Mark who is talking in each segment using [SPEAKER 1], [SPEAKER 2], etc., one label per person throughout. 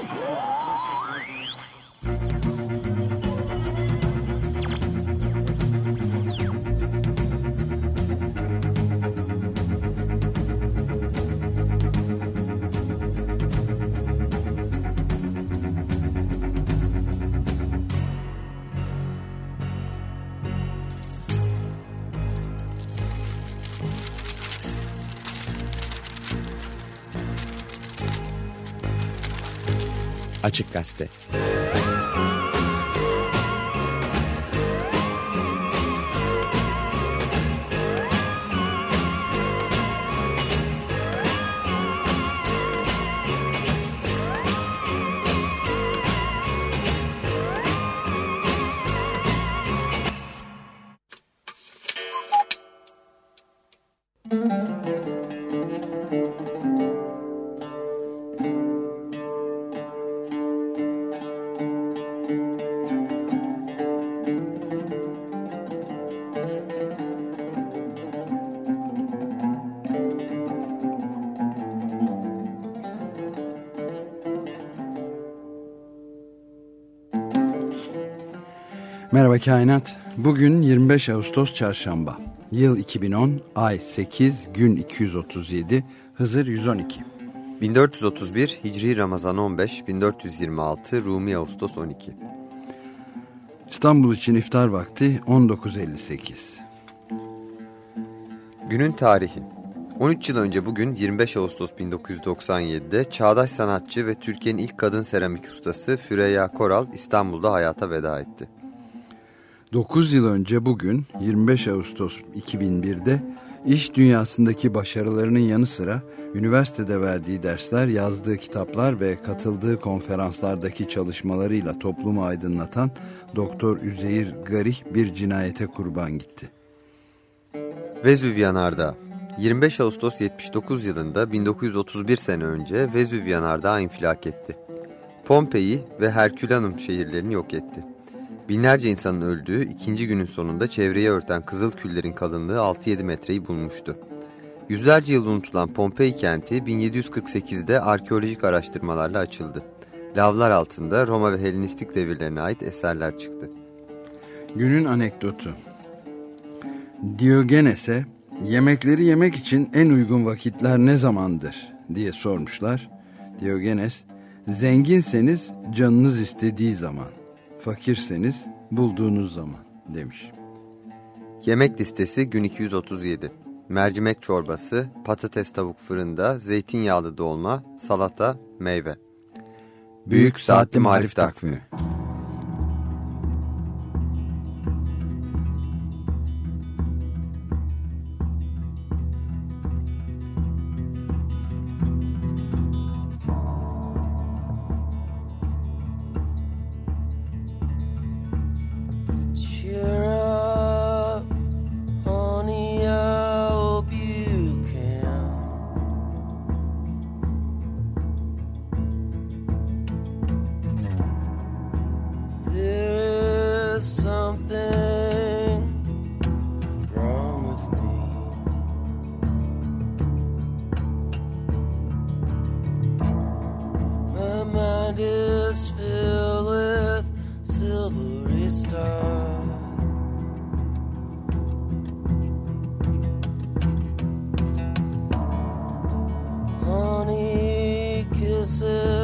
[SPEAKER 1] Oh! Açık Gazete.
[SPEAKER 2] Merhaba Kainat. Bugün 25 Ağustos Çarşamba. Yıl 2010, ay 8, gün 237, Hızır 112.
[SPEAKER 3] 1431 Hicri Ramazan 15, 1426 Rumi Ağustos 12.
[SPEAKER 2] İstanbul için iftar vakti 19.58.
[SPEAKER 3] Günün tarihi 13 yıl önce bugün 25 Ağustos 1997'de çağdaş sanatçı ve Türkiye'nin ilk kadın seramik ustası Füreyya Koral İstanbul'da hayata veda etti.
[SPEAKER 2] 9 yıl önce bugün 25 Ağustos 2001'de iş dünyasındaki başarılarının yanı sıra üniversitede verdiği dersler, yazdığı kitaplar ve katıldığı konferanslardaki çalışmalarıyla toplumu aydınlatan Doktor Üzeyir Garih bir cinayete kurban gitti.
[SPEAKER 3] Vezüv Yanardağ 25 Ağustos 79 yılında 1931 sene önce Vezüv Yanardağ infilak etti. Pompei ve Herkülanum şehirlerini yok etti. Binlerce insanın öldüğü ikinci günün sonunda çevreyi örten kızıl küllerin kalınlığı 6-7 metreyi bulmuştu. Yüzlerce yıl unutulan Pompei kenti 1748'de arkeolojik araştırmalarla açıldı. Lavlar altında Roma ve Helenistik devirlerine ait eserler çıktı.
[SPEAKER 2] Günün anekdotu Diogenes'e yemekleri yemek için en uygun vakitler ne zamandır diye sormuşlar. Diogenes, zenginseniz canınız istediği zaman fakirseniz bulduğunuz zaman demiş.
[SPEAKER 3] Yemek listesi gün 237. Mercimek çorbası, patates tavuk fırında, zeytinyağlı dolma, salata, meyve. Büyük Saatli Marif Takvimi
[SPEAKER 4] answer.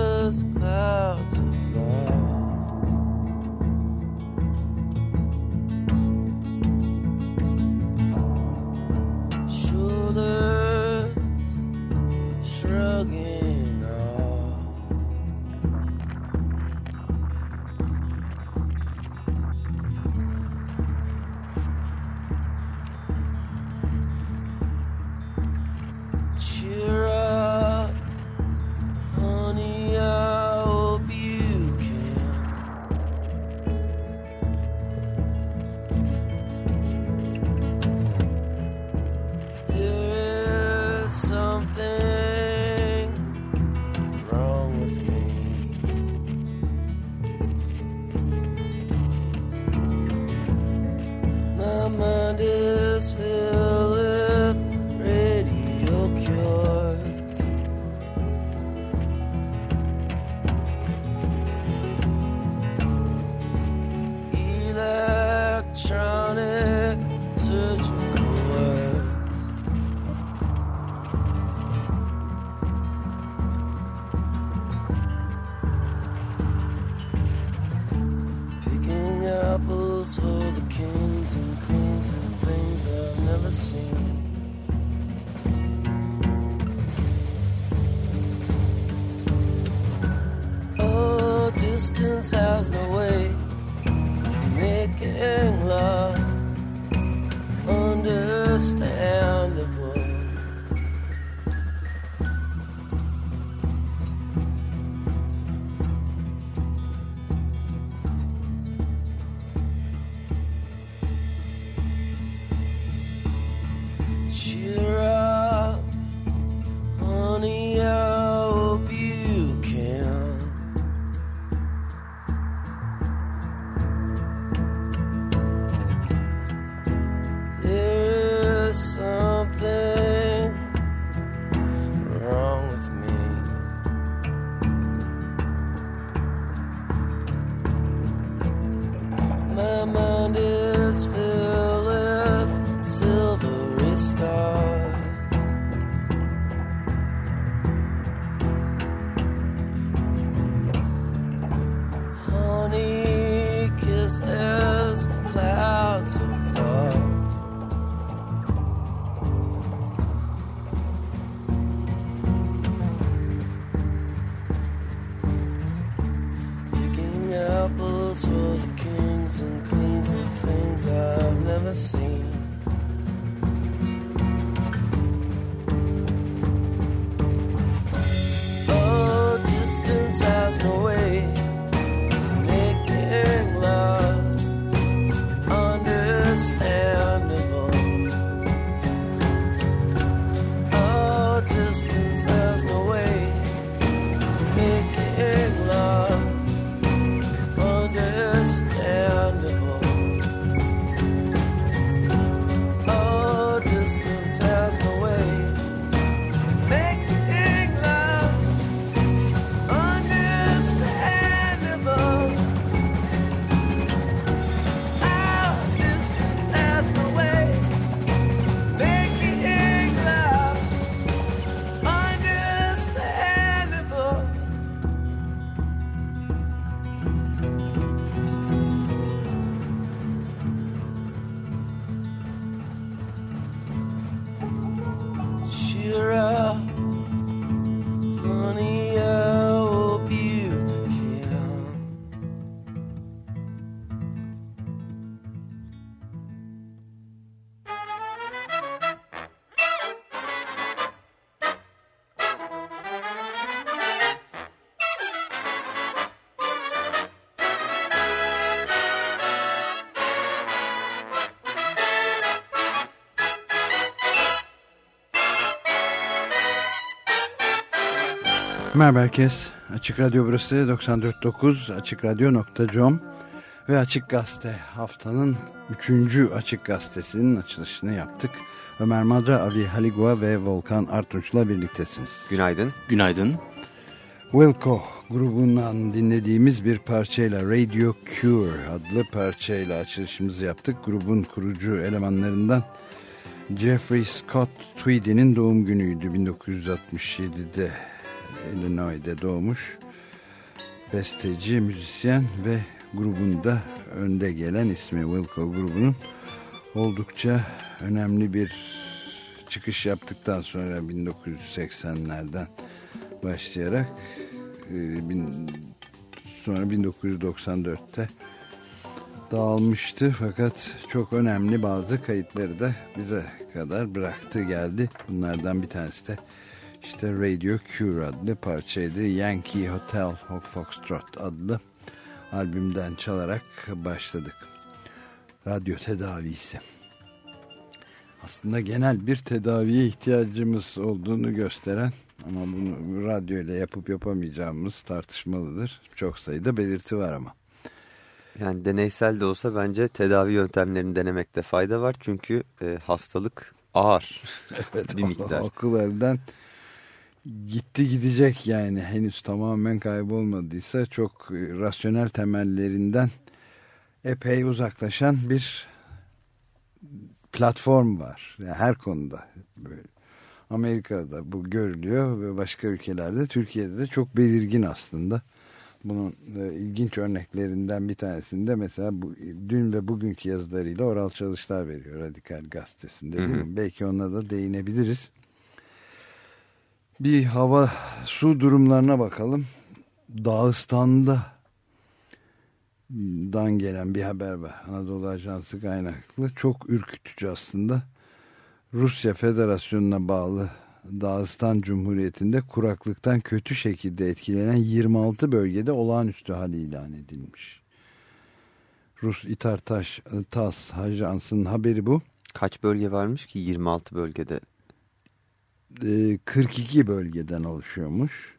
[SPEAKER 2] Merhaba herkes. Açık Radyo burası 94.9 AçıkRadyo.com ve Açık Gazete haftanın 3. Açık Gazetesi'nin açılışını yaptık. Ömer Madra, Avi Haligua ve Volkan Artunç'la birliktesiniz.
[SPEAKER 3] Günaydın.
[SPEAKER 1] Günaydın.
[SPEAKER 2] Wilco grubundan dinlediğimiz bir parçayla Radio Cure adlı parçayla açılışımızı yaptık. Grubun kurucu elemanlarından Jeffrey Scott Tweedy'nin doğum günüydü 1967'de Illinois'de doğmuş. Besteci, müzisyen ve grubunda önde gelen ismi Wilco grubunun oldukça önemli bir çıkış yaptıktan sonra 1980'lerden başlayarak e, sonra 1994'te dağılmıştı fakat çok önemli bazı kayıtları da bize kadar bıraktı geldi. Bunlardan bir tanesi de işte Radio Cure adlı parçaydı. Yankee Hotel Foxtrot adlı albümden çalarak başladık. Radyo tedavisi. Aslında genel bir tedaviye ihtiyacımız olduğunu gösteren ama bunu radyo ile yapıp yapamayacağımız tartışmalıdır. Çok sayıda belirti var ama.
[SPEAKER 3] Yani deneysel de olsa bence tedavi yöntemlerini denemekte fayda var. Çünkü e, hastalık ağır bir miktar.
[SPEAKER 2] Akıl elden gitti gidecek yani henüz tamamen kaybolmadıysa çok e, rasyonel temellerinden epey uzaklaşan bir platform var. Yani her konuda böyle. Amerika'da bu görülüyor ve başka ülkelerde Türkiye'de de çok belirgin aslında. Bunun e, ilginç örneklerinden bir tanesinde mesela bu, dün ve bugünkü yazılarıyla oral çalışlar veriyor Radikal Gazetesi'nde değil
[SPEAKER 3] Hı hı.
[SPEAKER 2] mi? Belki ona da değinebiliriz. Bir hava su durumlarına bakalım. Dağıstan'da dan gelen bir haber var. Anadolu Ajansı kaynaklı. Çok ürkütücü aslında. Rusya Federasyonu'na bağlı Dağıstan Cumhuriyeti'nde kuraklıktan kötü şekilde etkilenen 26 bölgede olağanüstü hal ilan edilmiş. Rus İtartaş TAS Ajansı'nın haberi bu.
[SPEAKER 3] Kaç bölge varmış ki 26 bölgede?
[SPEAKER 2] Ee, 42 bölgeden oluşuyormuş.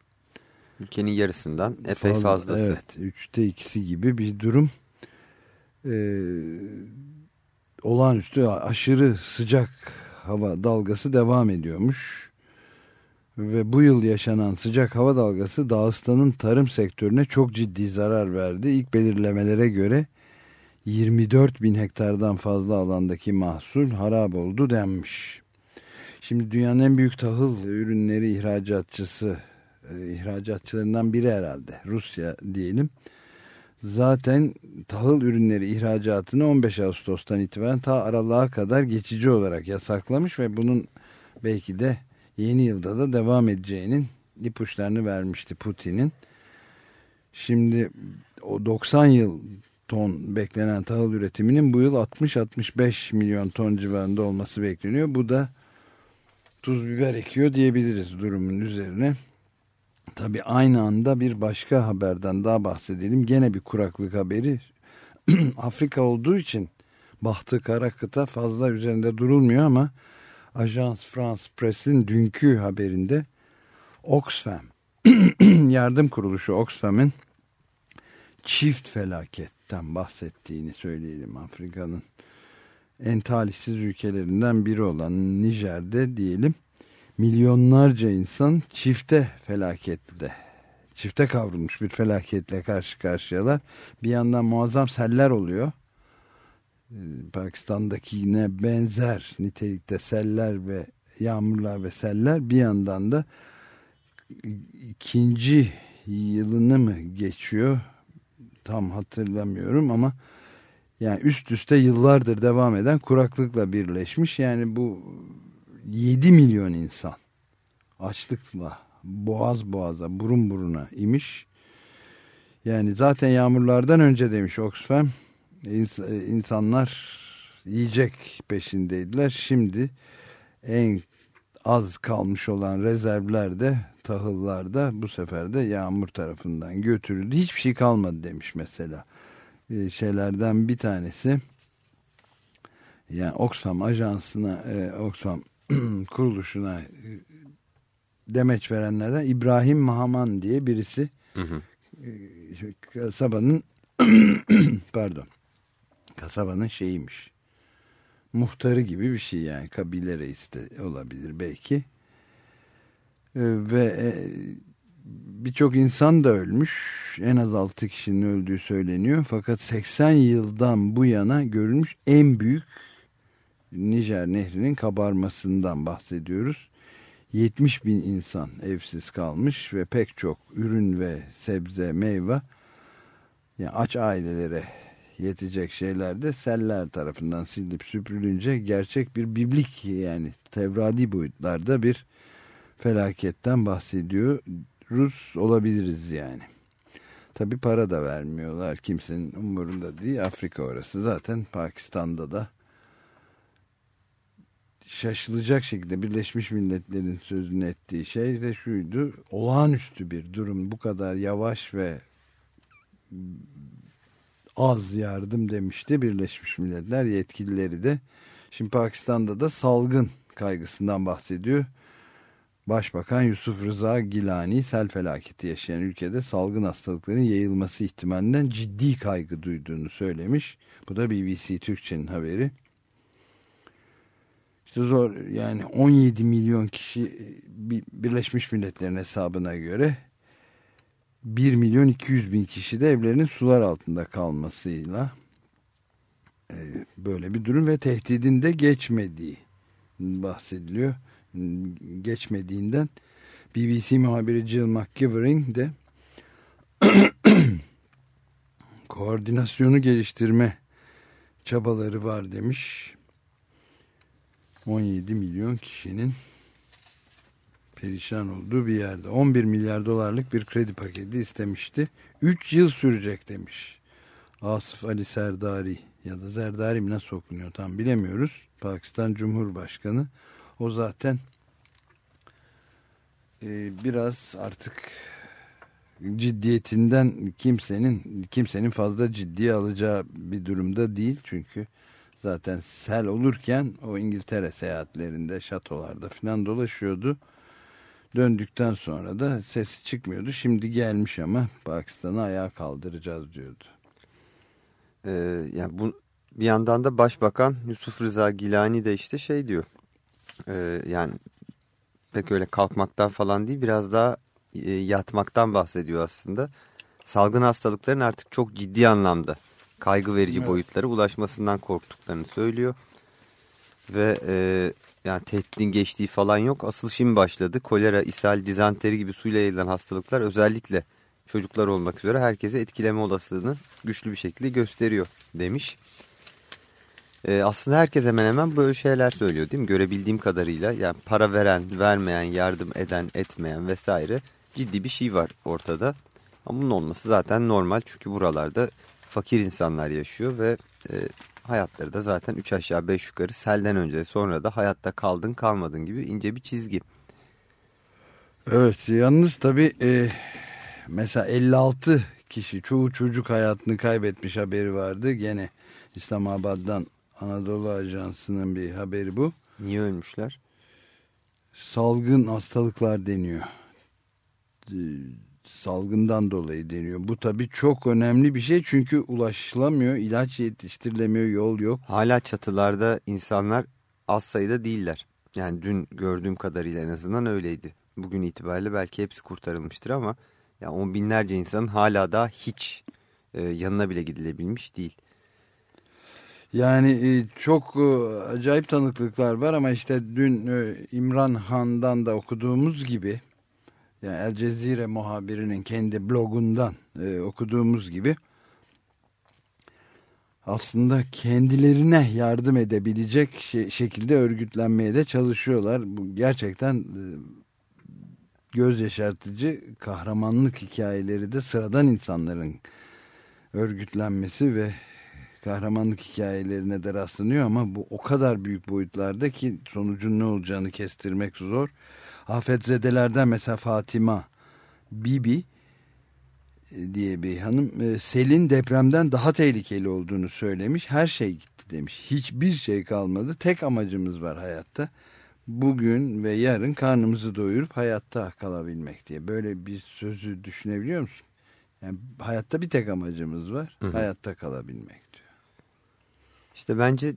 [SPEAKER 3] Ülkenin yarısından epey
[SPEAKER 2] Fazla-
[SPEAKER 3] fazlası.
[SPEAKER 2] Evet. Üçte ikisi gibi bir durum. Ee, olağanüstü aşırı sıcak hava dalgası devam ediyormuş. Ve bu yıl yaşanan sıcak hava dalgası Dağıstan'ın tarım sektörüne çok ciddi zarar verdi. İlk belirlemelere göre 24 bin hektardan fazla alandaki mahsul harap oldu denmiş. Şimdi dünyanın en büyük tahıl ürünleri ihracatçısı, e, ihracatçılarından biri herhalde Rusya diyelim. Zaten tahıl ürünleri ihracatını 15 Ağustos'tan itibaren ta aralığa kadar geçici olarak yasaklamış ve bunun belki de yeni yılda da devam edeceğinin ipuçlarını vermişti Putin'in. Şimdi o 90 yıl ton beklenen tahıl üretiminin bu yıl 60-65 milyon ton civarında olması bekleniyor. Bu da tuz biber ekiyor diyebiliriz durumun üzerine. Tabi aynı anda bir başka haberden daha bahsedelim. Gene bir kuraklık haberi. Afrika olduğu için bahtı kara kıta fazla üzerinde durulmuyor ama Ajans France Press'in dünkü haberinde Oxfam yardım kuruluşu Oxfam'ın çift felaketten bahsettiğini söyleyelim Afrika'nın en talihsiz ülkelerinden biri olan Nijer'de diyelim milyonlarca insan çifte felaketle çifte kavrulmuş bir felaketle karşı karşıyalar. Bir yandan muazzam seller oluyor. Ee, Pakistan'dakine benzer nitelikte seller ve yağmurlar ve seller bir yandan da ikinci yılını mı geçiyor tam hatırlamıyorum ama yani üst üste yıllardır devam eden kuraklıkla birleşmiş. Yani bu 7 milyon insan açlıkla boğaz boğaza burun buruna imiş. Yani zaten yağmurlardan önce demiş Oxfam ins- insanlar yiyecek peşindeydiler. Şimdi en az kalmış olan rezervler tahıllarda bu sefer de yağmur tarafından götürüldü. Hiçbir şey kalmadı demiş mesela. Ee, şeylerden bir tanesi. Yani Oxfam ajansına e, Oxfam kuruluşuna e, demeç verenlerden İbrahim Mahaman diye birisi.
[SPEAKER 3] Hı hı.
[SPEAKER 2] e, kasabanın pardon kasabanın şeyiymiş. Muhtarı gibi bir şey yani kabile reisi de olabilir belki. E, ve e, birçok insan da ölmüş. En az 6 kişinin öldüğü söyleniyor. Fakat 80 yıldan bu yana görülmüş en büyük Nijer nehrinin kabarmasından bahsediyoruz. 70 bin insan evsiz kalmış ve pek çok ürün ve sebze meyve yani aç ailelere yetecek şeyler de seller tarafından silip süpürülünce gerçek bir biblik yani tevradi boyutlarda bir felaketten bahsediyoruz olabiliriz yani. Tabi para da vermiyorlar kimsenin umurunda değil Afrika orası zaten Pakistan'da da şaşılacak şekilde Birleşmiş Milletler'in sözünü ettiği şey de şuydu olağanüstü bir durum bu kadar yavaş ve az yardım demişti Birleşmiş Milletler yetkilileri de. Şimdi Pakistan'da da salgın kaygısından bahsediyor. Başbakan Yusuf Rıza Gilani sel felaketi yaşayan ülkede salgın hastalıkların yayılması ihtimalinden ciddi kaygı duyduğunu söylemiş. Bu da BBC Türkçe'nin haberi. İşte zor yani 17 milyon kişi Birleşmiş Milletler'in hesabına göre 1 milyon 200 bin kişi de evlerinin sular altında kalmasıyla e, böyle bir durum ve tehdidin de geçmediği bahsediliyor. Geçmediğinden BBC muhabiri Jill McGivering de koordinasyonu geliştirme çabaları var demiş. 17 milyon kişinin perişan olduğu bir yerde. 11 milyar dolarlık bir kredi paketi istemişti. 3 yıl sürecek demiş. Asif Ali Serdari ya da Zerdari mi nasıl okunuyor tam bilemiyoruz. Pakistan Cumhurbaşkanı. O zaten e, biraz artık ciddiyetinden kimsenin kimsenin fazla ciddiye alacağı bir durumda değil. Çünkü zaten sel olurken o İngiltere seyahatlerinde şatolarda falan dolaşıyordu. Döndükten sonra da sesi çıkmıyordu. Şimdi gelmiş ama Pakistan'ı ayağa kaldıracağız diyordu.
[SPEAKER 3] Ee, yani bu bir yandan da Başbakan Yusuf Rıza Gilani de işte şey diyor. E, yani pek öyle kalkmaktan falan değil biraz daha e, yatmaktan bahsediyor aslında. Salgın hastalıkların artık çok ciddi anlamda kaygı verici evet. boyutlara ulaşmasından korktuklarını söylüyor. Ve e, yani tehditin geçtiği falan yok. Asıl şimdi başladı. Kolera, ishal, dizanteri gibi suyla yayılan hastalıklar özellikle çocuklar olmak üzere herkese etkileme olasılığını güçlü bir şekilde gösteriyor demiş. Ee, aslında herkes hemen hemen böyle şeyler söylüyor değil mi? Görebildiğim kadarıyla yani para veren, vermeyen, yardım eden, etmeyen vesaire ciddi bir şey var ortada. Ama bunun olması zaten normal çünkü buralarda fakir insanlar yaşıyor ve e, hayatları da zaten 3 aşağı 5 yukarı selden önce sonra da hayatta kaldın kalmadın gibi ince bir çizgi.
[SPEAKER 2] Evet yalnız tabii e, mesela 56 kişi çoğu çocuk hayatını kaybetmiş haberi vardı. Gene İslamabad'dan Anadolu Ajansı'nın bir haberi bu.
[SPEAKER 3] Niye ölmüşler?
[SPEAKER 2] Salgın hastalıklar deniyor. Salgından dolayı deniyor. Bu tabii çok önemli bir şey çünkü ulaşılamıyor, ilaç yetiştirilemiyor, yol yok.
[SPEAKER 3] Hala çatılarda insanlar az sayıda değiller. Yani dün gördüğüm kadarıyla en azından öyleydi. Bugün itibariyle belki hepsi kurtarılmıştır ama ya on binlerce insanın hala da hiç e, yanına bile gidilebilmiş değil.
[SPEAKER 2] Yani e, çok e, acayip tanıklıklar var ama işte dün e, İmran Han'dan da okuduğumuz gibi yani El Cezire muhabirinin kendi blogundan okuduğumuz gibi aslında kendilerine yardım edebilecek şekilde örgütlenmeye de çalışıyorlar. Bu gerçekten göz yaşartıcı kahramanlık hikayeleri de sıradan insanların örgütlenmesi ve kahramanlık hikayelerine de rastlanıyor ama bu o kadar büyük boyutlarda ki sonucun ne olacağını kestirmek zor. Afetzedelerden mesela Fatima Bibi e, diye bir hanım e, selin depremden daha tehlikeli olduğunu söylemiş. Her şey gitti demiş. Hiçbir şey kalmadı. Tek amacımız var hayatta. Bugün ve yarın karnımızı doyurup hayatta kalabilmek diye. Böyle bir sözü düşünebiliyor musun? Yani hayatta bir tek amacımız var. Hı hı. Hayatta kalabilmek.
[SPEAKER 3] İşte bence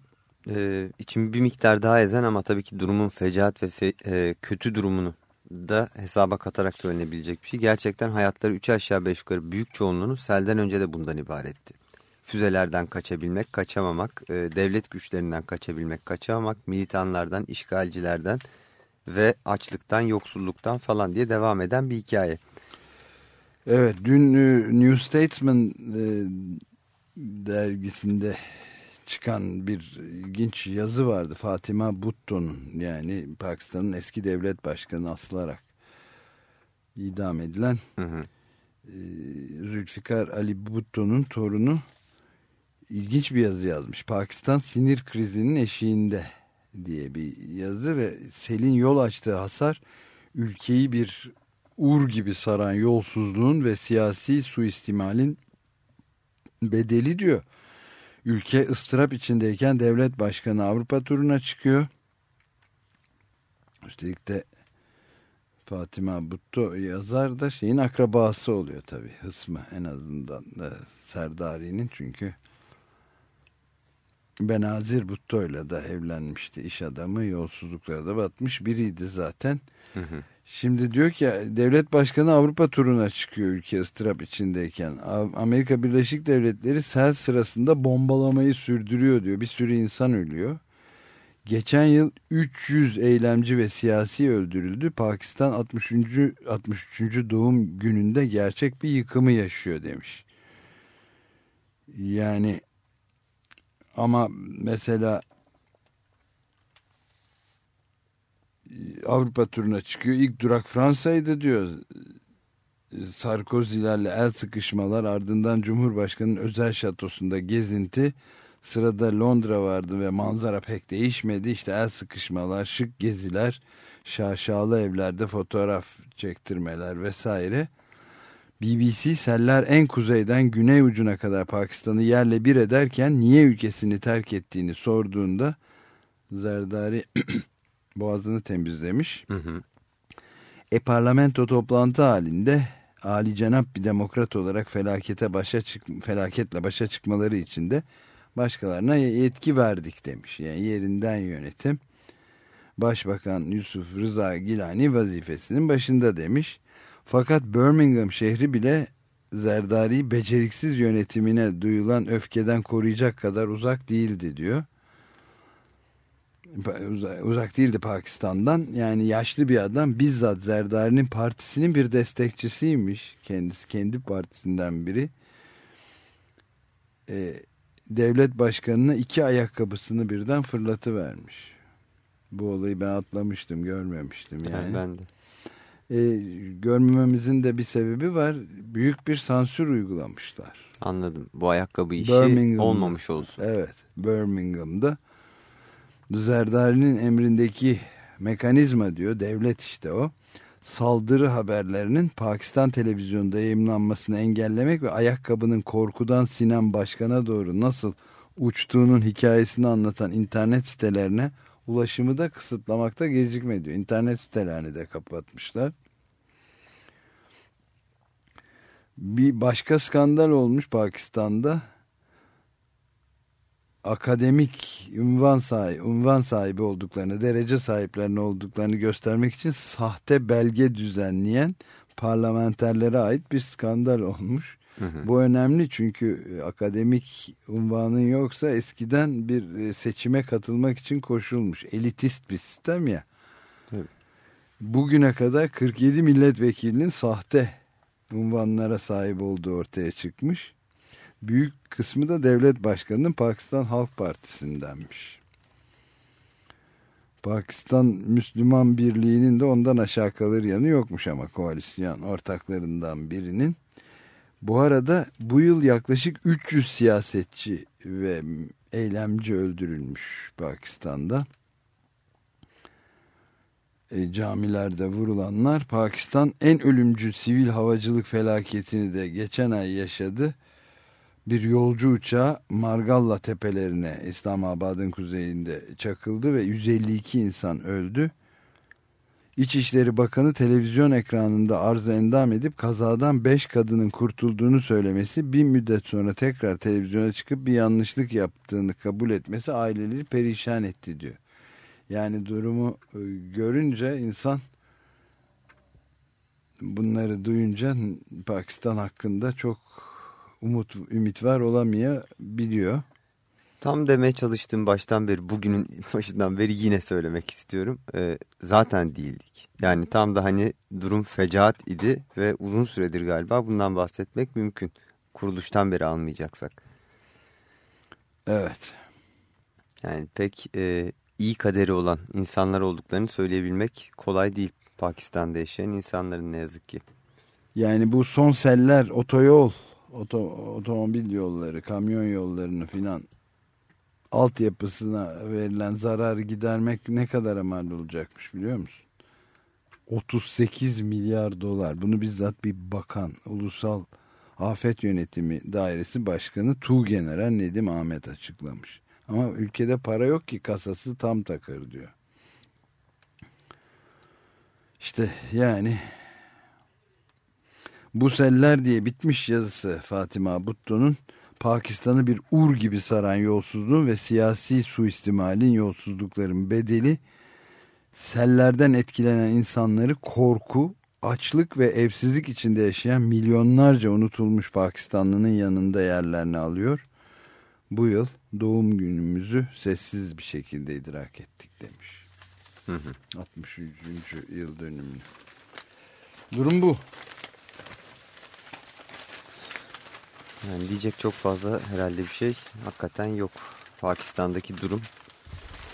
[SPEAKER 3] e, içimi bir miktar daha ezen ama tabii ki durumun fecaat ve fe, e, kötü durumunu da hesaba katarak söylenebilecek bir şey. Gerçekten hayatları üç aşağı beş yukarı büyük çoğunluğunu selden önce de bundan ibaretti. Füzelerden kaçabilmek, kaçamamak, e, devlet güçlerinden kaçabilmek, kaçamamak, militanlardan, işgalcilerden ve açlıktan, yoksulluktan falan diye devam eden bir hikaye.
[SPEAKER 2] Evet, dün e, New Statesman e, dergisinde çıkan bir ilginç yazı vardı. Fatima Bhutto'nun yani Pakistan'ın eski devlet başkanı asılarak idam edilen hı hı. E, Zülfikar Ali Bhutto'nun torunu ilginç bir yazı yazmış. Pakistan sinir krizinin eşiğinde diye bir yazı ve selin yol açtığı hasar ülkeyi bir ur gibi saran yolsuzluğun ve siyasi suistimalin bedeli diyor. Ülke ıstırap içindeyken devlet başkanı Avrupa turuna çıkıyor. Üstelik de Fatima Butto yazar da şeyin akrabası oluyor tabii. Hısmı en azından da Serdari'nin çünkü Benazir Butto ile de evlenmişti. iş adamı yolsuzluklara da batmış biriydi zaten. Hı hı. Şimdi diyor ki devlet başkanı Avrupa turuna çıkıyor ülke ıstırap içindeyken. Amerika Birleşik Devletleri sel sırasında bombalamayı sürdürüyor diyor. Bir sürü insan ölüyor. Geçen yıl 300 eylemci ve siyasi öldürüldü. Pakistan 63. 63. doğum gününde gerçek bir yıkımı yaşıyor demiş. Yani ama mesela Avrupa turuna çıkıyor. İlk durak Fransa'ydı diyor. Sarkozy'lerle el sıkışmalar ardından Cumhurbaşkanı'nın özel şatosunda gezinti sırada Londra vardı ve manzara pek değişmedi. İşte el sıkışmalar, şık geziler, şaşalı evlerde fotoğraf çektirmeler vesaire. BBC seller en kuzeyden güney ucuna kadar Pakistan'ı yerle bir ederken niye ülkesini terk ettiğini sorduğunda Zerdari boğazını temizlemiş.
[SPEAKER 3] Hı hı.
[SPEAKER 2] E parlamento toplantı halinde Ali cenap bir demokrat olarak felakete başa çık felaketle başa çıkmaları için de başkalarına yetki verdik demiş. Yani yerinden yönetim. Başbakan Yusuf Rıza Gilani vazifesinin başında demiş. Fakat Birmingham şehri bile Zerdari beceriksiz yönetimine duyulan öfkeden koruyacak kadar uzak değildi diyor. Uzak değildi Pakistan'dan. Yani yaşlı bir adam bizzat Zerdari'nin partisinin bir destekçisiymiş. Kendisi kendi partisinden biri. Ee, devlet başkanına iki ayakkabısını birden fırlatıvermiş. Bu olayı ben atlamıştım, görmemiştim yani.
[SPEAKER 3] ben de.
[SPEAKER 2] Ee, görmememizin de bir sebebi var. Büyük bir sansür uygulamışlar.
[SPEAKER 3] Anladım. Bu ayakkabı işi olmamış olsun.
[SPEAKER 2] Evet, Birmingham'da. Zerdari'nin emrindeki mekanizma diyor, devlet işte o. Saldırı haberlerinin Pakistan televizyonda yayınlanmasını engellemek ve ayakkabının korkudan Sinan Başkan'a doğru nasıl uçtuğunun hikayesini anlatan internet sitelerine ulaşımı da kısıtlamakta gecikme diyor. İnternet sitelerini de kapatmışlar. Bir başka skandal olmuş Pakistan'da. Akademik unvan sahibi, unvan sahibi olduklarını, derece sahiplerine olduklarını göstermek için sahte belge düzenleyen parlamenterlere ait bir skandal olmuş.
[SPEAKER 3] Hı hı.
[SPEAKER 2] Bu önemli çünkü akademik unvanın yoksa eskiden bir e, seçime katılmak için koşulmuş. Elitist bir sistem ya.
[SPEAKER 3] Tabii.
[SPEAKER 2] Bugüne kadar 47 milletvekilinin sahte unvanlara sahip olduğu ortaya çıkmış. Büyük kısmı da devlet başkanının Pakistan Halk Partisi'ndenmiş. Pakistan Müslüman Birliği'nin de ondan aşağı kalır yanı yokmuş ama koalisyon ortaklarından birinin. Bu arada bu yıl yaklaşık 300 siyasetçi ve eylemci öldürülmüş Pakistan'da. E, camilerde vurulanlar Pakistan en ölümcül sivil havacılık felaketini de geçen ay yaşadı. Bir yolcu uçağı Margalla tepelerine İslamabad'ın kuzeyinde çakıldı ve 152 insan öldü. İçişleri Bakanı televizyon ekranında arzu endam edip kazadan 5 kadının kurtulduğunu söylemesi bir müddet sonra tekrar televizyona çıkıp bir yanlışlık yaptığını kabul etmesi aileleri perişan etti diyor. Yani durumu e, görünce insan bunları duyunca Pakistan hakkında çok umut ümit var olamayabiliyor.
[SPEAKER 3] Tam demeye çalıştığım baştan beri bugünün başından beri yine söylemek istiyorum. Ee, zaten değildik. Yani tam da hani durum fecaat idi ve uzun süredir galiba bundan bahsetmek mümkün. Kuruluştan beri almayacaksak.
[SPEAKER 2] Evet.
[SPEAKER 3] Yani pek e, iyi kaderi olan insanlar olduklarını söyleyebilmek kolay değil. Pakistan'da yaşayan insanların ne yazık ki.
[SPEAKER 2] Yani bu son seller otoyol, oto, otomobil yolları, kamyon yollarını filan altyapısına verilen zararı gidermek ne kadar mal olacakmış biliyor musun? 38 milyar dolar. Bunu bizzat bir bakan, ulusal afet yönetimi dairesi başkanı Tu General Nedim Ahmet açıklamış. Ama ülkede para yok ki kasası tam takır diyor. İşte yani bu seller diye bitmiş yazısı Fatima Buttu'nun Pakistan'ı bir ur gibi saran yolsuzluğun ve siyasi suistimalin yolsuzlukların bedeli sellerden etkilenen insanları korku, açlık ve evsizlik içinde yaşayan milyonlarca unutulmuş Pakistanlının yanında yerlerini alıyor. Bu yıl doğum günümüzü sessiz bir şekilde idrak ettik demiş.
[SPEAKER 3] Hı hı.
[SPEAKER 2] 63. yıl dönümünü. Durum bu.
[SPEAKER 3] Yani diyecek çok fazla herhalde bir şey hakikaten yok. Pakistan'daki durum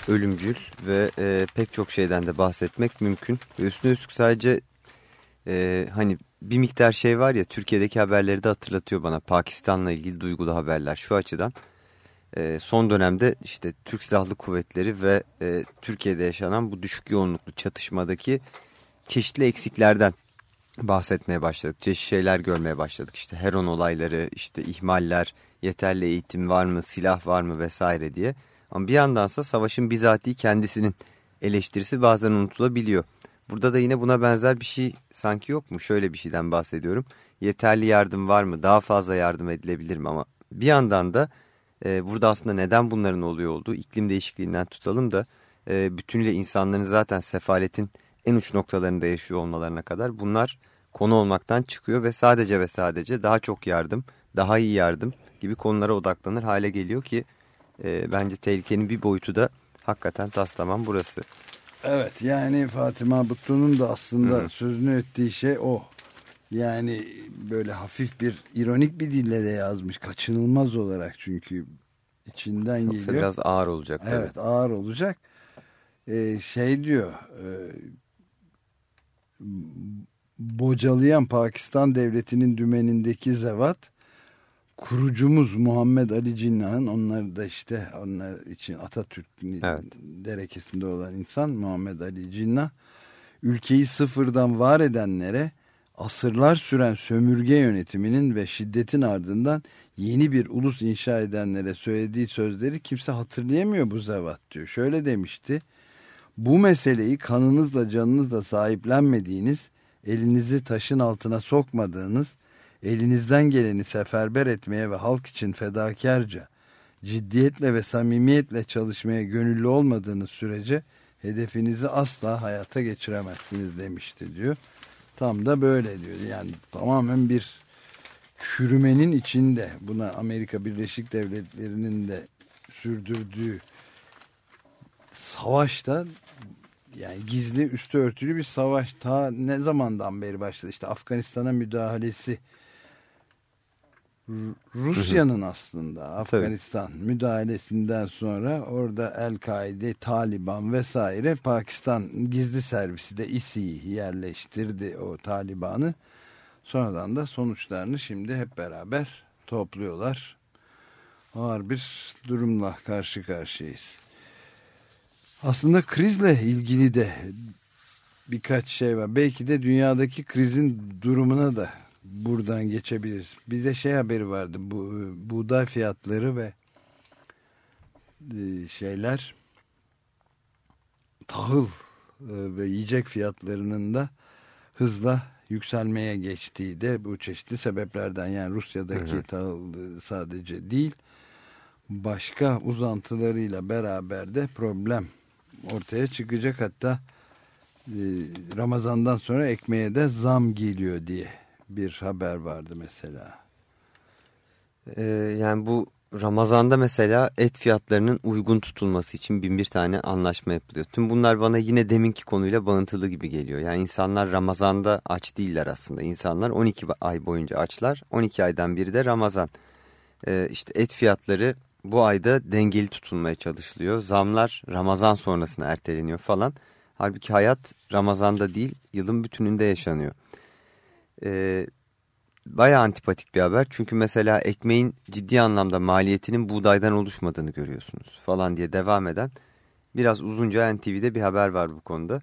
[SPEAKER 3] ölümcül ve e, pek çok şeyden de bahsetmek mümkün. Üstüne üstlük sadece e, hani bir miktar şey var ya Türkiye'deki haberleri de hatırlatıyor bana Pakistan'la ilgili duygulu haberler şu açıdan. E, son dönemde işte Türk Silahlı Kuvvetleri ve e, Türkiye'de yaşanan bu düşük yoğunluklu çatışmadaki çeşitli eksiklerden bahsetmeye başladık. Çeşitli şeyler görmeye başladık. İşte Heron olayları, işte ihmaller, yeterli eğitim var mı, silah var mı vesaire diye. Ama bir yandansa savaşın bizatihi kendisinin eleştirisi bazen unutulabiliyor. Burada da yine buna benzer bir şey sanki yok mu? Şöyle bir şeyden bahsediyorum. Yeterli yardım var mı? Daha fazla yardım edilebilir mi? Ama bir yandan da e, burada aslında neden bunların oluyor olduğu iklim değişikliğinden tutalım da e, bütünüyle insanların zaten sefaletin en uç noktalarında yaşıyor olmalarına kadar bunlar konu olmaktan çıkıyor ve sadece ve sadece daha çok yardım, daha iyi yardım gibi konulara odaklanır hale geliyor ki e, bence tehlikenin bir boyutu da hakikaten tas tamam burası.
[SPEAKER 2] Evet yani Fatima Butlu'nun da aslında
[SPEAKER 3] Hı.
[SPEAKER 2] sözünü ettiği şey o. Yani böyle hafif bir ironik bir dille de yazmış. Kaçınılmaz olarak çünkü içinden
[SPEAKER 3] Yoksa
[SPEAKER 2] geliyor.
[SPEAKER 3] biraz ağır olacak tabii.
[SPEAKER 2] Evet ağır olacak. Ee, şey diyor e, bocalayan Pakistan devletinin dümenindeki zevat kurucumuz Muhammed Ali Cinnah'ın onları da işte onlar için Atatürk
[SPEAKER 3] Evet.
[SPEAKER 2] derekesinde olan insan Muhammed Ali Cinnah ülkeyi sıfırdan var edenlere asırlar süren sömürge yönetiminin ve şiddetin ardından yeni bir ulus inşa edenlere söylediği sözleri kimse hatırlayamıyor bu zevat diyor. Şöyle demişti. Bu meseleyi kanınızla canınızla sahiplenmediğiniz, elinizi taşın altına sokmadığınız, elinizden geleni seferber etmeye ve halk için fedakarca, ciddiyetle ve samimiyetle çalışmaya gönüllü olmadığınız sürece hedefinizi asla hayata geçiremezsiniz demişti diyor. Tam da böyle diyor. Yani tamamen bir çürümenin içinde buna Amerika Birleşik Devletleri'nin de sürdürdüğü savaşta yani gizli üstü örtülü bir savaş ta ne zamandan beri başladı işte Afganistan'a müdahalesi Ru- Rusya'nın aslında Afganistan müdahalesinden sonra orada El-Kaide, Taliban vesaire Pakistan gizli servisi de ISI'yi yerleştirdi o Taliban'ı. Sonradan da sonuçlarını şimdi hep beraber topluyorlar. Ağır bir durumla karşı karşıyayız. Aslında krizle ilgili de birkaç şey var. Belki de dünyadaki krizin durumuna da buradan geçebiliriz. Bize şey haberi vardı. Bu buğday fiyatları ve e, şeyler tahıl e, ve yiyecek fiyatlarının da hızla yükselmeye geçtiği de bu çeşitli sebeplerden yani Rusya'daki
[SPEAKER 3] Hı hı.
[SPEAKER 2] tahıl e, sadece değil başka uzantılarıyla beraber de problem ortaya çıkacak hatta e, Ramazan'dan sonra ekmeğe de zam geliyor diye bir haber vardı mesela.
[SPEAKER 3] Ee, yani bu Ramazan'da mesela et fiyatlarının uygun tutulması için bin bir tane anlaşma yapılıyor. Tüm bunlar bana yine deminki konuyla bağıntılı gibi geliyor. Yani insanlar Ramazan'da aç değiller aslında. İnsanlar 12 ay boyunca açlar. 12 aydan biri de Ramazan. Ee, işte et fiyatları bu ayda dengeli tutulmaya çalışılıyor. Zamlar Ramazan sonrasına erteleniyor falan. Halbuki hayat Ramazan'da değil yılın bütününde yaşanıyor. Ee, bayağı antipatik bir haber. Çünkü mesela ekmeğin ciddi anlamda maliyetinin buğdaydan oluşmadığını görüyorsunuz falan diye devam eden biraz uzunca NTV'de bir haber var bu konuda.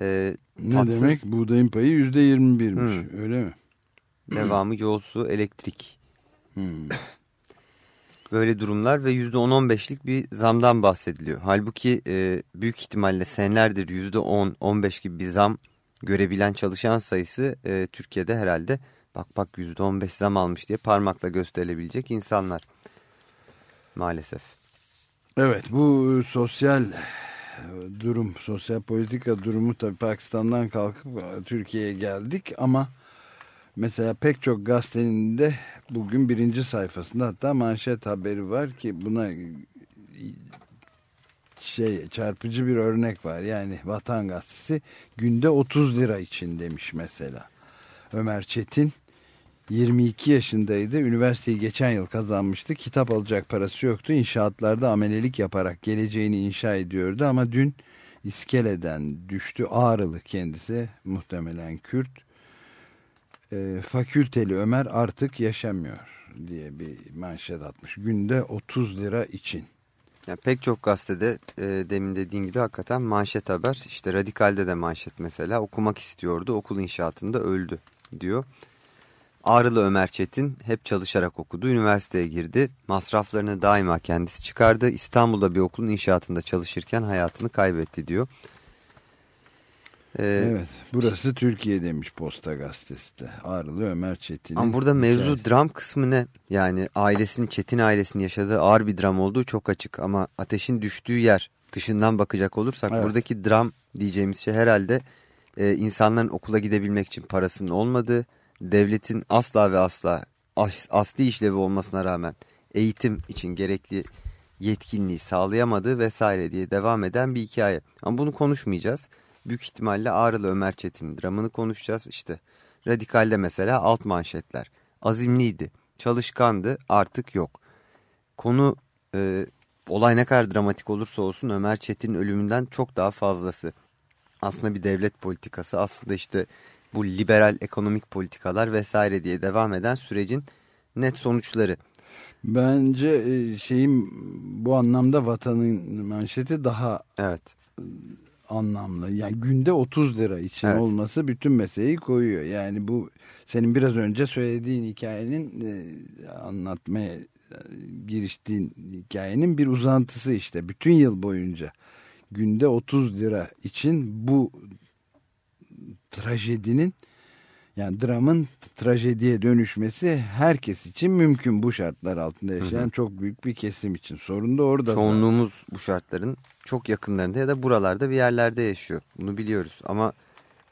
[SPEAKER 3] Ee,
[SPEAKER 2] Ne
[SPEAKER 3] tatsız
[SPEAKER 2] demek? Buğdayın payı yüzde yirmi birmiş.
[SPEAKER 3] Hı.
[SPEAKER 2] Öyle mi?
[SPEAKER 3] devamı yol, su, elektrik.
[SPEAKER 2] Hmm.
[SPEAKER 3] Böyle durumlar ve %10-15'lik bir zamdan bahsediliyor. Halbuki e, büyük ihtimalle senelerdir %10-15 gibi bir zam görebilen çalışan sayısı e, Türkiye'de herhalde bak bak %15 zam almış diye parmakla gösterilebilecek insanlar maalesef.
[SPEAKER 2] Evet bu e, sosyal e, durum, sosyal politika durumu tabii Pakistan'dan kalkıp e, Türkiye'ye geldik ama mesela pek çok gazetenin de bugün birinci sayfasında hatta manşet haberi var ki buna e, şey çarpıcı bir örnek var. Yani Vatan Gazetesi günde 30 lira için demiş mesela. Ömer Çetin 22 yaşındaydı. Üniversiteyi geçen yıl kazanmıştı. Kitap alacak parası yoktu. İnşaatlarda amelelik yaparak geleceğini inşa ediyordu ama dün iskeleden düştü. Ağrılı kendisi muhtemelen Kürt. E, fakülteli Ömer artık yaşamıyor diye bir manşet atmış. Günde 30 lira için.
[SPEAKER 3] Yani pek çok gazetede e, demin dediğin gibi hakikaten manşet haber. İşte Radikal'de de manşet mesela okumak istiyordu okul inşaatında öldü diyor. Ağrılı Ömer Çetin hep çalışarak okudu. Üniversiteye girdi. Masraflarını daima kendisi çıkardı. İstanbul'da bir okulun inşaatında çalışırken hayatını kaybetti diyor.
[SPEAKER 2] Ee, evet burası Türkiye demiş Posta Gazetesi de. Ağrılı Ömer Çetin'in.
[SPEAKER 3] Ama burada mevzu dram kısmı ne? Yani ailesinin Çetin ailesinin yaşadığı ağır bir dram olduğu çok açık. Ama ateşin düştüğü yer dışından bakacak olursak evet. buradaki dram diyeceğimiz şey herhalde e, insanların okula gidebilmek için parasının olmadığı devletin asla ve asla as, asli işlevi olmasına rağmen eğitim için gerekli yetkinliği sağlayamadığı vesaire diye devam eden bir hikaye. Ama bunu konuşmayacağız. Büyük ihtimalle Ağrılı Ömer Çetin'in dramını konuşacağız. İşte Radikal'de mesela alt manşetler. Azimliydi, çalışkandı, artık yok. Konu e, olay ne kadar dramatik olursa olsun Ömer Çetin'in ölümünden çok daha fazlası. Aslında bir devlet politikası, aslında işte bu liberal ekonomik politikalar vesaire diye devam eden sürecin net sonuçları.
[SPEAKER 2] Bence e, şeyin bu anlamda vatanın manşeti daha
[SPEAKER 3] evet.
[SPEAKER 2] Anlamlı. Yani günde 30 lira için evet. olması bütün meseleyi koyuyor. Yani bu senin biraz önce söylediğin hikayenin e, anlatmaya e, giriştiğin hikayenin bir uzantısı işte. Bütün yıl boyunca günde 30 lira için bu trajedinin yani dramın trajediye dönüşmesi herkes için mümkün bu şartlar altında yaşayan hı hı. çok büyük bir kesim için. Sorun da orada.
[SPEAKER 3] Çoğunluğumuz zaten. bu şartların çok yakınlarında ya da buralarda bir yerlerde yaşıyor. Bunu biliyoruz ama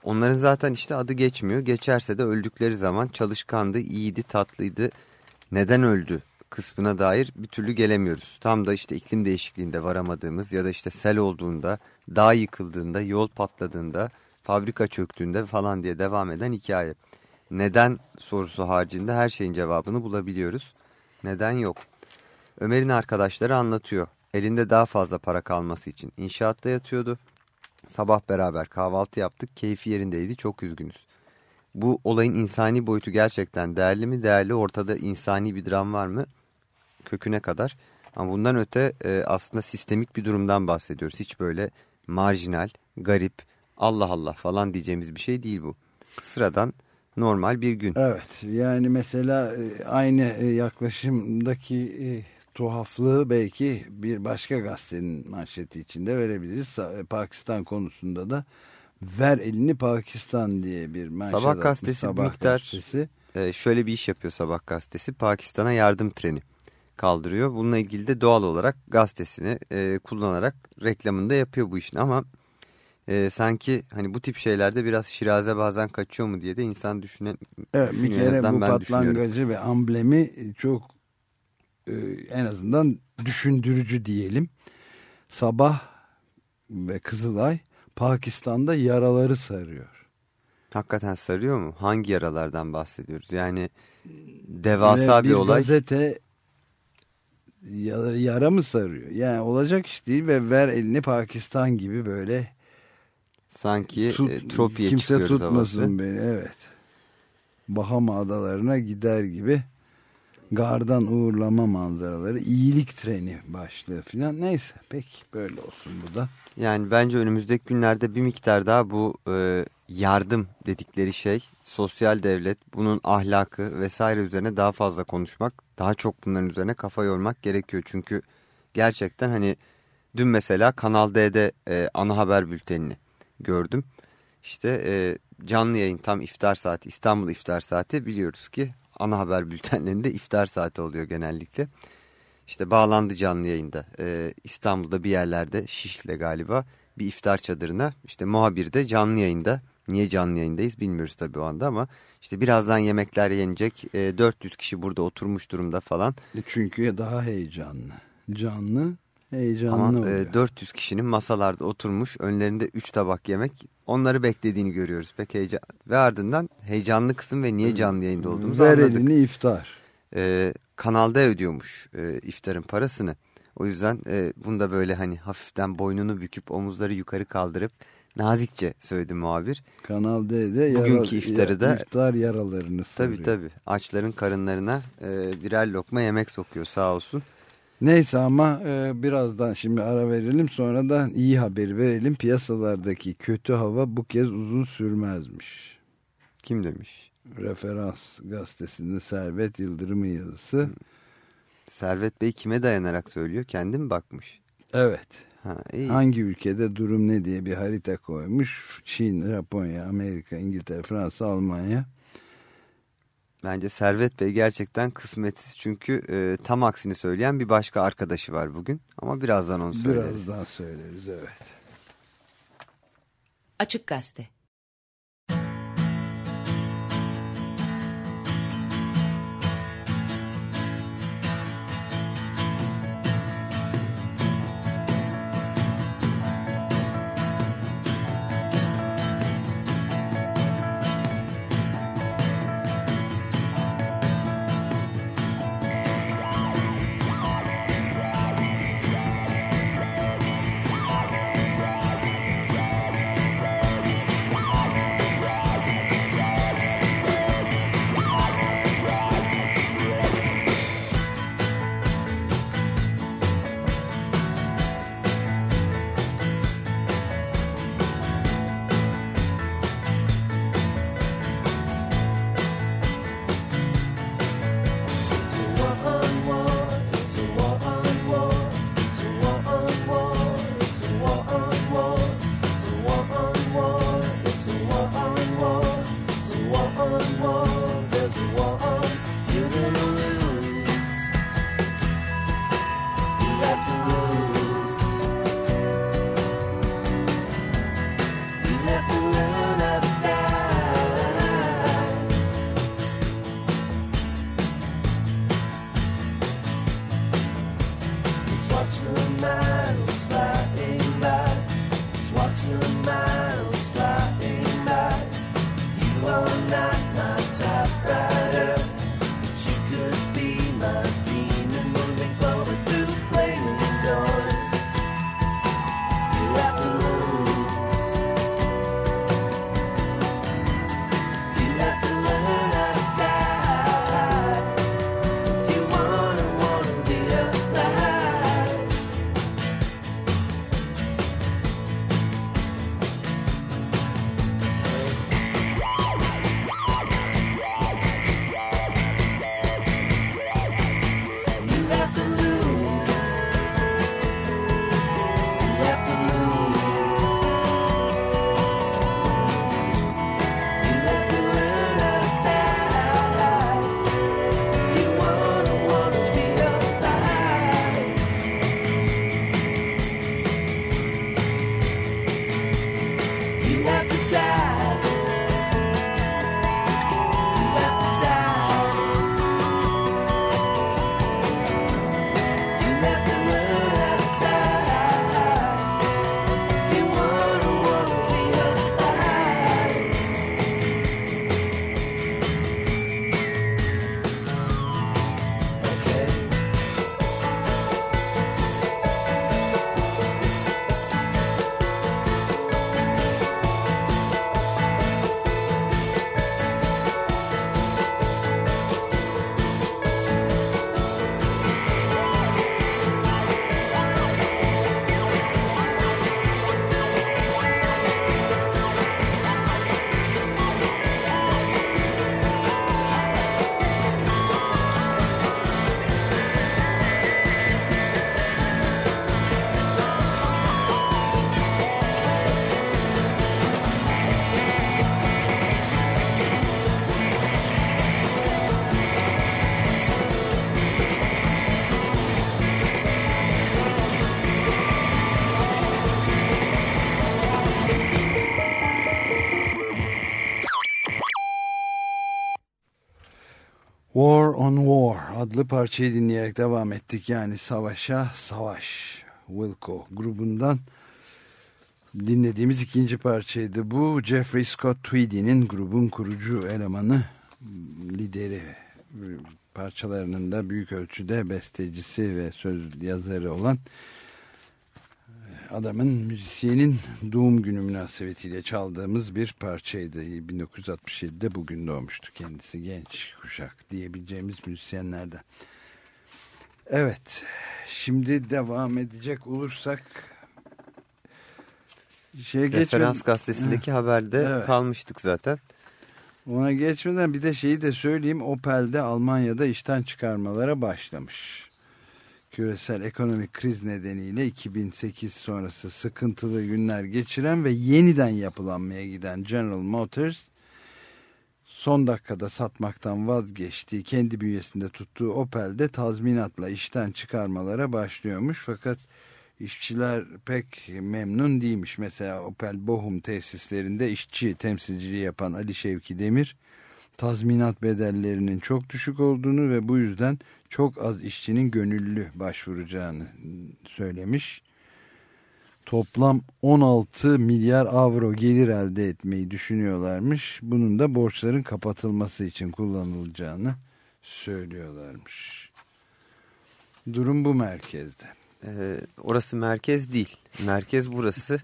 [SPEAKER 3] onların zaten işte adı geçmiyor. Geçerse de öldükleri zaman çalışkandı, iyiydi, tatlıydı. Neden öldü kısmına dair bir türlü gelemiyoruz. Tam da işte iklim değişikliğinde varamadığımız ya da işte sel olduğunda, dağ yıkıldığında, yol patladığında fabrika çöktüğünde falan diye devam eden hikaye. Neden sorusu haricinde her şeyin cevabını bulabiliyoruz. Neden yok. Ömer'in arkadaşları anlatıyor. Elinde daha fazla para kalması için inşaatta yatıyordu. Sabah beraber kahvaltı yaptık. Keyfi yerindeydi. Çok üzgünüz. Bu olayın insani boyutu gerçekten değerli mi? Değerli. Ortada insani bir dram var mı? Köküne kadar. Ama bundan öte e, aslında sistemik bir durumdan bahsediyoruz. Hiç böyle marjinal, garip, Allah Allah falan diyeceğimiz bir şey değil bu. Sıradan normal bir gün.
[SPEAKER 2] Evet yani mesela e, aynı e, yaklaşımdaki e, tuhaflığı belki bir başka gazetenin manşeti içinde verebiliriz. Pakistan konusunda da ver elini Pakistan diye bir manşet
[SPEAKER 3] Sabah gazetesi sabah miktar gazetesi. şöyle bir iş yapıyor Sabah gazetesi. Pakistan'a yardım treni kaldırıyor. Bununla ilgili de doğal olarak gazetesini kullanarak reklamında yapıyor bu işin ama e, sanki hani bu tip şeylerde biraz şiraze bazen kaçıyor mu diye de insan düşünen,
[SPEAKER 2] evet, Bir kere bu patlangacı ve amblemi çok e, en azından düşündürücü diyelim. Sabah ve Kızılay Pakistan'da yaraları sarıyor.
[SPEAKER 3] Hakikaten sarıyor mu? Hangi yaralardan bahsediyoruz? Yani devasa bir, bir olay.
[SPEAKER 2] gazete yara mı sarıyor? Yani olacak iş değil ve ver elini Pakistan gibi böyle
[SPEAKER 3] Sanki Tut, e, tropiye kimse çıkıyoruz
[SPEAKER 2] Kimse tutmasın havası. beni evet. Bahama adalarına gider gibi gardan uğurlama manzaraları, iyilik treni başlığı filan. Neyse peki böyle olsun bu da.
[SPEAKER 3] Yani bence önümüzdeki günlerde bir miktar daha bu e, yardım dedikleri şey, sosyal devlet, bunun ahlakı vesaire üzerine daha fazla konuşmak, daha çok bunların üzerine kafa yormak gerekiyor. Çünkü gerçekten hani dün mesela Kanal D'de e, ana haber bültenini gördüm. İşte e, canlı yayın tam iftar saati İstanbul iftar saati biliyoruz ki ana haber bültenlerinde iftar saati oluyor genellikle. İşte bağlandı canlı yayında e, İstanbul'da bir yerlerde Şişli'de galiba bir iftar çadırına işte muhabir de canlı yayında niye canlı yayındayız bilmiyoruz tabii o anda ama işte birazdan yemekler yenecek e, 400 kişi burada oturmuş durumda falan.
[SPEAKER 2] E çünkü daha heyecanlı canlı heyecanlı Ama
[SPEAKER 3] e, 400 kişinin masalarda oturmuş önlerinde 3 tabak yemek onları beklediğini görüyoruz. Pek heyecan ve ardından heyecanlı kısım ve niye canlı yayında olduğumuzu
[SPEAKER 2] Ver
[SPEAKER 3] anladık.
[SPEAKER 2] elini iftar.
[SPEAKER 3] Ee, kanalda ödüyormuş e, iftarın parasını. O yüzden e, bunda böyle hani hafiften boynunu büküp omuzları yukarı kaldırıp nazikçe söyledi muhabir.
[SPEAKER 2] Kanal D'de
[SPEAKER 3] Bugünkü iftarı da-
[SPEAKER 2] iftar yaralarını sarıyor.
[SPEAKER 3] Tabii tabii açların karınlarına e, birer lokma yemek sokuyor sağ olsun.
[SPEAKER 2] Neyse ama e, birazdan şimdi ara verelim sonra da iyi haberi verelim. Piyasalardaki kötü hava bu kez uzun sürmezmiş.
[SPEAKER 3] Kim demiş?
[SPEAKER 2] Referans gazetesinde Servet Yıldırım'ın yazısı.
[SPEAKER 3] Servet Bey kime dayanarak söylüyor? Kendi mi bakmış?
[SPEAKER 2] Evet.
[SPEAKER 3] Ha, iyi.
[SPEAKER 2] Hangi ülkede durum ne diye bir harita koymuş. Çin, Japonya, Amerika, İngiltere, Fransa, Almanya.
[SPEAKER 3] Bence Servet Bey gerçekten kısmetsiz çünkü e, tam aksini söyleyen bir başka arkadaşı var bugün. Ama birazdan onu söyleriz.
[SPEAKER 2] Birazdan söyleriz evet.
[SPEAKER 4] Açık Gazete
[SPEAKER 5] on War
[SPEAKER 2] adlı parçayı dinleyerek devam ettik. Yani savaşa savaş. Wilco grubundan Dinlediğimiz ikinci parçaydı bu. Jeffrey Scott Tweedy'nin grubun kurucu elemanı, lideri parçalarının da büyük ölçüde bestecisi ve söz yazarı olan adamın müzisyenin doğum günü münasebetiyle çaldığımız bir parçaydı. 1967'de bugün doğmuştu kendisi genç kuşak diyebileceğimiz müzisyenlerden. Evet şimdi devam edecek olursak şeye
[SPEAKER 3] Referans
[SPEAKER 2] geçmeden-
[SPEAKER 3] gazetesindeki haberde
[SPEAKER 2] Evet.
[SPEAKER 3] kalmıştık zaten.
[SPEAKER 2] Ona geçmeden bir de şeyi de söyleyeyim. Opel'de Almanya'da işten çıkarmalara başlamış. Küresel ekonomik kriz nedeniyle 2008 sonrası sıkıntılı günler geçiren ve yeniden yapılanmaya giden General Motors son dakikada satmaktan vazgeçtiği kendi bünyesinde tuttuğu Opel'de tazminatla işten çıkarmalara başlıyormuş. Fakat işçiler pek memnun değilmiş. Mesela Opel Bochum tesislerinde işçi temsilciliği yapan Ali Şevki Demir tazminat bedellerinin çok düşük olduğunu ve bu yüzden çok az işçinin gönüllü başvuracağını söylemiş. Toplam 16 milyar avro gelir elde etmeyi düşünüyorlarmış. Bunun da borçların kapatılması için kullanılacağını söylüyorlarmış. Durum bu merkezde.
[SPEAKER 3] Ee, orası merkez değil. Merkez burası.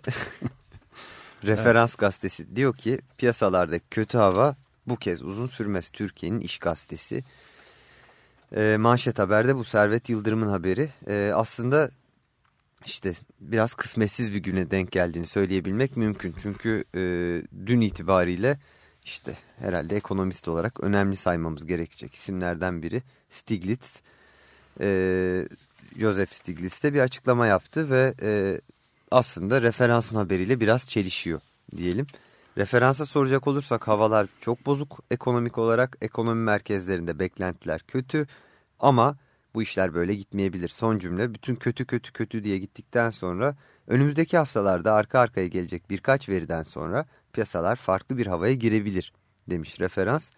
[SPEAKER 3] Referans gazetesi diyor ki piyasalarda kötü hava bu kez uzun sürmez Türkiye'nin iş gazetesi. Ee, manşet haberde bu Servet Yıldırım'ın haberi. Ee, aslında işte biraz kısmetsiz bir güne denk geldiğini söyleyebilmek mümkün. Çünkü e, dün itibariyle işte herhalde ekonomist olarak önemli saymamız gerekecek isimlerden biri Stiglitz. E, Joseph Stiglitz de bir açıklama yaptı ve e, aslında referansın haberiyle biraz çelişiyor diyelim. Referansa soracak olursak havalar çok bozuk ekonomik olarak ekonomi merkezlerinde beklentiler kötü ama bu işler böyle gitmeyebilir. Son cümle bütün kötü kötü kötü diye gittikten sonra önümüzdeki haftalarda arka arkaya gelecek birkaç veriden sonra piyasalar farklı bir havaya girebilir demiş referans.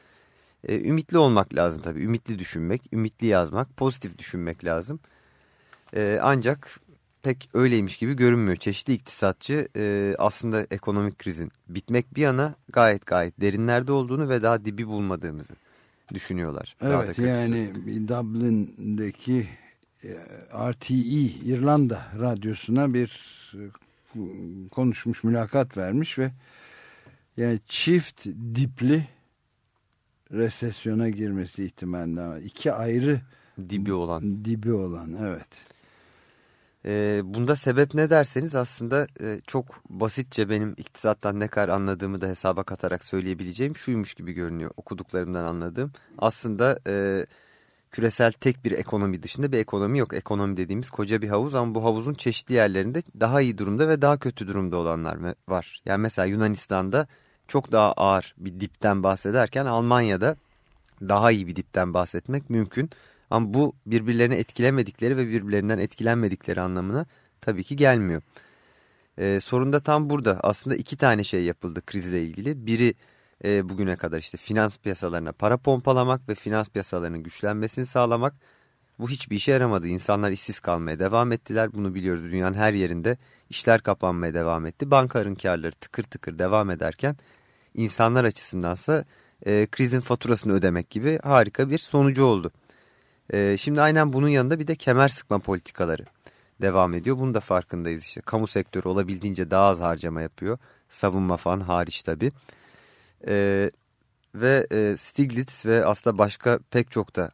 [SPEAKER 3] E, ümitli olmak lazım tabii ümitli düşünmek, ümitli yazmak, pozitif düşünmek lazım. E, ancak pek öyleymiş gibi görünmüyor. Çeşitli iktisatçı e, aslında ekonomik krizin bitmek bir yana gayet gayet derinlerde olduğunu ve daha dibi bulmadığımızı düşünüyorlar. Daha
[SPEAKER 2] Evet
[SPEAKER 3] kötüsü.
[SPEAKER 2] yani Dublin'deki e, RTE İrlanda radyosuna bir e, konuşmuş mülakat vermiş ve yani çift dipli resesyona girmesi ihtimalinden var. iki ayrı
[SPEAKER 3] dibi olan.
[SPEAKER 2] dibi olan evet.
[SPEAKER 3] E, bunda sebep ne derseniz aslında e, çok basitçe benim iktisattan ne kadar anladığımı da hesaba katarak söyleyebileceğim şuymuş gibi görünüyor okuduklarımdan anladığım. Aslında e, küresel tek bir ekonomi dışında bir ekonomi yok. Ekonomi dediğimiz koca bir havuz ama bu havuzun çeşitli yerlerinde daha iyi durumda ve daha kötü durumda olanlar var. Yani mesela Yunanistan'da çok daha ağır bir dipten bahsederken Almanya'da daha iyi bir dipten bahsetmek mümkün. Ama bu birbirlerini etkilemedikleri ve birbirlerinden etkilenmedikleri anlamına tabii ki gelmiyor. Ee, sorun da tam burada. Aslında iki tane şey yapıldı krizle ilgili. Biri e, bugüne kadar işte finans piyasalarına para pompalamak ve finans piyasalarının güçlenmesini sağlamak. Bu hiçbir işe yaramadı. İnsanlar işsiz kalmaya devam ettiler. Bunu biliyoruz dünyanın her yerinde işler kapanmaya devam etti. Bankaların karları tıkır tıkır devam ederken insanlar açısındansa e, krizin faturasını ödemek gibi harika bir sonucu oldu. E, şimdi aynen bunun yanında bir de kemer sıkma politikaları devam ediyor. Bunun da farkındayız işte. Kamu sektörü olabildiğince daha az harcama yapıyor. Savunma falan hariç tabii. E, ve e, Stiglitz ve aslında başka pek çok da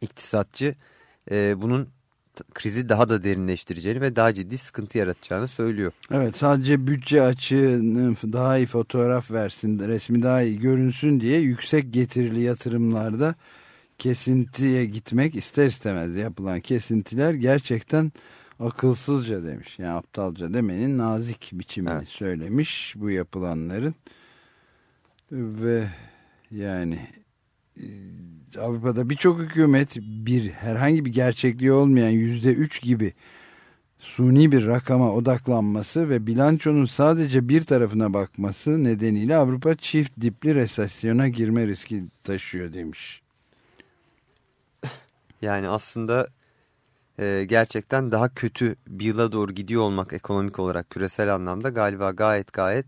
[SPEAKER 3] iktisatçı e, bunun krizi daha da derinleştireceğini ve daha ciddi sıkıntı yaratacağını söylüyor.
[SPEAKER 2] Evet sadece bütçe açığının daha iyi fotoğraf versin, resmi daha iyi görünsün diye yüksek getirili yatırımlarda kesintiye gitmek ister istemez yapılan kesintiler gerçekten akılsızca demiş. Yani aptalca demenin nazik biçimini
[SPEAKER 3] Evet.
[SPEAKER 2] söylemiş bu yapılanların. Ve yani e, Avrupa'da birçok hükümet bir herhangi bir gerçekliği olmayan yüzde üç gibi suni bir rakama odaklanması ve bilançonun sadece bir tarafına bakması nedeniyle Avrupa çift dipli resesyona girme riski taşıyor demiş.
[SPEAKER 3] Yani aslında e, gerçekten daha kötü bir yıla doğru gidiyor olmak ekonomik olarak küresel anlamda galiba gayet gayet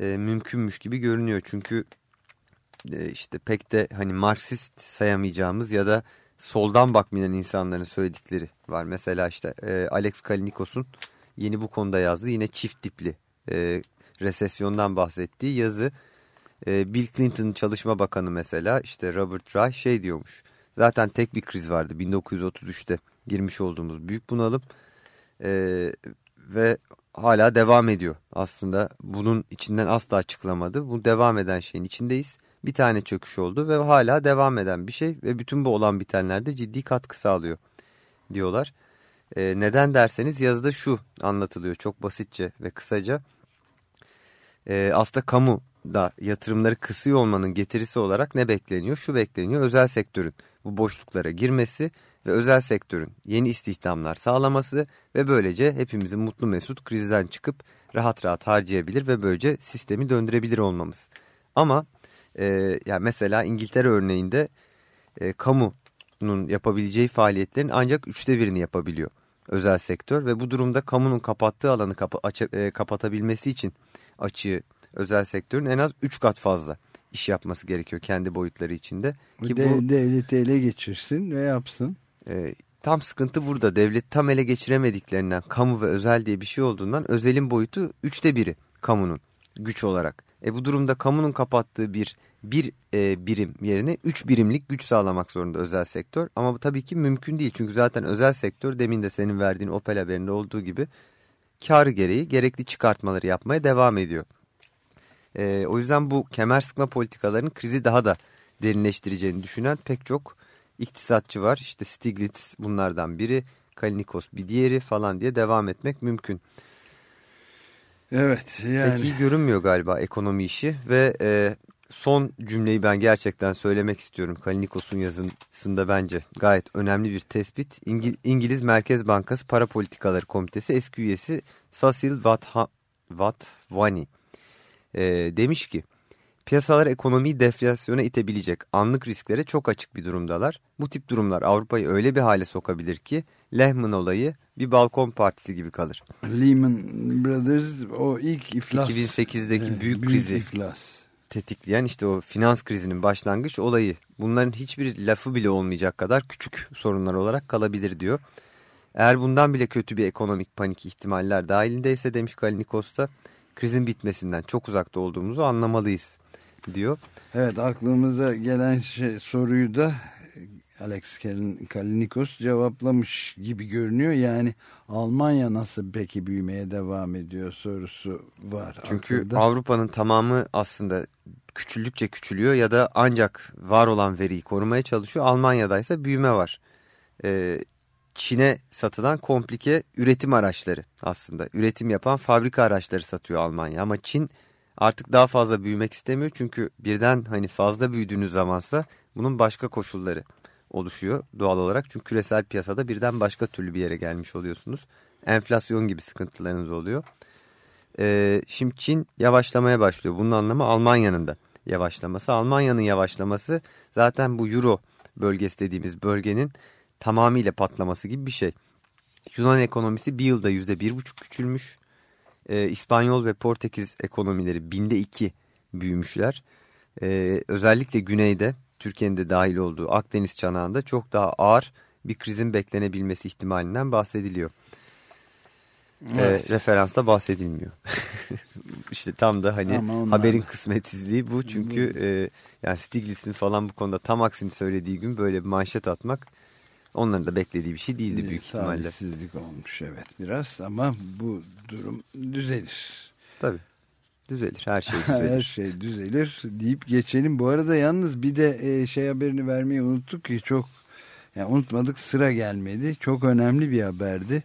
[SPEAKER 3] e, mümkünmüş gibi görünüyor. Çünkü e, işte pek de hani Marksist sayamayacağımız ya da soldan bakmayan insanların söyledikleri var. Mesela işte e, Alex Kalinikos'un yeni bu konuda yazdığı yine çift tipli e, resesyondan bahsettiği yazı. E, Bill Clinton'ın çalışma bakanı mesela işte Robert Reich şey diyormuş. Zaten tek bir kriz vardı 1933'te girmiş olduğumuz büyük bunalım e, ve hala devam ediyor. Aslında bunun içinden asla çıkılamadı. Bu devam eden şeyin içindeyiz. Bir tane çöküş oldu ve hala devam eden bir şey ve bütün bu olan bitenlerde ciddi katkı sağlıyor diyorlar. E, neden derseniz yazıda şu anlatılıyor çok basitçe ve kısaca. E, aslında kamu da yatırımları kısıyor olmanın getirisi olarak ne bekleniyor? Şu bekleniyor özel sektörün bu boşluklara girmesi ve özel sektörün yeni istihdamlar sağlaması ve böylece hepimizin mutlu mesut krizden çıkıp rahat rahat harcayabilir ve böylece sistemi döndürebilir olmamız. Ama e, yani mesela İngiltere örneğinde e, kamunun yapabileceği faaliyetlerin ancak üçte birini yapabiliyor özel sektör ve bu durumda kamunun kapattığı alanı kapa açı, e, kapatabilmesi için açığı özel sektörün en az 3 kat fazla iş yapması gerekiyor kendi boyutları içinde. Ki
[SPEAKER 2] De,
[SPEAKER 3] bu
[SPEAKER 2] devleti ele geçirsin ve yapsın.
[SPEAKER 3] e, tam sıkıntı burada. Devlet tam ele geçiremediklerinden kamu ve özel diye bir şey olduğundan özelin boyutu üçte biri kamunun güç olarak. E bu durumda kamunun kapattığı bir bir e, birim yerine üç birimlik güç sağlamak zorunda özel sektör. Ama bu tabii ki mümkün değil. Çünkü zaten özel sektör demin de senin verdiğin Opel haberinde olduğu gibi karı gereği gerekli çıkartmaları yapmaya devam ediyor. E, o yüzden bu kemer sıkma politikalarının krizi daha da derinleştireceğini düşünen pek çok iktisatçı var. İşte Stiglitz bunlardan biri, Kalinikos bir diğeri falan diye devam etmek mümkün.
[SPEAKER 2] Evet yani.
[SPEAKER 3] Pek iyi görünmüyor galiba ekonomi işi ve e, son cümleyi ben gerçekten söylemek istiyorum. Kalinikos'un yazısında bence gayet önemli bir tespit. İngil İngiliz Merkez Bankası Para Politikaları Komitesi eski üyesi Cecil Watvani e, demiş ki piyasalar ekonomiyi deflasyona itebilecek anlık risklere çok açık bir durumdalar. Bu tip durumlar Avrupa'yı öyle bir hale sokabilir ki Lehman olayı bir balkon partisi gibi kalır.
[SPEAKER 2] Lehman Brothers o ilk iflas.
[SPEAKER 3] 2008'deki
[SPEAKER 2] Evet,
[SPEAKER 3] büyük krizi.
[SPEAKER 2] iflas.
[SPEAKER 3] tetikleyen işte o finans krizinin başlangıç olayı bunların hiçbir lafı bile olmayacak kadar küçük sorunlar olarak kalabilir diyor. Eğer bundan bile kötü bir ekonomik panik ihtimaller dahilindeyse demiş Kalinikos da krizin bitmesinden çok uzakta olduğumuzu anlamalıyız diyor.
[SPEAKER 2] Evet aklımıza gelen şey, soruyu da Alex Kalin- Kalinikos cevaplamış gibi görünüyor. Yani Almanya nasıl peki büyümeye devam ediyor sorusu var.
[SPEAKER 3] Çünkü. Avrupa'nın tamamı aslında küçüldükçe küçülüyor ya da ancak var olan veriyi korumaya çalışıyor. Almanya'da ise büyüme var. Ee, Çin'e satılan komplike üretim araçları aslında. Üretim yapan fabrika araçları satıyor Almanya ama Çin artık daha fazla büyümek istemiyor. Çünkü birden hani fazla büyüdüğünüz zamansa bunun başka koşulları oluşuyor doğal olarak. Çünkü küresel piyasada birden başka türlü bir yere gelmiş oluyorsunuz. Enflasyon gibi sıkıntılarınız oluyor. Ee, şimdi Çin yavaşlamaya başlıyor. Bunun anlamı Almanya'nın da yavaşlaması. Almanya'nın yavaşlaması zaten bu Euro bölgesi dediğimiz bölgenin tamamıyla patlaması gibi bir şey. Yunan ekonomisi bir yılda yüzde bir buçuk küçülmüş. Ee, İspanyol ve Portekiz ekonomileri binde iki büyümüşler. Ee, özellikle güneyde Türkiye'nin de dahil olduğu Akdeniz çanağında çok daha ağır bir krizin beklenebilmesi ihtimalinden bahsediliyor.
[SPEAKER 2] Evet.
[SPEAKER 3] Ee, referansta bahsedilmiyor. işte tam da hani haberin kısmetsizliği bu. Çünkü e, yani Stiglitz'in falan bu konuda tam aksini söylediği gün böyle bir manşet atmak onların da beklediği bir şey değildi büyük ihtimalle.
[SPEAKER 2] Talihsizlik olmuş evet biraz ama bu durum düzelir.
[SPEAKER 3] Tabii. Düzelir. Her şey
[SPEAKER 2] Her
[SPEAKER 3] düzelir.
[SPEAKER 2] şey düzelir deyip geçelim. Bu arada yalnız bir de e, şey haberini vermeyi unuttuk ki çok yani unutmadık sıra gelmedi. Çok önemli bir haberdi.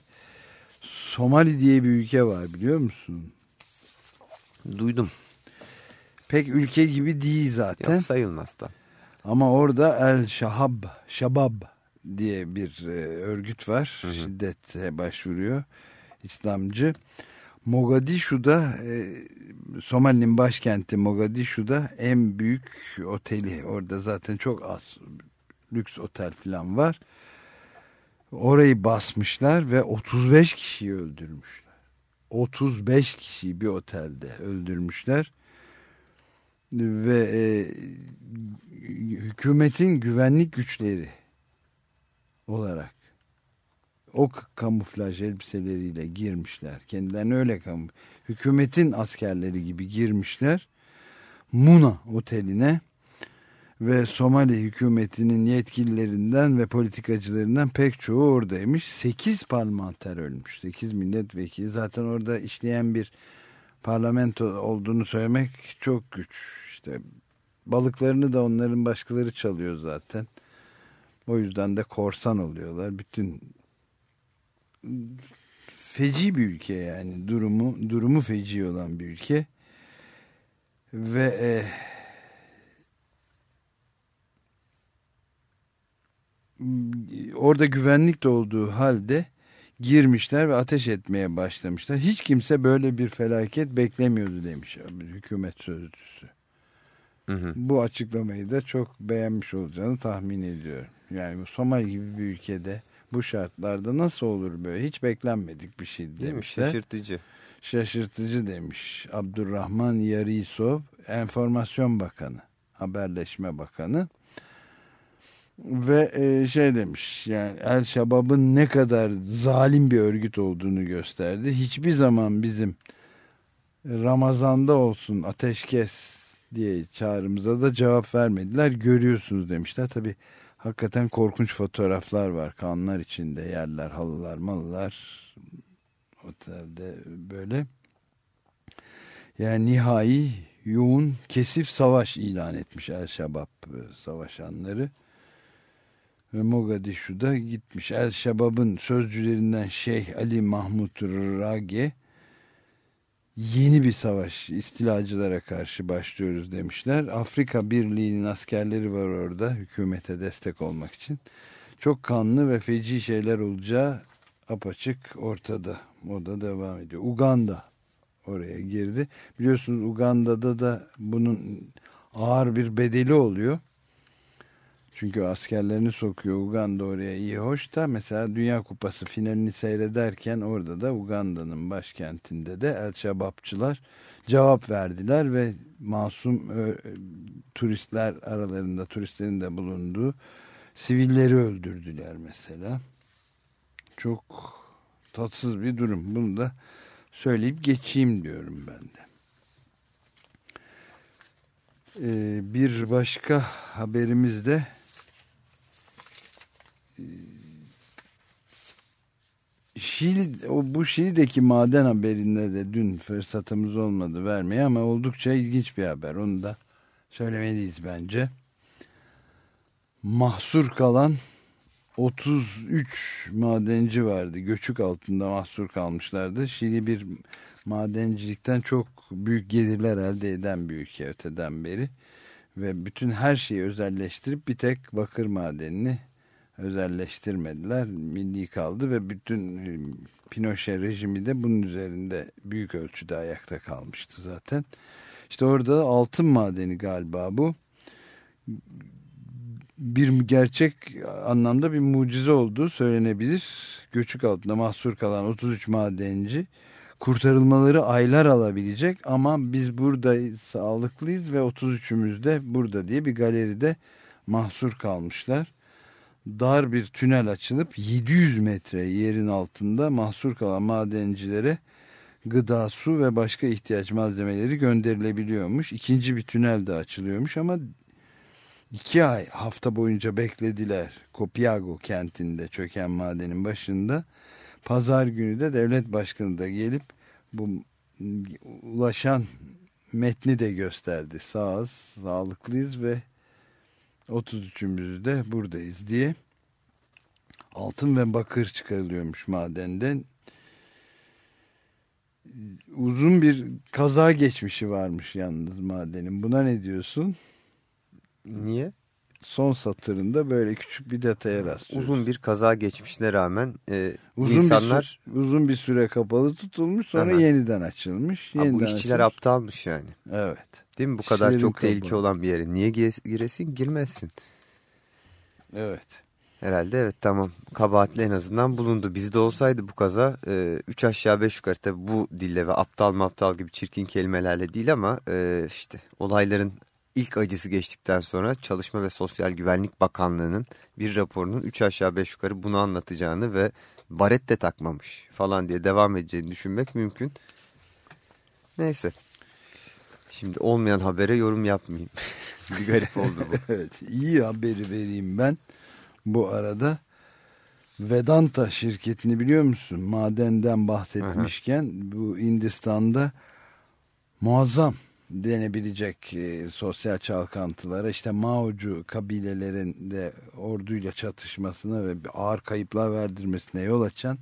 [SPEAKER 2] Somali diye bir ülke var biliyor musun?
[SPEAKER 3] Duydum.
[SPEAKER 2] Pek ülke gibi değil zaten.
[SPEAKER 3] Yok sayılmaz da.
[SPEAKER 2] Ama orada El Şahab, Şabab diye bir e, örgüt var. Şiddete başvuruyor. İslamcı. Mogadishu'da e, Somali'nin başkenti Mogadishu'da en büyük oteli orada zaten çok az lüks otel falan var. orayı basmışlar ve 35 kişiyi öldürmüşler. 35 kişiyi bir otelde öldürmüşler ve e, hükümetin güvenlik güçleri olarak o kamuflaj elbiseleriyle girmişler. Kendilerini öyle kamu hükümetin askerleri gibi girmişler. Muna oteline ve Somali hükümetinin yetkililerinden ve politikacılarından pek çoğu oradaymış. 8 parlamenter ölmüş. 8 milletvekili. Zaten orada işleyen bir parlamento olduğunu söylemek çok güç. İşte balıklarını da onların başkaları çalıyor zaten. O yüzden de korsan oluyorlar. Bütün feci bir ülke yani durumu durumu feci olan bir ülke ve e, orada güvenlik de olduğu halde girmişler ve ateş etmeye başlamışlar. Hiç kimse böyle bir felaket beklemiyordu demiş hükümet sözcüsü.
[SPEAKER 3] Hı hı.
[SPEAKER 2] Bu açıklamayı da çok beğenmiş olacağını tahmin ediyorum. Yani bu Somali gibi bir ülkede bu şartlarda nasıl olur böyle hiç beklenmedik bir şey
[SPEAKER 3] Değil mi?
[SPEAKER 2] demişler.
[SPEAKER 3] Şaşırtıcı.
[SPEAKER 2] Şaşırtıcı demiş Abdurrahman Yarisov Enformasyon Bakanı Haberleşme Bakanı ve e, şey demiş yani El Şabab'ın ne kadar zalim bir örgüt olduğunu gösterdi. Hiçbir zaman bizim Ramazan'da olsun ateşkes diye çağrımıza da cevap vermediler. Görüyorsunuz demişler. Tabi hakikaten korkunç fotoğraflar var. Kanlar içinde yerler, halılar, malılar otelde böyle. Yani nihai yoğun kesif savaş ilan etmiş El Şabab e, savaşanları. Ve Mogadishu'da gitmiş. El Şabab'ın sözcülerinden Şeyh Ali Mahmut Rage yeni bir savaş istilacılara karşı başlıyoruz demişler. Afrika Birliği'nin askerleri var orada hükümete destek olmak için. Çok kanlı ve feci şeyler olacağı apaçık ortada. O da devam ediyor. Uganda oraya girdi. Biliyorsunuz Uganda'da da bunun ağır bir bedeli oluyor. Çünkü askerlerini sokuyor Uganda oraya iyi hoş da mesela Dünya Kupası finalini seyrederken orada da Uganda'nın başkentinde de El Şabapçılar cevap verdiler ve masum ö, turistler aralarında turistlerin de bulunduğu sivilleri öldürdüler mesela. Çok tatsız bir durum. Bunu da söyleyip geçeyim diyorum ben de. Ee, bir başka haberimiz de e, Şili, o bu Şili'deki maden haberinde de dün fırsatımız olmadı vermeye ama oldukça ilginç bir haber. Onu da söylemeliyiz bence. Mahsur kalan 33 madenci vardı. Göçük altında mahsur kalmışlardı. Şili bir madencilikten çok büyük gelirler elde eden bir ülke öteden beri. Ve bütün her şeyi özelleştirip bir tek bakır madenini özelleştirmediler. Milli kaldı ve bütün e, Pinochet rejimi de bunun üzerinde büyük ölçüde ayakta kalmıştı zaten. İşte orada altın madeni galiba bu. Bir gerçek anlamda bir mucize olduğu söylenebilir. Göçük altında mahsur kalan 33 madenci kurtarılmaları aylar alabilecek ama biz burada sağlıklıyız ve 33'ümüz de burada diye bir galeride mahsur kalmışlar dar bir tünel açılıp 700 metre yerin altında mahsur kalan madencilere gıda, su ve başka ihtiyaç malzemeleri gönderilebiliyormuş. İkinci bir tünel de açılıyormuş ama iki ay hafta boyunca beklediler Copiago kentinde çöken madenin başında. Pazar günü de devlet başkanı da gelip bu ulaşan metni de gösterdi. Sağız, sağlıklıyız ve 33'ümüz de buradayız diye altın ve bakır çıkarılıyormuş madenden. Uzun bir kaza geçmişi varmış yalnız madenin. Buna ne diyorsun?
[SPEAKER 3] Niye?
[SPEAKER 2] Son satırında böyle küçük bir detaya rastlıyoruz.
[SPEAKER 3] Uzun bir kaza geçmişine rağmen e,
[SPEAKER 2] uzun
[SPEAKER 3] insanlar...
[SPEAKER 2] Bir uzun bir süre kapalı tutulmuş sonra
[SPEAKER 3] Aha.
[SPEAKER 2] yeniden açılmış.
[SPEAKER 3] Ha,
[SPEAKER 2] Yeniden
[SPEAKER 3] bu işçiler
[SPEAKER 2] açılmış.
[SPEAKER 3] aptalmış yani.
[SPEAKER 2] Evet.
[SPEAKER 3] Değil mi? Bu kadar
[SPEAKER 2] İşçilerin
[SPEAKER 3] çok tehlike
[SPEAKER 2] kabuğu.
[SPEAKER 3] olan bir yere niye gire- giresin? Girmezsin.
[SPEAKER 2] Evet.
[SPEAKER 3] Herhalde evet tamam kabahatli en azından bulundu. Bizde olsaydı bu kaza 3 aşağı 5 yukarı tabi bu dille ve aptal maptal gibi çirkin kelimelerle değil ama e, işte olayların ilk acısı geçtikten sonra Çalışma ve Sosyal Güvenlik Bakanlığı'nın bir raporunun 3 aşağı 5 yukarı bunu anlatacağını ve baret de takmamış falan diye devam edeceğini düşünmek mümkün. Neyse. Şimdi olmayan habere yorum yapmayayım. bir garip oldu bu.
[SPEAKER 2] evet iyi haberi vereyim ben. Bu arada Vedanta şirketini biliyor musun? Madenden bahsetmişken bu Hindistan'da muazzam denebilecek e, sosyal çalkantılara işte Maocu kabilelerin de orduyla çatışmasına ve ağır kayıplar verdirmesine yol açan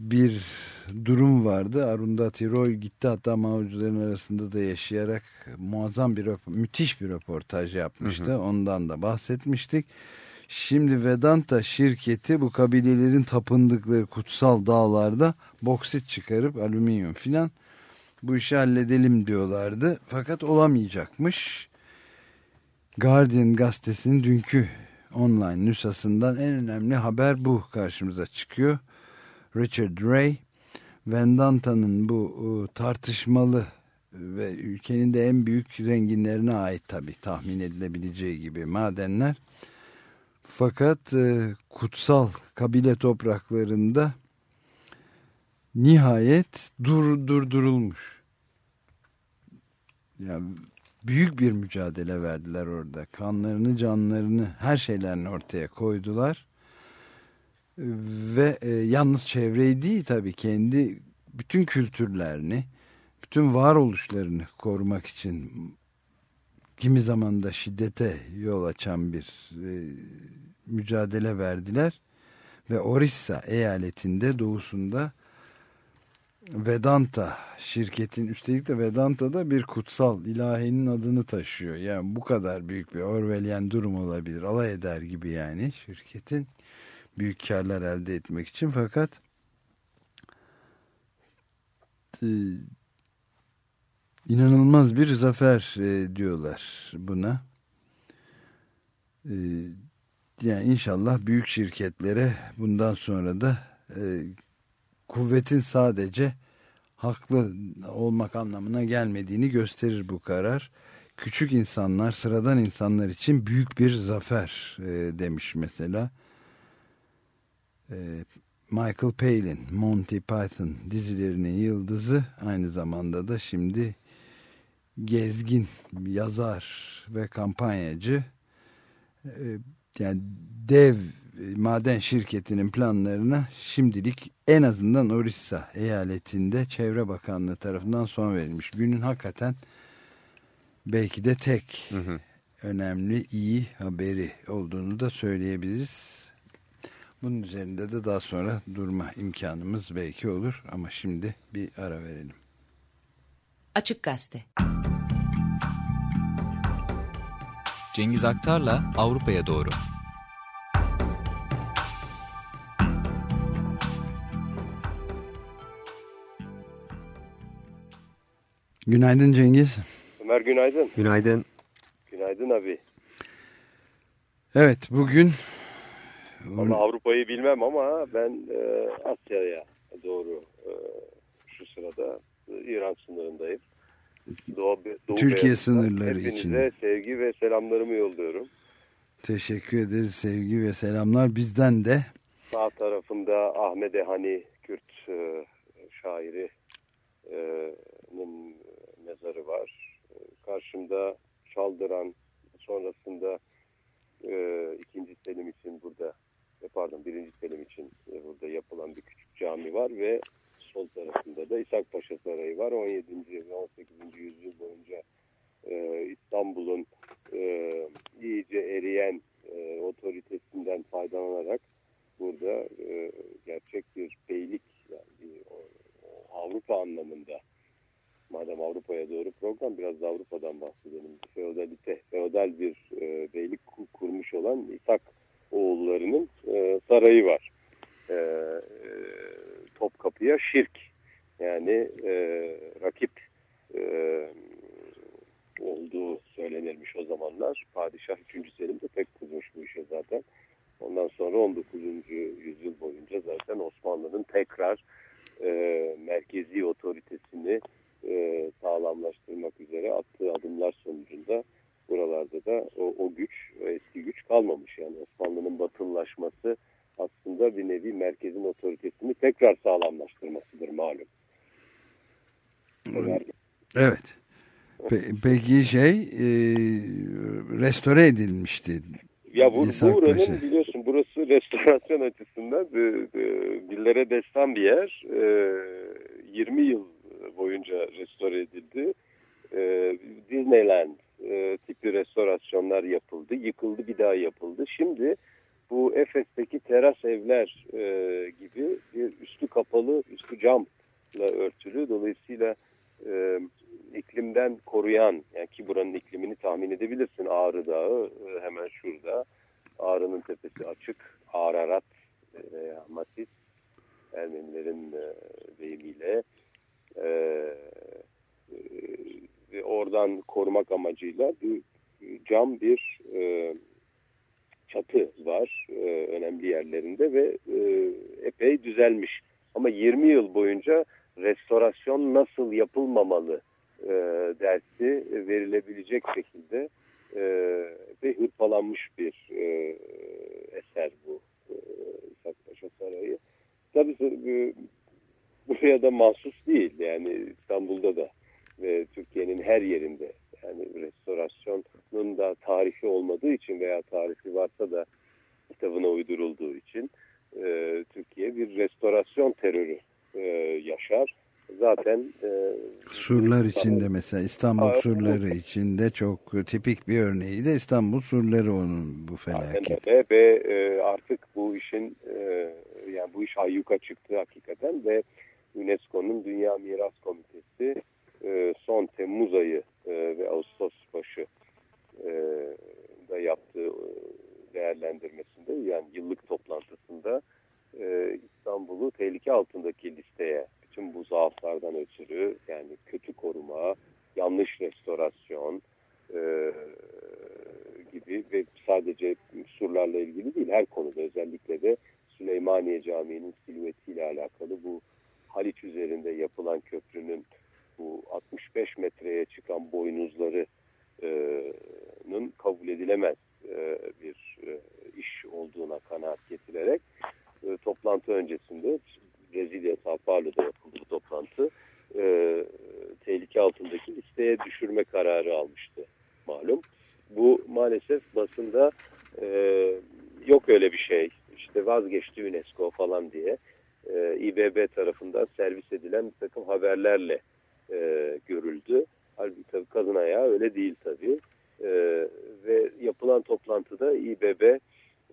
[SPEAKER 2] bir durum vardı. Arundhati Roy gitti hatta Maocuların arasında da yaşayarak muazzam bir müthiş bir röportaj yapmıştı. Hı hı. Ondan da bahsetmiştik. Şimdi Vedanta şirketi bu kabilelerin tapındıkları kutsal dağlarda boksit çıkarıp alüminyum filan bu işi halledelim diyorlardı. Fakat olamayacakmış. Guardian gazetesinin dünkü online nüshasından en önemli haber bu karşımıza çıkıyor. Richard Ray, Vedanta'nın bu e, tartışmalı ve ülkenin de en büyük zenginlerine ait tabi tahmin edilebileceği gibi madenler. Fakat e, kutsal kabile topraklarında nihayet dur, durdurulmuş. Yani büyük bir mücadele verdiler orada. Kanlarını, canlarını, her şeylerini ortaya koydular. Ve e, yalnız çevreyi değil tabii kendi bütün kültürlerini, bütün varoluşlarını korumak için kimi zaman da şiddete yol açan bir e, mücadele verdiler. Ve Orissa eyaletinde doğusunda Vedanta şirketin üstelik de Vedanta da bir kutsal ilahinin adını taşıyor. Yani bu kadar büyük bir Orwellian durum olabilir. Alay eder gibi yani şirketin büyük karlar elde etmek için fakat e, inanılmaz bir zafer e, diyorlar buna. E, yani inşallah büyük şirketlere bundan sonra da kuvvetin sadece haklı olmak anlamına gelmediğini gösterir bu karar. Küçük insanlar, sıradan insanlar için büyük bir zafer demiş mesela. E, Michael Palin, Monty Python dizilerinin yıldızı aynı zamanda da şimdi gezgin yazar ve kampanyacı e, yani dev maden şirketinin planlarına şimdilik en azından Orissa eyaletinde Çevre Bakanlığı tarafından son verilmiş. Günün hakikaten belki de tek hı hı. önemli iyi haberi olduğunu da söyleyebiliriz. Bunun üzerinde de daha sonra durma imkanımız belki olur ama şimdi bir ara verelim.
[SPEAKER 6] Açık Gazete
[SPEAKER 7] Cengiz Aktar'la Avrupa'ya doğru.
[SPEAKER 2] Günaydın Cengiz.
[SPEAKER 8] Ömer günaydın.
[SPEAKER 3] Günaydın.
[SPEAKER 8] Günaydın abi.
[SPEAKER 2] Evet bugün...
[SPEAKER 8] Ama Avrupa'yı bilmem ama ben e, Asya'ya doğru e, şu sırada e, İran sınırındayım.
[SPEAKER 2] Doğu, Doğu Türkiye Beyazı'ndan sınırları
[SPEAKER 8] Hepinize
[SPEAKER 2] için.
[SPEAKER 8] Hepinize sevgi ve selamlarımı yolluyorum.
[SPEAKER 2] Teşekkür ederiz sevgi ve selamlar bizden de.
[SPEAKER 8] Sağ tarafında Ahmet Ehani Kürt e, şairi e, mezarı var. Ee, karşımda Çaldıran sonrasında e, ikinci Selim için burada e, pardon birinci Selim için e, burada yapılan bir küçük cami var ve sol tarafında da İshak Paşa Sarayı var. 17. ve 18. yüzyıl boyunca e, İstanbul'un e, iyice eriyen e, otoritesinden faydalanarak burada e, gerçek bir beylik yani bir, o, o Avrupa anlamında madem Avrupa'ya doğru program biraz da Avrupa'dan bahsedelim. Feodalite, feodal bir e, beylik kurmuş olan İshak oğullarının e, sarayı var. E, e, Topkapı'ya şirk yani e, rakip e, olduğu söylenirmiş o zamanlar. Padişah 3. Selim de pek kızmış bu işe zaten. Ondan sonra 19. yüzyıl boyunca zaten Osmanlı'nın tekrar e, merkezi otoritesini e, sağlamlaştırmak üzere attığı adımlar sonucunda buralarda da o, o güç, o eski güç kalmamış. Yani Osmanlı'nın batılılaşması aslında bir nevi merkezin otoritesini tekrar sağlamlaştırmasıdır malum.
[SPEAKER 2] Evet. Pe- peki şey e, restore edilmişti.
[SPEAKER 8] Ya bu,
[SPEAKER 2] İshak
[SPEAKER 8] bu buranın
[SPEAKER 2] Paşa.
[SPEAKER 8] biliyorsun burası restorasyon açısından e, e, dillere destan bir yer. E, 20 yıl boyunca restore edildi. E, Disneyland e, tipi restorasyonlar yapıldı. Yıkıldı bir daha yapıldı. Şimdi bu Efes'teki teras evler e, gibi bir üstü kapalı, üstü camla örtülü. Dolayısıyla e, iklimden koruyan, yani ki buranın iklimini tahmin edebilirsin. Ağrı Dağı e, hemen şurada. Ağrı'nın tepesi açık. Ağrarat veya Matis Ermenilerin e, deyimiyle e, e, ve oradan korumak amacıyla bir cam bir e, çatı var e, önemli yerlerinde ve e, epey düzelmiş. Ama 20 yıl boyunca restorasyon nasıl yapılmamalı e, dersi verilebilecek şekilde e, ve hırpalanmış bir e, eser bu e, İshak Paşa Sarayı. Tabii e, buraya da mahsus değil yani İstanbul'da da ve Türkiye'nin her yerinde yani restorasyonun da tarihi olmadığı için veya tarihi varsa da kitabına uydurulduğu için e, Türkiye bir restorasyon terörü e, yaşar. Zaten e,
[SPEAKER 2] Surlar içinde mesela İstanbul
[SPEAKER 8] Aa,
[SPEAKER 2] surları içinde çok tipik bir örneği de İstanbul surları onun bu felaket.
[SPEAKER 8] Ve e, artık bu işin e, yani bu iş ayyuka çıktı hakikaten ve UNESCO'nun Dünya Miras Komitesi e, son Temmuz ayı e, ve Ağustos başı e, da yaptığı değerlendirmesinde yani yıllık toplantısında İstanbul'u tehlike altındaki listeye bütün bu zaaflardan ötürü yani kötü koruma, yanlış restorasyon gibi ve sadece surlarla ilgili değil her konuda özellikle de Süleymaniye Camii'nin silüetiyle alakalı bu Haliç üzerinde yapılan köprünün bu 65 metreye çıkan boynuzlarının kabul edilemez e, bir e, iş olduğuna kanaat getirerek e, toplantı öncesinde Brezilya Sao Paulo'da yapıldı bu toplantı tehlike altındaki listeye düşürme kararı almıştı malum. Bu maalesef basında e, yok öyle bir şey işte vazgeçti UNESCO falan diye e, İBB tarafından servis edilen bir takım haberlerle e, görüldü. Halbuki tabii kadın ayağı öyle değil tabii. E, ve yapılan toplantıda İBB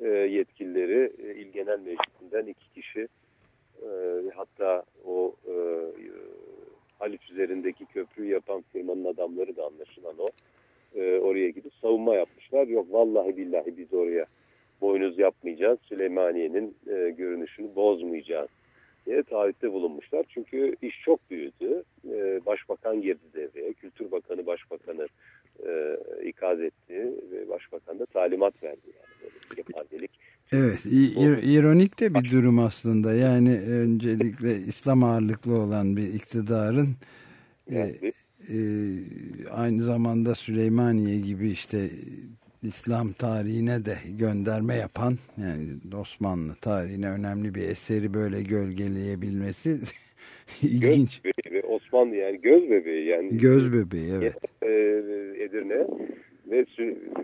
[SPEAKER 8] e, yetkilileri e, İl Genel Meclisi'nden iki kişi e, hatta o e, Haliç üzerindeki köprüyü yapan firmanın adamları da anlaşılan o. E, oraya gidip savunma yapmışlar. Yok vallahi billahi biz oraya boynuz yapmayacağız. Süleymaniye'nin e, görünüşünü bozmayacağız diye taahhütte bulunmuşlar. Çünkü iş çok büyüdü. E, Başbakan girdi devreye. Kültür Bakanı Başbakanı e, ikaz etti ve Başbakan da talimat verdi. Yani böyle yapardelik.
[SPEAKER 2] Evet, ironik de bir durum aslında. Yani öncelikle İslam ağırlıklı olan bir iktidarın e,
[SPEAKER 8] Yani,
[SPEAKER 2] e, aynı zamanda Süleymaniye gibi işte İslam tarihine de gönderme yapan yani Osmanlı tarihine önemli bir eseri böyle gölgeleyebilmesi ilginç.
[SPEAKER 8] göz bebeği ve Osmanlı yani göz bebeği yani.
[SPEAKER 2] Göz bebeği evet.
[SPEAKER 8] e, Edirne ve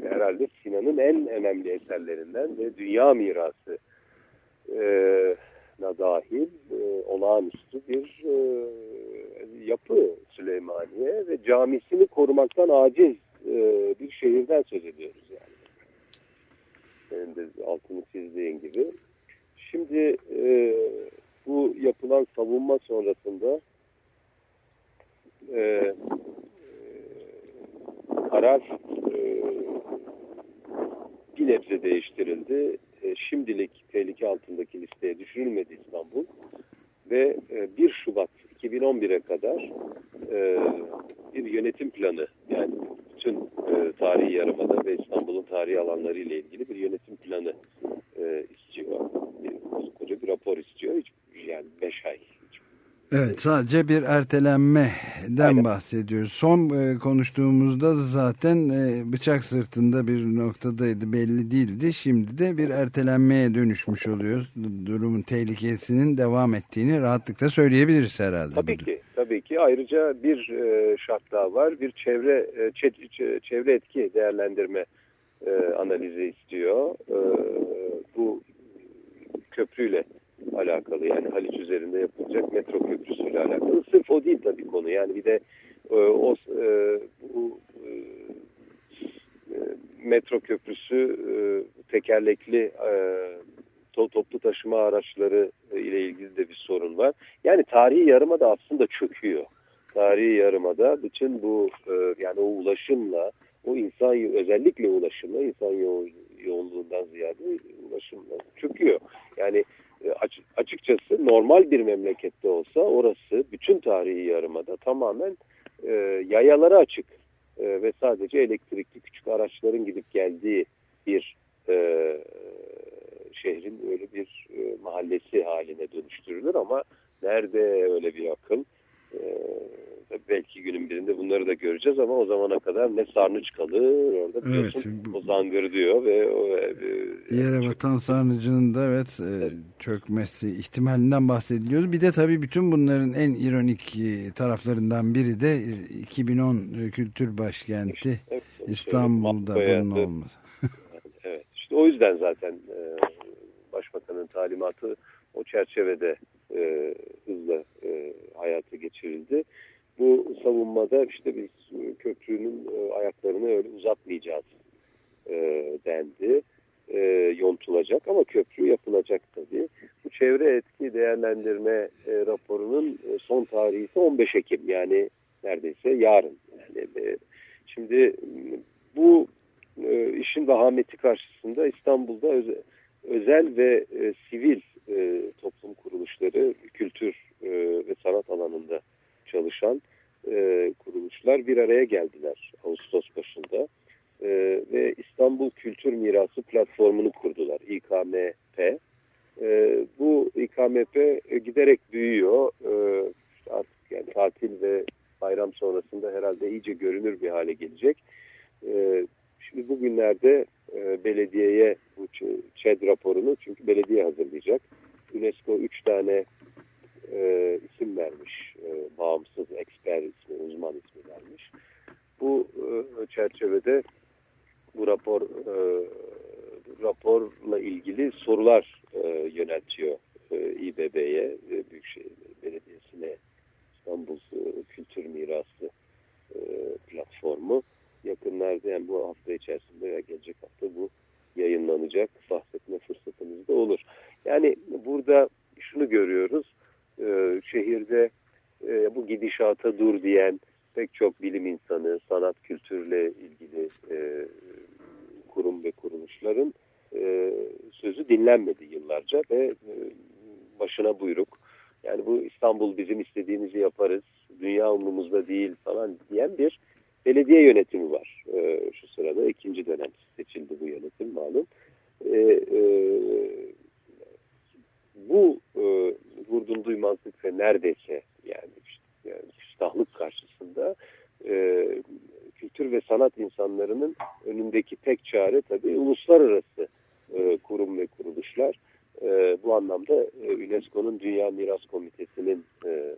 [SPEAKER 8] herhalde Sinan'ın en önemli eserlerinden ve dünya mirası e, na dahil e, olağanüstü bir e, yapı Süleymaniye ve camisini korumaktan aciz e, bir şehirden söz ediyoruz yani. Senin de altını çizdiğin gibi. Şimdi e, bu yapılan savunma sonrasında e, e, karar e, bir nebze değiştirildi. E, şimdilik tehlike altındaki listeye düşürülmedi İstanbul ve e, 1 Şubat 2011'e kadar e, bir yönetim planı yani bütün e, tarihi yarımada ve İstanbul'un tarihi alanları ile ilgili bir yönetim planı e, istiyor. Bir, koca bir rapor istiyor. Hiç, yani beş ay
[SPEAKER 2] Evet sadece bir ertelenmeden
[SPEAKER 8] Aynen.
[SPEAKER 2] bahsediyoruz. Son e, konuştuğumuzda da zaten e, bıçak sırtında bir noktadaydı belli değildi. Şimdi de bir ertelenmeye dönüşmüş oluyor. Durumun tehlikesinin devam ettiğini rahatlıkla söyleyebiliriz herhalde.
[SPEAKER 8] Tabii ki, tabii ki. Ayrıca bir e, şart daha var. Bir çevre e, çe- çe- çevre etki değerlendirme e, analizi istiyor. E, bu köprüyle alakalı yani Haliç üzerinde yapılacak metro köprüsüyle alakalı. Sırf o değil tabii konu. Yani bir de e, o e, bu e, metro köprüsü e, tekerlekli e, to- toplu taşıma araçları e, ile ilgili de bir sorun var. Yani tarihi yarımada aslında çöküyor. Tarihi yarımada bütün bu e, yani o ulaşımla o insan özellikle ulaşımla insan yo yoğunluğundan ziyade ulaşımla çöküyor. Yani açıkçası normal bir memlekette olsa orası bütün tarihi yarımada tamamen e, yayalara açık e, ve sadece elektrikli küçük araçların gidip geldiği bir e, şehrin öyle bir e, mahallesi haline dönüştürülür ama nerede öyle bir akıl e, tabii belki günün birinde bunları da göreceğiz ama o zamana kadar ne sarnıç kalır orada biliyorsun
[SPEAKER 2] Evet, bu-
[SPEAKER 8] o zangır diyor ve o e,
[SPEAKER 2] Yere batan sarnıcının da evet e, çökmesi ihtimalinden bahsediliyoruz. Bir de tabii bütün bunların en ironik e, taraflarından biri de e, 2010 kültür başkenti
[SPEAKER 8] evet,
[SPEAKER 2] İstanbul'da
[SPEAKER 8] şey,
[SPEAKER 2] bunun olması.
[SPEAKER 8] Evet. İşte o yüzden zaten e, Başbakanın talimatı o çerçevede e, hızla e, hayata geçirildi. Bu savunmada işte biz e, köprünün e, ayaklarını öyle uzatmayacağız e, dendi. E, yontulacak ama köprü yapılacak tabii. Bu çevre etki değerlendirme e, raporunun e, son tarihi ise 15 Ekim yani neredeyse yarın. Yani e, şimdi bu e, işin vahameti karşısında İstanbul'da özel, özel ve e, sivil e, toplum kuruluşları, kültür e, ve sanat alanında çalışan e, kuruluşlar bir araya geldiler Ağustos başında. E, ve İstanbul Kültür Mirası platformunu kurdular İKMP. E, bu İKMP e, giderek büyüyor. E, işte artık yani tatil ve bayram sonrasında herhalde iyice görünür bir hale gelecek. E, şimdi bugünlerde e, belediyeye bu ÇED raporunu çünkü belediye hazırlayacak. UNESCO 3 tane e, isim vermiş. E, bağımsız eksper ismi, uzman ismi vermiş. Bu e, çerçevede bu rapor e, raporla ilgili sorular e, yöneltiyor e, İBB'ye, e, Büyükşehir Belediyesi'ne İstanbul e, Kültür Mirası e, platformu yakınlarda yani bu hafta içerisinde veya gelecek hafta bu yayınlanacak bahsetme fırsatımız da olur. Yani burada şunu görüyoruz e, şehirde e, bu gidişata dur diyen pek çok bilim insanı, sanat kültürle ilgili e, kurum ve kuruluşların e, sözü dinlenmedi yıllarca ve e, başına buyruk. Yani bu İstanbul bizim istediğimizi yaparız, dünya umrumuzda değil falan diyen bir belediye yönetimi var. E, şu sırada ikinci dönem seçildi bu yönetim malum. E, e, bu e, vurdum duymazlık ve neredeyse yani, yani iştahlık karşısında e, kültür ve sanat insanlarının önündeki tek çare tabii uluslararası e, kurum ve kuruluşlar. E, bu anlamda e, UNESCO'nun Dünya Miras Komitesi'nin e, e,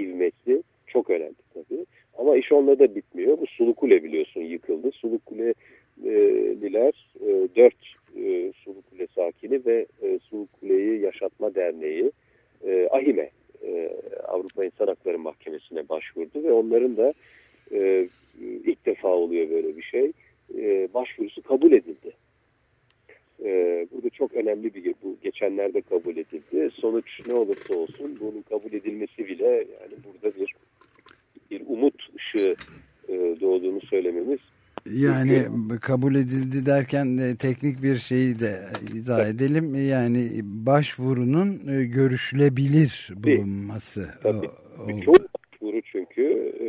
[SPEAKER 8] ivmesi çok önemli tabii. Ama iş onunla da bitmiyor. Bu Sulu Kule biliyorsun yıkıldı. Sulu Kuleliler e, dört e, Sulu Kule sakini ve e, Sulu Kule'yi Yaşatma Derneği e, AHİM'e e, Avrupa İnsan Hakları Mahkemesi'ne başvurdu ve onların da e, ilk defa oluyor böyle bir şey. E, başvurusu kabul edildi. E, burada çok önemli bir bu geçenlerde kabul edildi. Sonuç ne olursa olsun bunun kabul edilmesi bile yani burada bir umut ışığı e, doğduğunu söylememiz
[SPEAKER 2] Yani kabul edildi derken de teknik bir şeyi de izah edelim. Yani başvurunun e, görüşülebilir bulunması.
[SPEAKER 8] Tabii.
[SPEAKER 2] O-
[SPEAKER 8] Çoğu başvuru çünkü e,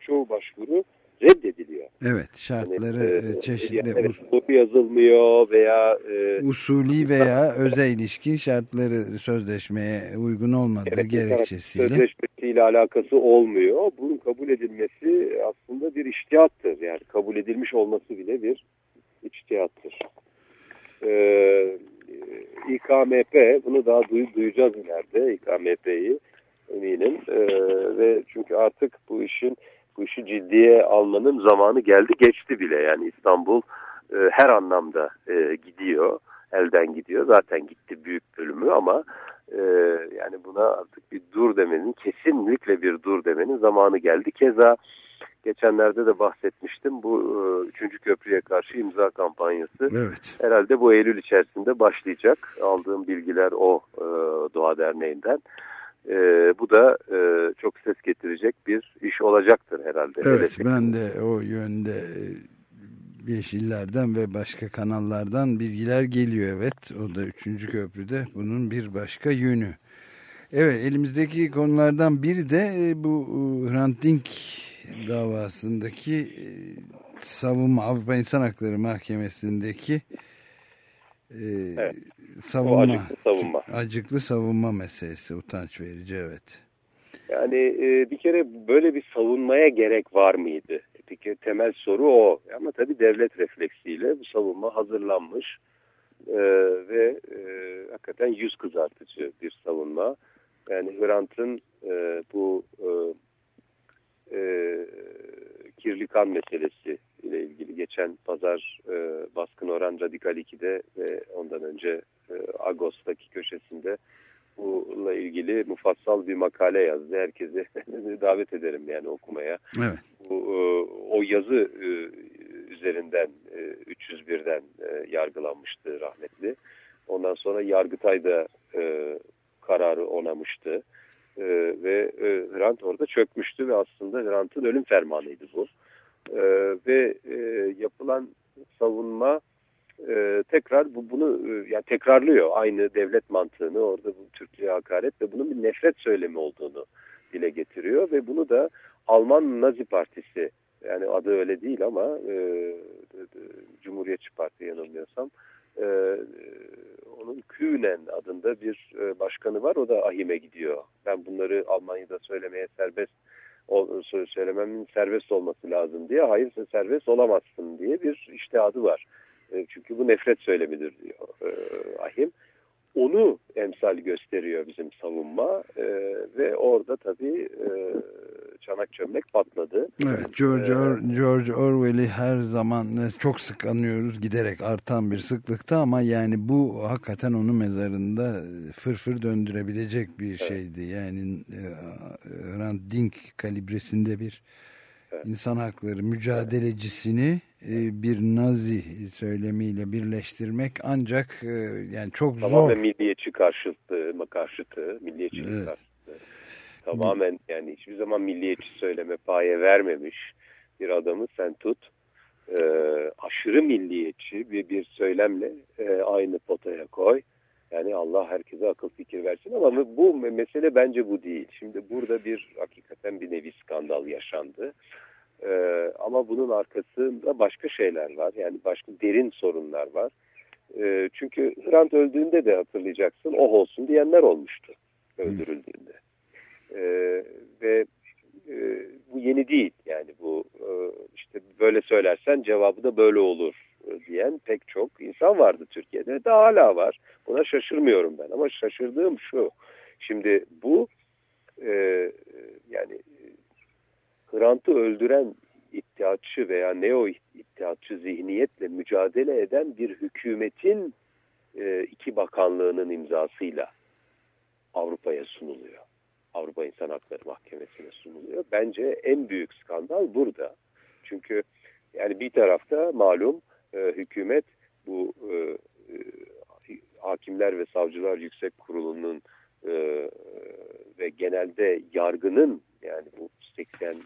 [SPEAKER 8] çoğu başvuru reddediliyor.
[SPEAKER 2] Evet şartları
[SPEAKER 8] Hani,
[SPEAKER 2] e, çeşitli
[SPEAKER 8] yani evet, hukuku yazılmıyor veya e,
[SPEAKER 2] usulü veya özel ilişki şartları sözleşmeye uygun olmadığı
[SPEAKER 8] Evet,
[SPEAKER 2] gerekçesiyle.
[SPEAKER 8] Sözleşmesiyle alakası olmuyor. Bunun kabul edilmesi aslında bir iştihattır. Yani kabul edilmiş olması bile bir iştihattır. Ee, İKMP, bunu daha duy, duyacağız ileride İKMP'yi eminim. Ee, ve çünkü artık bu işin bu işi ciddiye almanın zamanı geldi geçti bile. Yani İstanbul e, her anlamda e, gidiyor, elden gidiyor. Zaten gitti büyük bölümü ama ee, yani buna artık bir dur demenin, kesinlikle bir dur demenin zamanı geldi. Keza geçenlerde de bahsetmiştim bu e, üçüncü köprüye karşı imza kampanyası
[SPEAKER 2] Evet.
[SPEAKER 8] herhalde bu Eylül içerisinde başlayacak. Aldığım bilgiler o e, Doğa Derneği'nden. E, bu da e, çok ses getirecek bir iş olacaktır herhalde.
[SPEAKER 2] Evet
[SPEAKER 8] Öyle
[SPEAKER 2] ben de o yönde e, Yeşillerden ve başka kanallardan bilgiler geliyor evet. O da üçüncü köprüde bunun bir başka yönü. Evet elimizdeki konulardan biri de e, bu e, Hrant Dink davasındaki e, savunma Avrupa İnsan Hakları Mahkemesi'ndeki
[SPEAKER 8] Evet.
[SPEAKER 2] savunma,
[SPEAKER 8] acıklı savunma.
[SPEAKER 2] acıklı savunma meselesi utanç verici evet.
[SPEAKER 8] Yani e, bir kere böyle bir savunmaya gerek var mıydı? Kere temel soru o. Ama tabii devlet refleksiyle bu savunma hazırlanmış e, ve e, hakikaten yüz kızartıcı bir savunma. Yani Hrant'ın e, bu e, e, kirli kan meselesi ile ilgili geçen pazar e, Baskın Oran Radikal 2'de ve ondan önce e, Ağustos'taki köşesinde bununla ilgili mufassal bir makale yazdı. Herkesi davet ederim yani okumaya.
[SPEAKER 2] Evet.
[SPEAKER 8] Bu, e, o yazı e, üzerinden e, 301'den e, yargılanmıştı rahmetli. Ondan sonra Yargıtay'da e, kararı onamıştı. Ve Hrant orada çökmüştü ve aslında Hrant'ın ölüm fermanıydı bu. Ve yapılan savunma e, tekrar bu bunu e, yani tekrarlıyor aynı devlet mantığını orada bu Türklüğe hakaret ve bunun bir nefret söylemi olduğunu dile getiriyor ve bunu da Alman Nazi Partisi yani adı öyle değil ama e, Cumhuriyetçi Parti yanılmıyorsam e, onun Kühnen adında bir e, başkanı var o da ahime gidiyor. Ben bunları Almanya'da söylemeye serbest söylememin serbest olması lazım diye hayır serbest olamazsın diye bir iştihadı var. E, çünkü bu nefret söylemidir diyor e, ahim. Onu emsal gösteriyor bizim savunma e, ve orada tabii e, çanak çömlek patladı.
[SPEAKER 2] Evet, George,
[SPEAKER 8] Ee,
[SPEAKER 2] Or George Orwell'i her zaman e, çok sık anıyoruz giderek artan bir sıklıkta ama yani bu hakikaten onu mezarında e, fırfır döndürebilecek bir şeydi. Yani e, Hrant Dink kalibresinde bir insan hakları mücadelecisini e, bir Nazi söylemiyle birleştirmek ancak e, yani çok zor.
[SPEAKER 8] Tamamen milliyetçi karşıtı, karşıtı, milliyetçilik
[SPEAKER 2] Evet.
[SPEAKER 8] karşıtı. Tamamen yani hiçbir zaman milliyetçi söyleme paye vermemiş bir adamı sen tut. e, aşırı milliyetçi bir, bir söylemle e, aynı potaya koy. Yani Allah herkese akıl fikir versin ama bu mesele bence bu değil. Şimdi burada bir hakikaten bir nevi skandal yaşandı. Ee, ama bunun arkasında başka şeyler var. Yani başka derin sorunlar var. Ee, çünkü Hrant öldüğünde de hatırlayacaksın oh olsun diyenler olmuştu öldürüldüğünde. Ee, ve e, bu yeni değil. Yani bu e, işte böyle söylersen cevabı da böyle olur diyen pek çok insan vardı Türkiye'de. Daha hala var. Buna şaşırmıyorum ben. Ama şaşırdığım şu. Şimdi bu e, yani Hrant'ı öldüren iddiatçı veya neo iddiatçı zihniyetle mücadele eden bir hükümetin e, iki bakanlığının imzasıyla Avrupa'ya sunuluyor. Avrupa İnsan Hakları Mahkemesi'ne sunuluyor. Bence en büyük skandal burada. Çünkü yani bir tarafta malum e, hükümet bu e, e, Hakimler ve Savcılar Yüksek Kurulu'nun e, ve genelde yargının yani bu 80 e,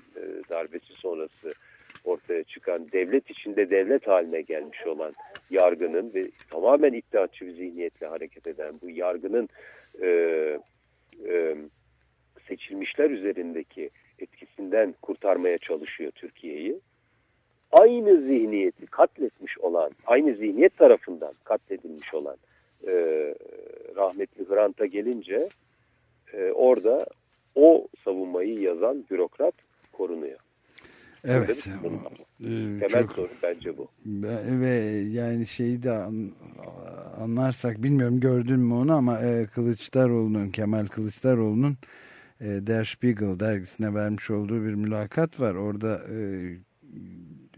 [SPEAKER 8] darbesi sonrası ortaya çıkan devlet içinde devlet haline gelmiş olan yargının ve tamamen iddiatçı bir zihniyetle hareket eden bu yargının e, e, seçilmişler üzerindeki etkisinden kurtarmaya çalışıyor Türkiye'yi. Aynı zihniyeti katletmiş olan, aynı zihniyet tarafından katledilmiş olan e, rahmetli Hrant'a gelince e, orada o savunmayı yazan bürokrat korunuyor.
[SPEAKER 2] Evet.
[SPEAKER 8] var.
[SPEAKER 2] Ee,
[SPEAKER 8] Temel
[SPEAKER 2] çok-
[SPEAKER 8] sorun bence bu.
[SPEAKER 2] Ve- yani şeyi de an- anlarsak bilmiyorum gördün mü onu ama e, Kılıçdaroğlu'nun Kemal Kılıçdaroğlu'nun e, Der Spiegel dergisine vermiş olduğu bir mülakat var. Orada e,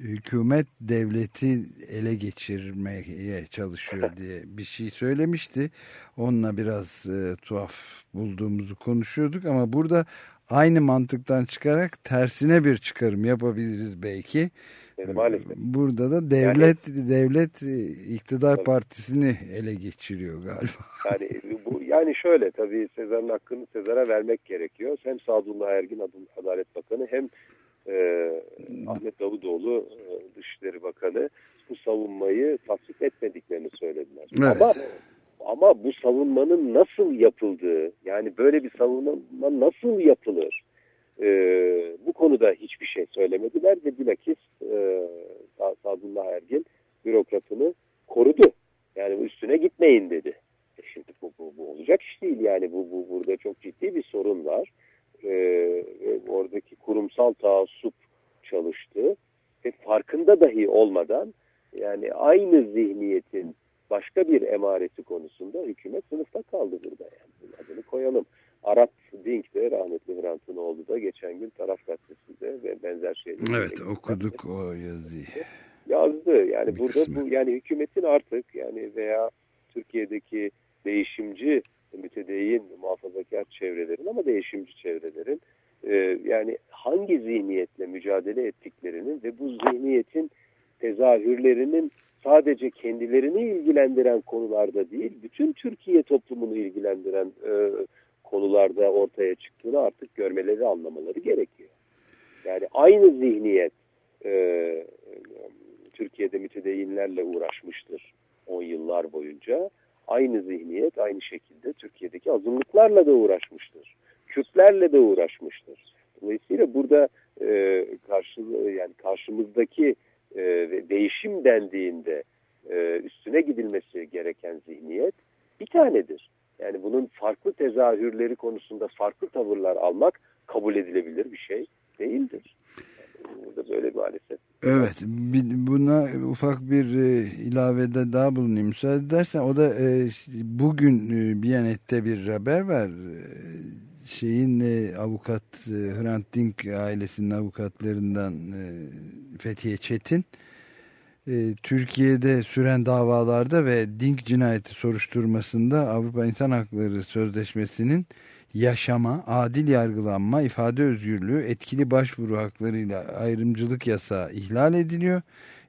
[SPEAKER 2] hükümet devleti ele geçirmeye çalışıyor diye bir şey söylemişti. Onunla biraz e, tuhaf bulduğumuzu konuşuyorduk ama burada aynı mantıktan çıkarak tersine bir çıkarım yapabiliriz belki.
[SPEAKER 8] Yani maalesef.
[SPEAKER 2] Burada da devlet devlet e, iktidar
[SPEAKER 8] Tabii.
[SPEAKER 2] partisini ele geçiriyor galiba.
[SPEAKER 8] Yani bu yani şöyle tabii Sezar'ın hakkını Sezar'a vermek gerekiyor. Hem Sadullah Ergin Adalet Bakanı hem e, Ahmet Davutoğlu e, Dışişleri Bakanı bu savunmayı tasvip etmediklerini söylediler.
[SPEAKER 2] Evet.
[SPEAKER 8] Ama ama bu savunmanın nasıl yapıldığı yani böyle bir savunma nasıl yapılır? E, bu konuda hiçbir şey söylemediler ve bilakis e, Sa- Sadullah Ergin bürokratını korudu. Yani üstüne gitmeyin dedi. E şimdi bu, bu, bu olacak iş değil yani bu, bu burada çok ciddi bir sorun var. Ve oradaki kurumsal taassup çalıştı ve farkında dahi olmadan yani aynı zihniyetin başka bir emaresi konusunda hükümet sınıfta kaldı burada yani adını koyalım. Arap Dink de rahmetli Hrant'ın oğlu da geçen gün Taraf Gazetesi'nde ve benzer şeyleri
[SPEAKER 2] Evet okuduk o yazıyı.
[SPEAKER 8] yazdı. Yani
[SPEAKER 2] Bir
[SPEAKER 8] burada
[SPEAKER 2] kısmı.
[SPEAKER 8] bu yani hükümetin artık yani veya Türkiye'deki değişimci mütedeyyin muhafazakar çevrelerin ama değişimci çevrelerin e, yani hangi zihniyetle mücadele ettiklerinin ve bu zihniyetin tezahürlerinin sadece kendilerini ilgilendiren konularda değil, bütün Türkiye toplumunu ilgilendiren e, konularda ortaya çıktığını artık görmeleri, anlamaları gerekiyor. Yani aynı zihniyet e, Türkiye'de mütedeyyinlerle uğraşmıştır 10 yıllar boyunca. Aynı zihniyet aynı şekilde Türkiye'deki azınlıklarla da uğraşmıştır. Kürtlerle de uğraşmıştır. Dolayısıyla burada e, karşı, yani karşımızdaki e, değişim dendiğinde e, üstüne gidilmesi gereken zihniyet bir tanedir. Yani bunun farklı tezahürleri konusunda farklı tavırlar almak kabul edilebilir bir şey değildir. Burada böyle maalesef.
[SPEAKER 2] Evet buna ufak bir e, ilavede daha bulunayım müsaade edersen o da e, bugün e, Biyanet'te bir haber var E, şeyin avukat Hrant Dink ailesinin avukatlarından Fethiye Çetin Türkiye'de süren davalarda ve Dink cinayeti soruşturmasında Avrupa İnsan Hakları Sözleşmesi'nin yaşama, adil yargılanma, ifade özgürlüğü, etkili başvuru haklarıyla ayrımcılık yasağı ihlal ediliyor.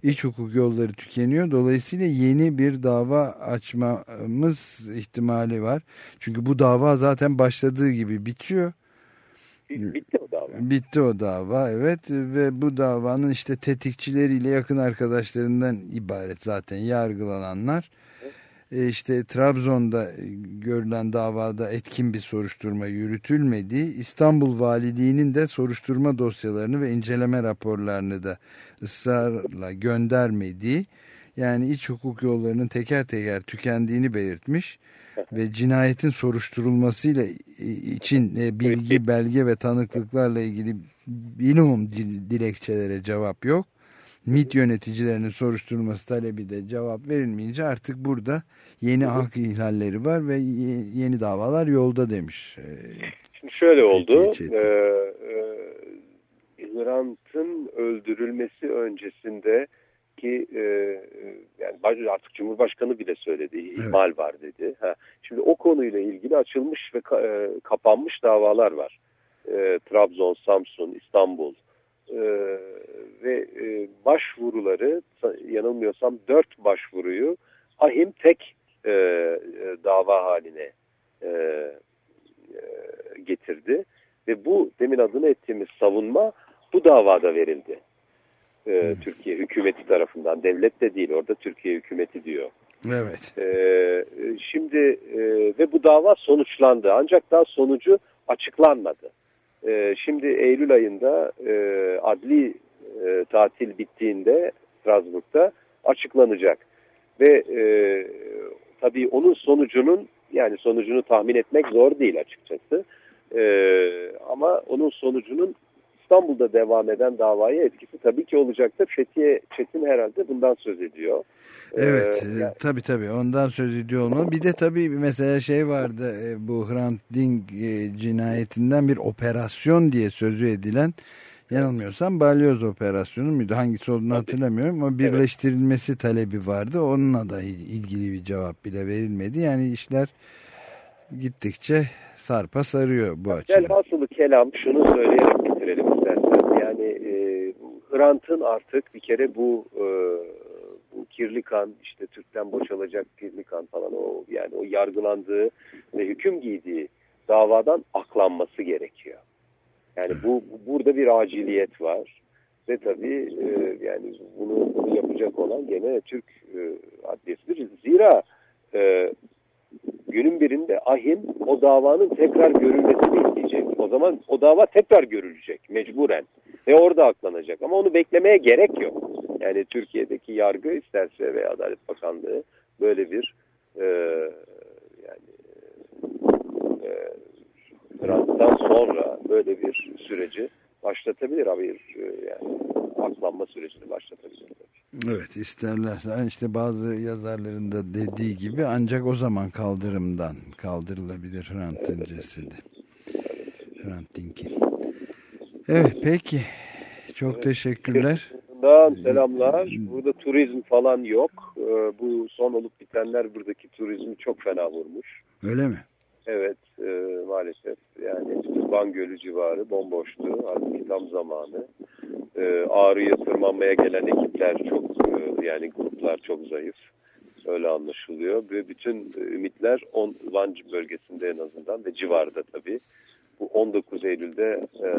[SPEAKER 2] İç hukuk yolları tükeniyor. Dolayısıyla yeni bir dava açmamız ihtimali var. Çünkü bu dava zaten başladığı gibi bitiyor.
[SPEAKER 8] Bitti o dava.
[SPEAKER 2] Bitti o dava evet ve bu davanın işte tetikçileriyle yakın arkadaşlarından ibaret zaten yargılananlar. E, işte Trabzon'da görülen davada etkin bir soruşturma yürütülmediği, İstanbul Valiliği'nin de soruşturma dosyalarını ve inceleme raporlarını da ısrarla göndermediği, yani iç hukuk yollarının teker teker tükendiğini belirtmiş ve cinayetin soruşturulmasıyla için e, bilgi, belge ve tanıklıklarla ilgili minimum dil- dilekçelere cevap yok. MİT yöneticilerinin soruşturması talebi de cevap verilmeyince artık burada yeni hak ihlalleri var ve ye- yeni davalar yolda demiş. Ee,
[SPEAKER 8] Şimdi şöyle oldu.
[SPEAKER 2] Çetin.
[SPEAKER 8] Ee, e, Hrant'ın öldürülmesi öncesinde ki e, yani baş- artık Cumhurbaşkanı bile söyledi. ihmal var dedi. Ha, şimdi o konuyla ilgili açılmış ve ka- e, kapanmış davalar var. E, Trabzon, Samsun, İstanbul E, ve e, başvuruları sa- yanılmıyorsam dört başvuruyu ahim tek e, e, dava haline e, e, getirdi. Ve bu demin adını ettiğimiz savunma bu davada verildi. E, Türkiye hükümeti tarafından. Devlet de değil orada Türkiye hükümeti diyor.
[SPEAKER 2] evet.
[SPEAKER 8] E, şimdi e, ve bu dava sonuçlandı. Ancak daha sonucu açıklanmadı. E, şimdi Eylül ayında e, adli e, tatil bittiğinde Strasbourg'da açıklanacak. Ve e, tabii onun sonucunun yani sonucunu tahmin etmek zor değil açıkçası. E, ama onun sonucunun İstanbul'da devam eden davaya etkisi tabii ki olacaktır. Fethiye Çetin herhalde bundan söz ediyor.
[SPEAKER 2] Evet
[SPEAKER 8] Ee,
[SPEAKER 2] e,
[SPEAKER 8] yani-
[SPEAKER 2] tabii tabii ondan söz ediyor olmalı. Bir de tabii mesela şey vardı e, bu Hrant Dink e, cinayetinden bir operasyon diye sözü edilen yanılmıyorsam balyoz operasyonu muydu hangisi olduğunu
[SPEAKER 8] Tabii.
[SPEAKER 2] hatırlamıyorum ama birleştirilmesi talebi vardı. Onunla da il- ilgili bir cevap bile verilmedi. Yani işler gittikçe sarpa sarıyor bu açıdan.
[SPEAKER 8] Velhasılı kelam şunu söyleyerek bitirelim istersen. Yani e, Hrant'ın artık bir kere bu e, bu kirli kan işte Türk'ten boşalacak kirli kan falan o yani o yargılandığı ve hüküm giydiği davadan aklanması gerekiyor. Yani bu, bu- burada bir aciliyet var ve tabii e, yani bunu, bunu yapacak olan gene Türk e, adliyesidir. Zira e, günün birinde ahim o davanın tekrar görülmesini isteyecek. O zaman o dava tekrar görülecek mecburen ve orada aklanacak. Ama onu beklemeye gerek yok. Yani Türkiye'deki yargı isterse ve Adalet Bakanlığı böyle bir e, yani e, sonra böyle bir süreci başlatabilir abi e, yani aklanma sürecini başlatabilir.
[SPEAKER 2] Evet isterlerse işte bazı yazarların da dediği gibi ancak o zaman kaldırımdan kaldırılabilir Hrant'ın cesedi. Hrant Dink'in. Evet peki. Çok teşekkürler.
[SPEAKER 8] Bundan selamlar. Burada turizm falan yok. Ee, Bu son olup bitenler buradaki turizmi çok fena vurmuş.
[SPEAKER 2] Öyle mi?
[SPEAKER 8] Evet e, maalesef yani Van Gölü civarı bomboştu. Halbuki tam zamanı. E, Ağrı'ya tırmanmaya gelen ekipler çok e, yani gruplar çok zayıf. Öyle anlaşılıyor. Ve bütün ümitler on, Van bölgesinde en azından ve civarda tabii. Bu 19 Eylül'de e,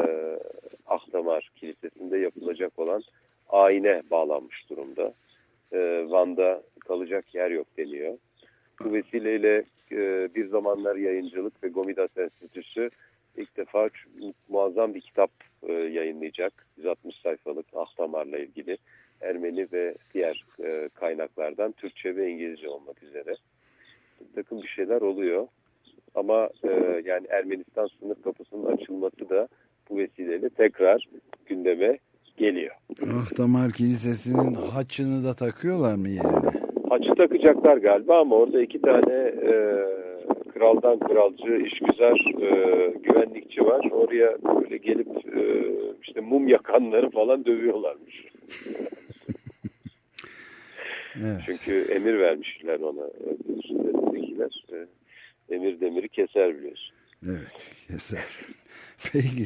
[SPEAKER 8] Ahdamar Kilisesi'nde yapılacak olan ayine bağlanmış durumda. E, Van'da kalacak yer yok deniyor. Bu vesileyle e, bir zamanlar yayıncılık ve Gomidas Enstitüsü ilk defa muazzam bir kitap e, yayınlayacak. 160 sayfalık Ahtamar'la ilgili Ermeni ve diğer e, kaynaklardan Türkçe ve İngilizce olmak üzere. Bir takım bir şeyler oluyor. Ama e, yani Ermenistan sınır kapısının açılması da bu vesileyle tekrar gündeme geliyor.
[SPEAKER 2] Ahtamar Kilisesi'nin haçını da takıyorlar mı yerine?
[SPEAKER 8] Haçı takacaklar galiba ama orada iki tane e, kraldan kralcı, işgüzar e, güvenlikçi var. Oraya böyle gelip e, işte mum yakanları falan dövüyorlarmış.
[SPEAKER 2] Evet.
[SPEAKER 8] Çünkü emir vermişler ona. Üstündekiler e, emir demiri keser biliyorsun.
[SPEAKER 2] Evet keser. Peki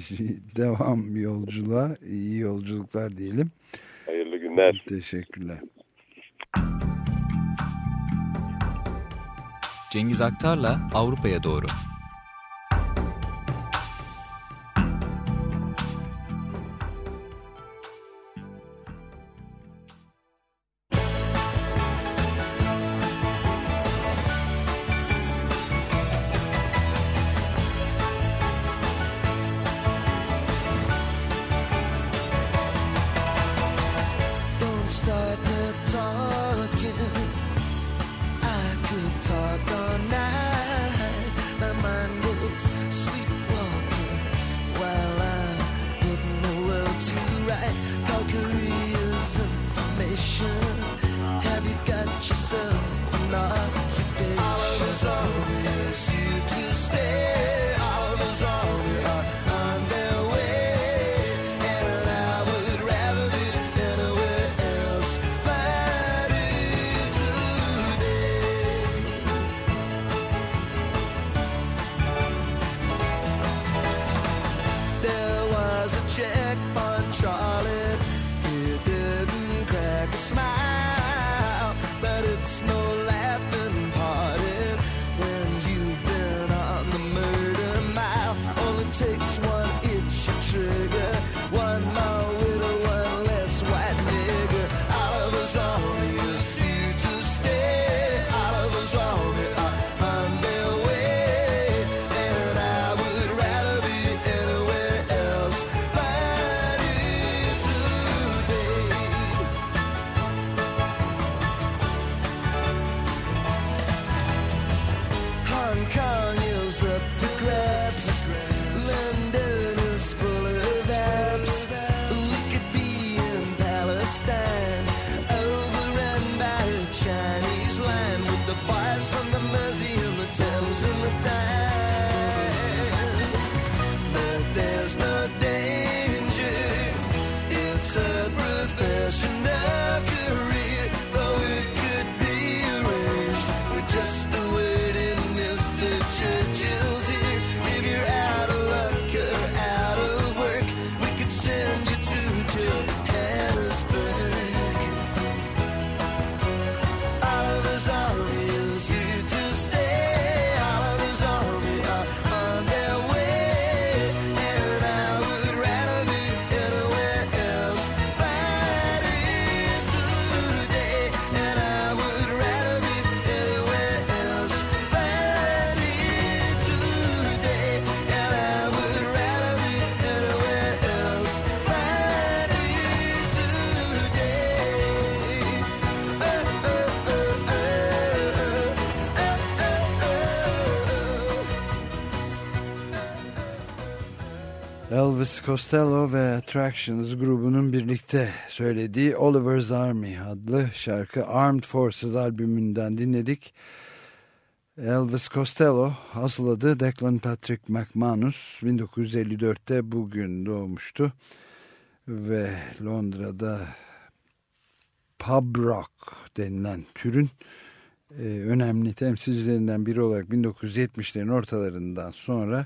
[SPEAKER 2] devam yolculuğa iyi yolculuklar diyelim.
[SPEAKER 8] Hayırlı günler.
[SPEAKER 2] Teşekkürler.
[SPEAKER 7] Cengiz Aktar'la Avrupa'ya doğru.
[SPEAKER 2] Costello ve Attractions grubunun birlikte söylediği Oliver's Army adlı şarkı Armed Forces albümünden dinledik. Elvis Costello asıl adı Declan Patrick McManus 1954'te bugün doğmuştu ve Londra'da pub rock denilen türün e, önemli temsilcilerinden biri olarak 1970'lerin ortalarından sonra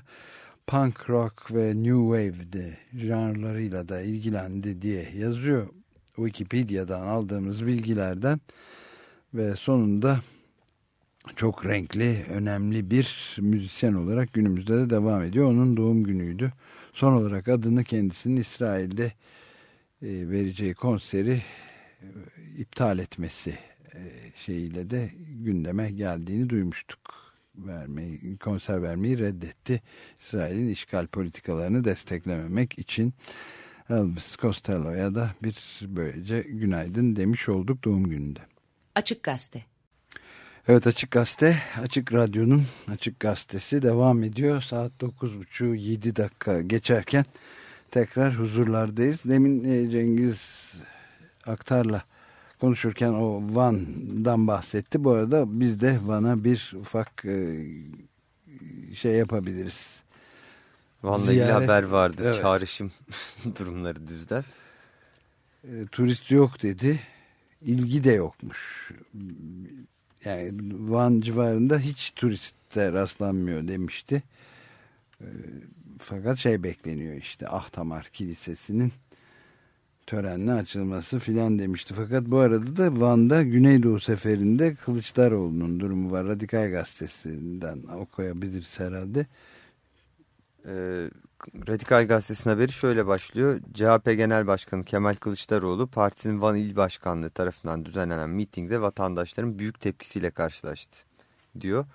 [SPEAKER 2] punk rock ve new wave'de janrlarıyla da ilgilendi diye yazıyor Wikipedia'dan aldığımız bilgilerden ve sonunda çok renkli, önemli bir müzisyen olarak günümüzde de devam ediyor. Onun doğum günüydü. Son olarak adını kendisinin İsrail'de e, vereceği konseri e, iptal etmesi e, şeyiyle de gündeme geldiğini duymuştuk. Vermeyi, konser vermeyi reddetti. İsrail'in işgal politikalarını desteklememek için Elvis Costello'ya da bir böylece günaydın demiş olduk doğum gününde.
[SPEAKER 6] Açık Gazete
[SPEAKER 2] Evet Açık Gazete, Açık Radyo'nun Açık Gazetesi devam ediyor. Saat 9.30 7 dakika geçerken tekrar huzurlardayız. Demin e, Cengiz Aktar'la konuşurken o Van'dan bahsetti. Bu arada biz de Van'a bir ufak e, şey yapabiliriz.
[SPEAKER 3] Van'la ilgili haber vardı.
[SPEAKER 2] Evet.
[SPEAKER 3] Çağrışım durumları düzler.
[SPEAKER 2] E, turist yok dedi. İlgi de yokmuş. Yani Van civarında hiç turiste rastlanmıyor demişti. E, fakat şey bekleniyor işte Ahtamar Kilisesi'nin törenle açılması filan demişti. Fakat bu arada da Van'da Güneydoğu seferinde Kılıçdaroğlu'nun durumu var. Radikal Gazetesi'nden okuyabiliriz herhalde.
[SPEAKER 3] Ee, Radikal Gazetesi'nin haberi şöyle başlıyor. CHP Genel Başkanı Kemal Kılıçdaroğlu partisinin Van İl Başkanlığı tarafından düzenlenen mitingde vatandaşların büyük tepkisiyle karşılaştı diyor.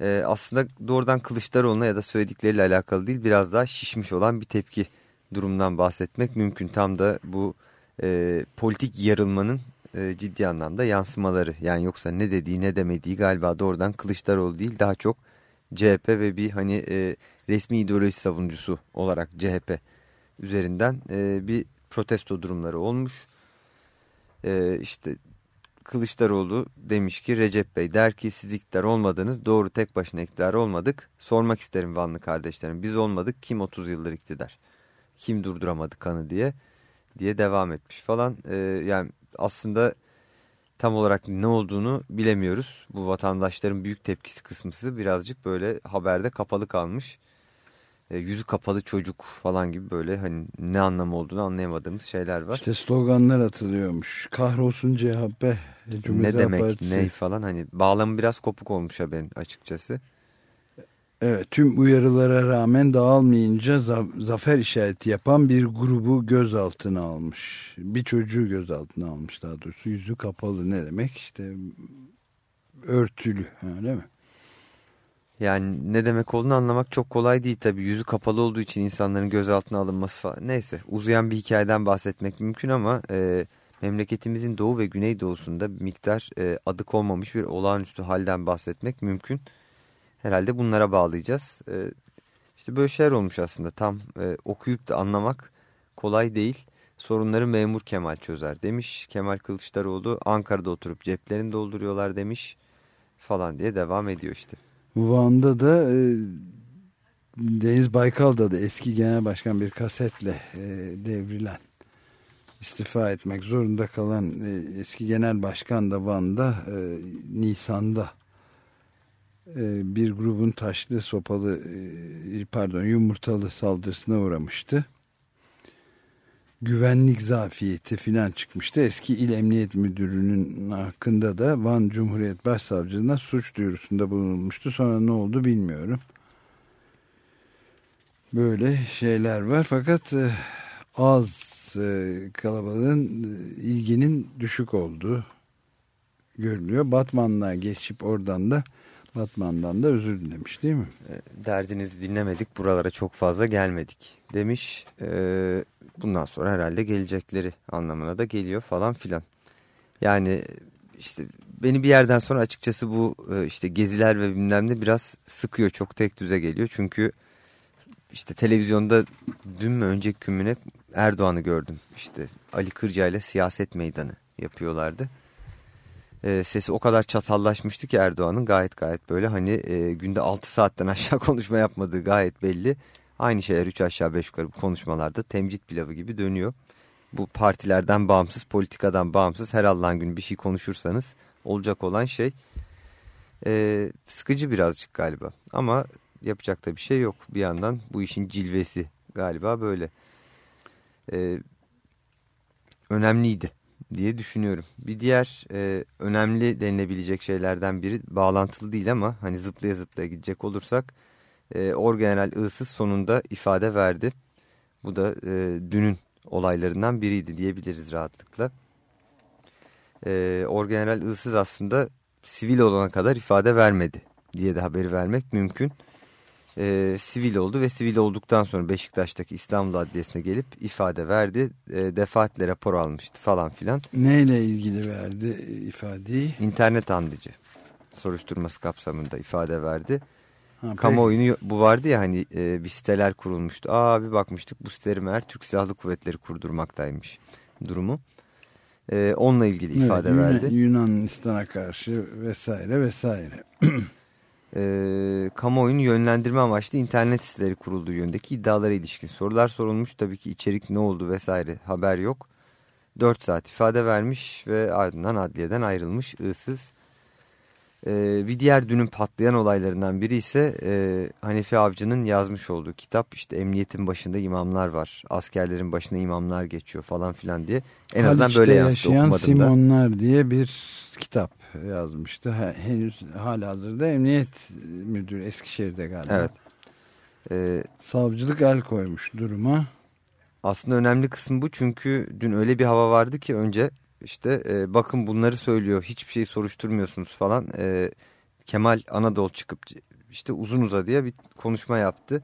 [SPEAKER 3] Ee, aslında doğrudan Kılıçdaroğlu'na ya da söyledikleriyle alakalı değil biraz daha şişmiş olan bir tepki durumdan bahsetmek mümkün. Tam da bu e, politik yarılmanın e, ciddi anlamda yansımaları yani yoksa ne dediği ne demediği galiba doğrudan Kılıçdaroğlu değil daha çok CHP ve bir hani e, resmi ideoloji savunucusu olarak CHP üzerinden e, bir protesto durumları olmuş. E, işte Kılıçdaroğlu demiş ki Recep Bey der ki siz iktidar olmadınız doğru tek başına iktidar olmadık. Sormak isterim Vanlı kardeşlerim biz olmadık kim 30 yıldır iktidar kim durduramadı kanı diye diye devam etmiş falan. E, yani aslında tam olarak ne olduğunu bilemiyoruz. Bu vatandaşların büyük tepkisi kısmısı birazcık böyle haberde kapalı kalmış. E, yüzü kapalı çocuk falan gibi böyle hani ne anlamı olduğunu anlayamadığımız şeyler var.
[SPEAKER 2] İşte sloganlar atılıyormuş. Kahrolsun CHP.
[SPEAKER 3] ne
[SPEAKER 2] Cumhuriyet Halk
[SPEAKER 3] demek
[SPEAKER 2] Partisi.
[SPEAKER 3] ne falan hani bağlamı biraz kopuk olmuş haberin açıkçası.
[SPEAKER 2] Evet, tüm uyarılara rağmen dağılmayınca za- zafer işareti yapan bir grubu gözaltına almış. Bir çocuğu gözaltına almış daha doğrusu. Yüzü kapalı ne demek? İşte örtülü öyle mi?
[SPEAKER 3] Yani ne demek olduğunu anlamak çok kolay değil tabii. Yüzü kapalı olduğu için insanların gözaltına alınması falan. Neyse uzayan bir hikayeden bahsetmek mümkün ama e, memleketimizin doğu ve güneydoğusunda bir miktar e, adı konmamış bir olağanüstü halden bahsetmek mümkün. Herhalde bunlara bağlayacağız. E, işte böyle şeyler olmuş aslında tam e, okuyup da anlamak kolay değil. Sorunları memur Kemal çözer demiş. Kemal Kılıçdaroğlu Ankara'da oturup ceplerini dolduruyorlar demiş falan diye devam ediyor işte.
[SPEAKER 2] Van'da da e, Deniz Baykal'da da eski genel başkan bir kasetle e, devrilen istifa etmek zorunda kalan e, eski genel başkan da Van'da e, Nisan'da bir grubun taşlı sopalı e, pardon yumurtalı saldırısına uğramıştı. Güvenlik zafiyeti filan çıkmıştı. Eski İl Emniyet Müdürü'nün hakkında da Van Cumhuriyet Başsavcılığına suç duyurusunda bulunmuştu. Sonra ne oldu bilmiyorum. Böyle şeyler var fakat e, az e, kalabalığın e, ilginin düşük olduğu görülüyor. Batman'la geçip oradan da Batman'dan da özür dilemiş değil mi?
[SPEAKER 3] E, derdinizi dinlemedik buralara çok fazla gelmedik demiş. E, bundan sonra herhalde gelecekleri anlamına da geliyor falan filan. Yani işte beni bir yerden sonra açıkçası bu e, işte geziler ve bilmem ne biraz sıkıyor çok tek düze geliyor. Çünkü işte televizyonda dün mü önceki gün Erdoğan'ı gördüm. İşte Ali Kırca ile siyaset meydanı yapıyorlardı. E, sesi o kadar çatallaşmıştı ki Erdoğan'ın gayet gayet böyle hani e, günde 6 saatten aşağı konuşma yapmadığı gayet belli. Aynı şeyler 3 aşağı 5 yukarı bu konuşmalarda temcit pilavı gibi dönüyor. Bu partilerden bağımsız, politikadan bağımsız her Allah'ın günü bir şey konuşursanız olacak olan şey e, sıkıcı birazcık galiba. Ama yapacak da bir şey yok. Bir yandan bu işin cilvesi galiba böyle. E, önemliydi diye düşünüyorum. Bir diğer e, önemli denilebilecek şeylerden biri bağlantılı değil ama hani zıplaya zıplaya gidecek olursak e, Orgeneral Iğsız sonunda ifade verdi. Bu da e, dünün olaylarından biriydi diyebiliriz rahatlıkla. E, Orgeneral Iğsız aslında sivil olana kadar ifade vermedi diye de haberi vermek mümkün. E, sivil oldu ve sivil olduktan sonra Beşiktaş'taki İstanbul Adliyesi'ne gelip ifade verdi. E, defaatle rapor almıştı falan filan.
[SPEAKER 2] Neyle ilgili verdi ifadeyi?
[SPEAKER 3] İnternet andıcı soruşturması kapsamında ifade verdi.
[SPEAKER 2] Ha,
[SPEAKER 3] Kamuoyunu bu vardı ya hani e, bir siteler kurulmuştu. Aa bir bakmıştık bu siteleri meğer Türk Silahlı Kuvvetleri kurdurmaktaymış durumu. E, onunla ilgili
[SPEAKER 2] Evet,
[SPEAKER 3] ifade
[SPEAKER 2] Yunan-
[SPEAKER 3] verdi.
[SPEAKER 2] Yunanistan'a karşı vesaire vesaire.
[SPEAKER 3] e, kamuoyunu yönlendirme amaçlı internet siteleri kurulduğu yönündeki iddialara ilişkin sorular sorulmuş. Tabii ki içerik ne oldu vesaire haber yok. 4 saat ifade vermiş ve ardından adliyeden ayrılmış ıssız. E, bir diğer dünün patlayan olaylarından biri ise e, Hanefi Avcı'nın yazmış olduğu kitap. işte emniyetin başında imamlar var. Askerlerin başına imamlar geçiyor falan filan diye. En azından
[SPEAKER 2] Haliç'te
[SPEAKER 3] böyle yansıdı
[SPEAKER 2] yaşayan
[SPEAKER 3] okumadım da.
[SPEAKER 2] Simonlar diye bir kitap yazmıştı. Henüz hala hazırda emniyet müdürü Eskişehir'de galiba.
[SPEAKER 3] Evet. E,
[SPEAKER 2] Savcılık el koymuş duruma.
[SPEAKER 3] Aslında önemli kısım bu çünkü dün öyle bir hava vardı ki önce işte e, bakın bunları söylüyor hiçbir şey soruşturmuyorsunuz falan. E, Kemal Anadolu çıkıp işte uzun uzadıya bir konuşma yaptı.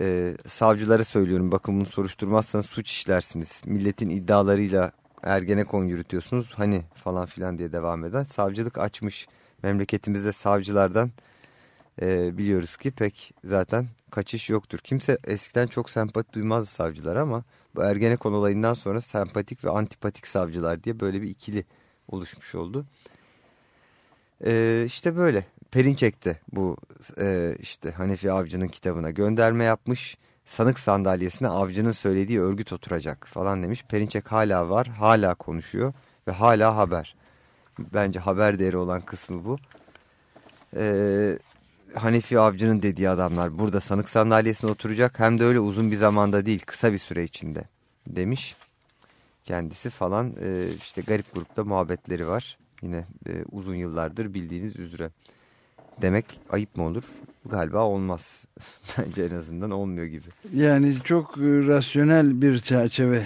[SPEAKER 3] E, savcılara söylüyorum bakın bunu soruşturmazsanız suç işlersiniz. Milletin iddialarıyla Ergenekon yürütüyorsunuz hani falan filan diye devam eden. Savcılık açmış memleketimizde savcılardan e, biliyoruz ki pek zaten kaçış yoktur. Kimse eskiden çok sempati duymazdı savcılar ama bu Ergenekon olayından sonra sempatik ve antipatik savcılar diye böyle bir ikili oluşmuş oldu. E, işte böyle Perinçek de bu e, işte Hanefi Avcı'nın kitabına gönderme yapmış. Sanık sandalyesine avcının söylediği örgüt oturacak falan demiş. Perinçek hala var, hala konuşuyor ve hala haber. Bence haber değeri olan kısmı bu. Ee, Hanefi Avcı'nın dediği adamlar burada sanık sandalyesine oturacak hem de öyle uzun bir zamanda değil kısa bir süre içinde demiş. Kendisi falan e, işte garip grupta muhabbetleri var. Yine e, uzun yıllardır bildiğiniz üzere. Demek ayıp mı olur? Galiba olmaz. Bence en azından olmuyor gibi.
[SPEAKER 2] Yani çok e, rasyonel bir çerçeve,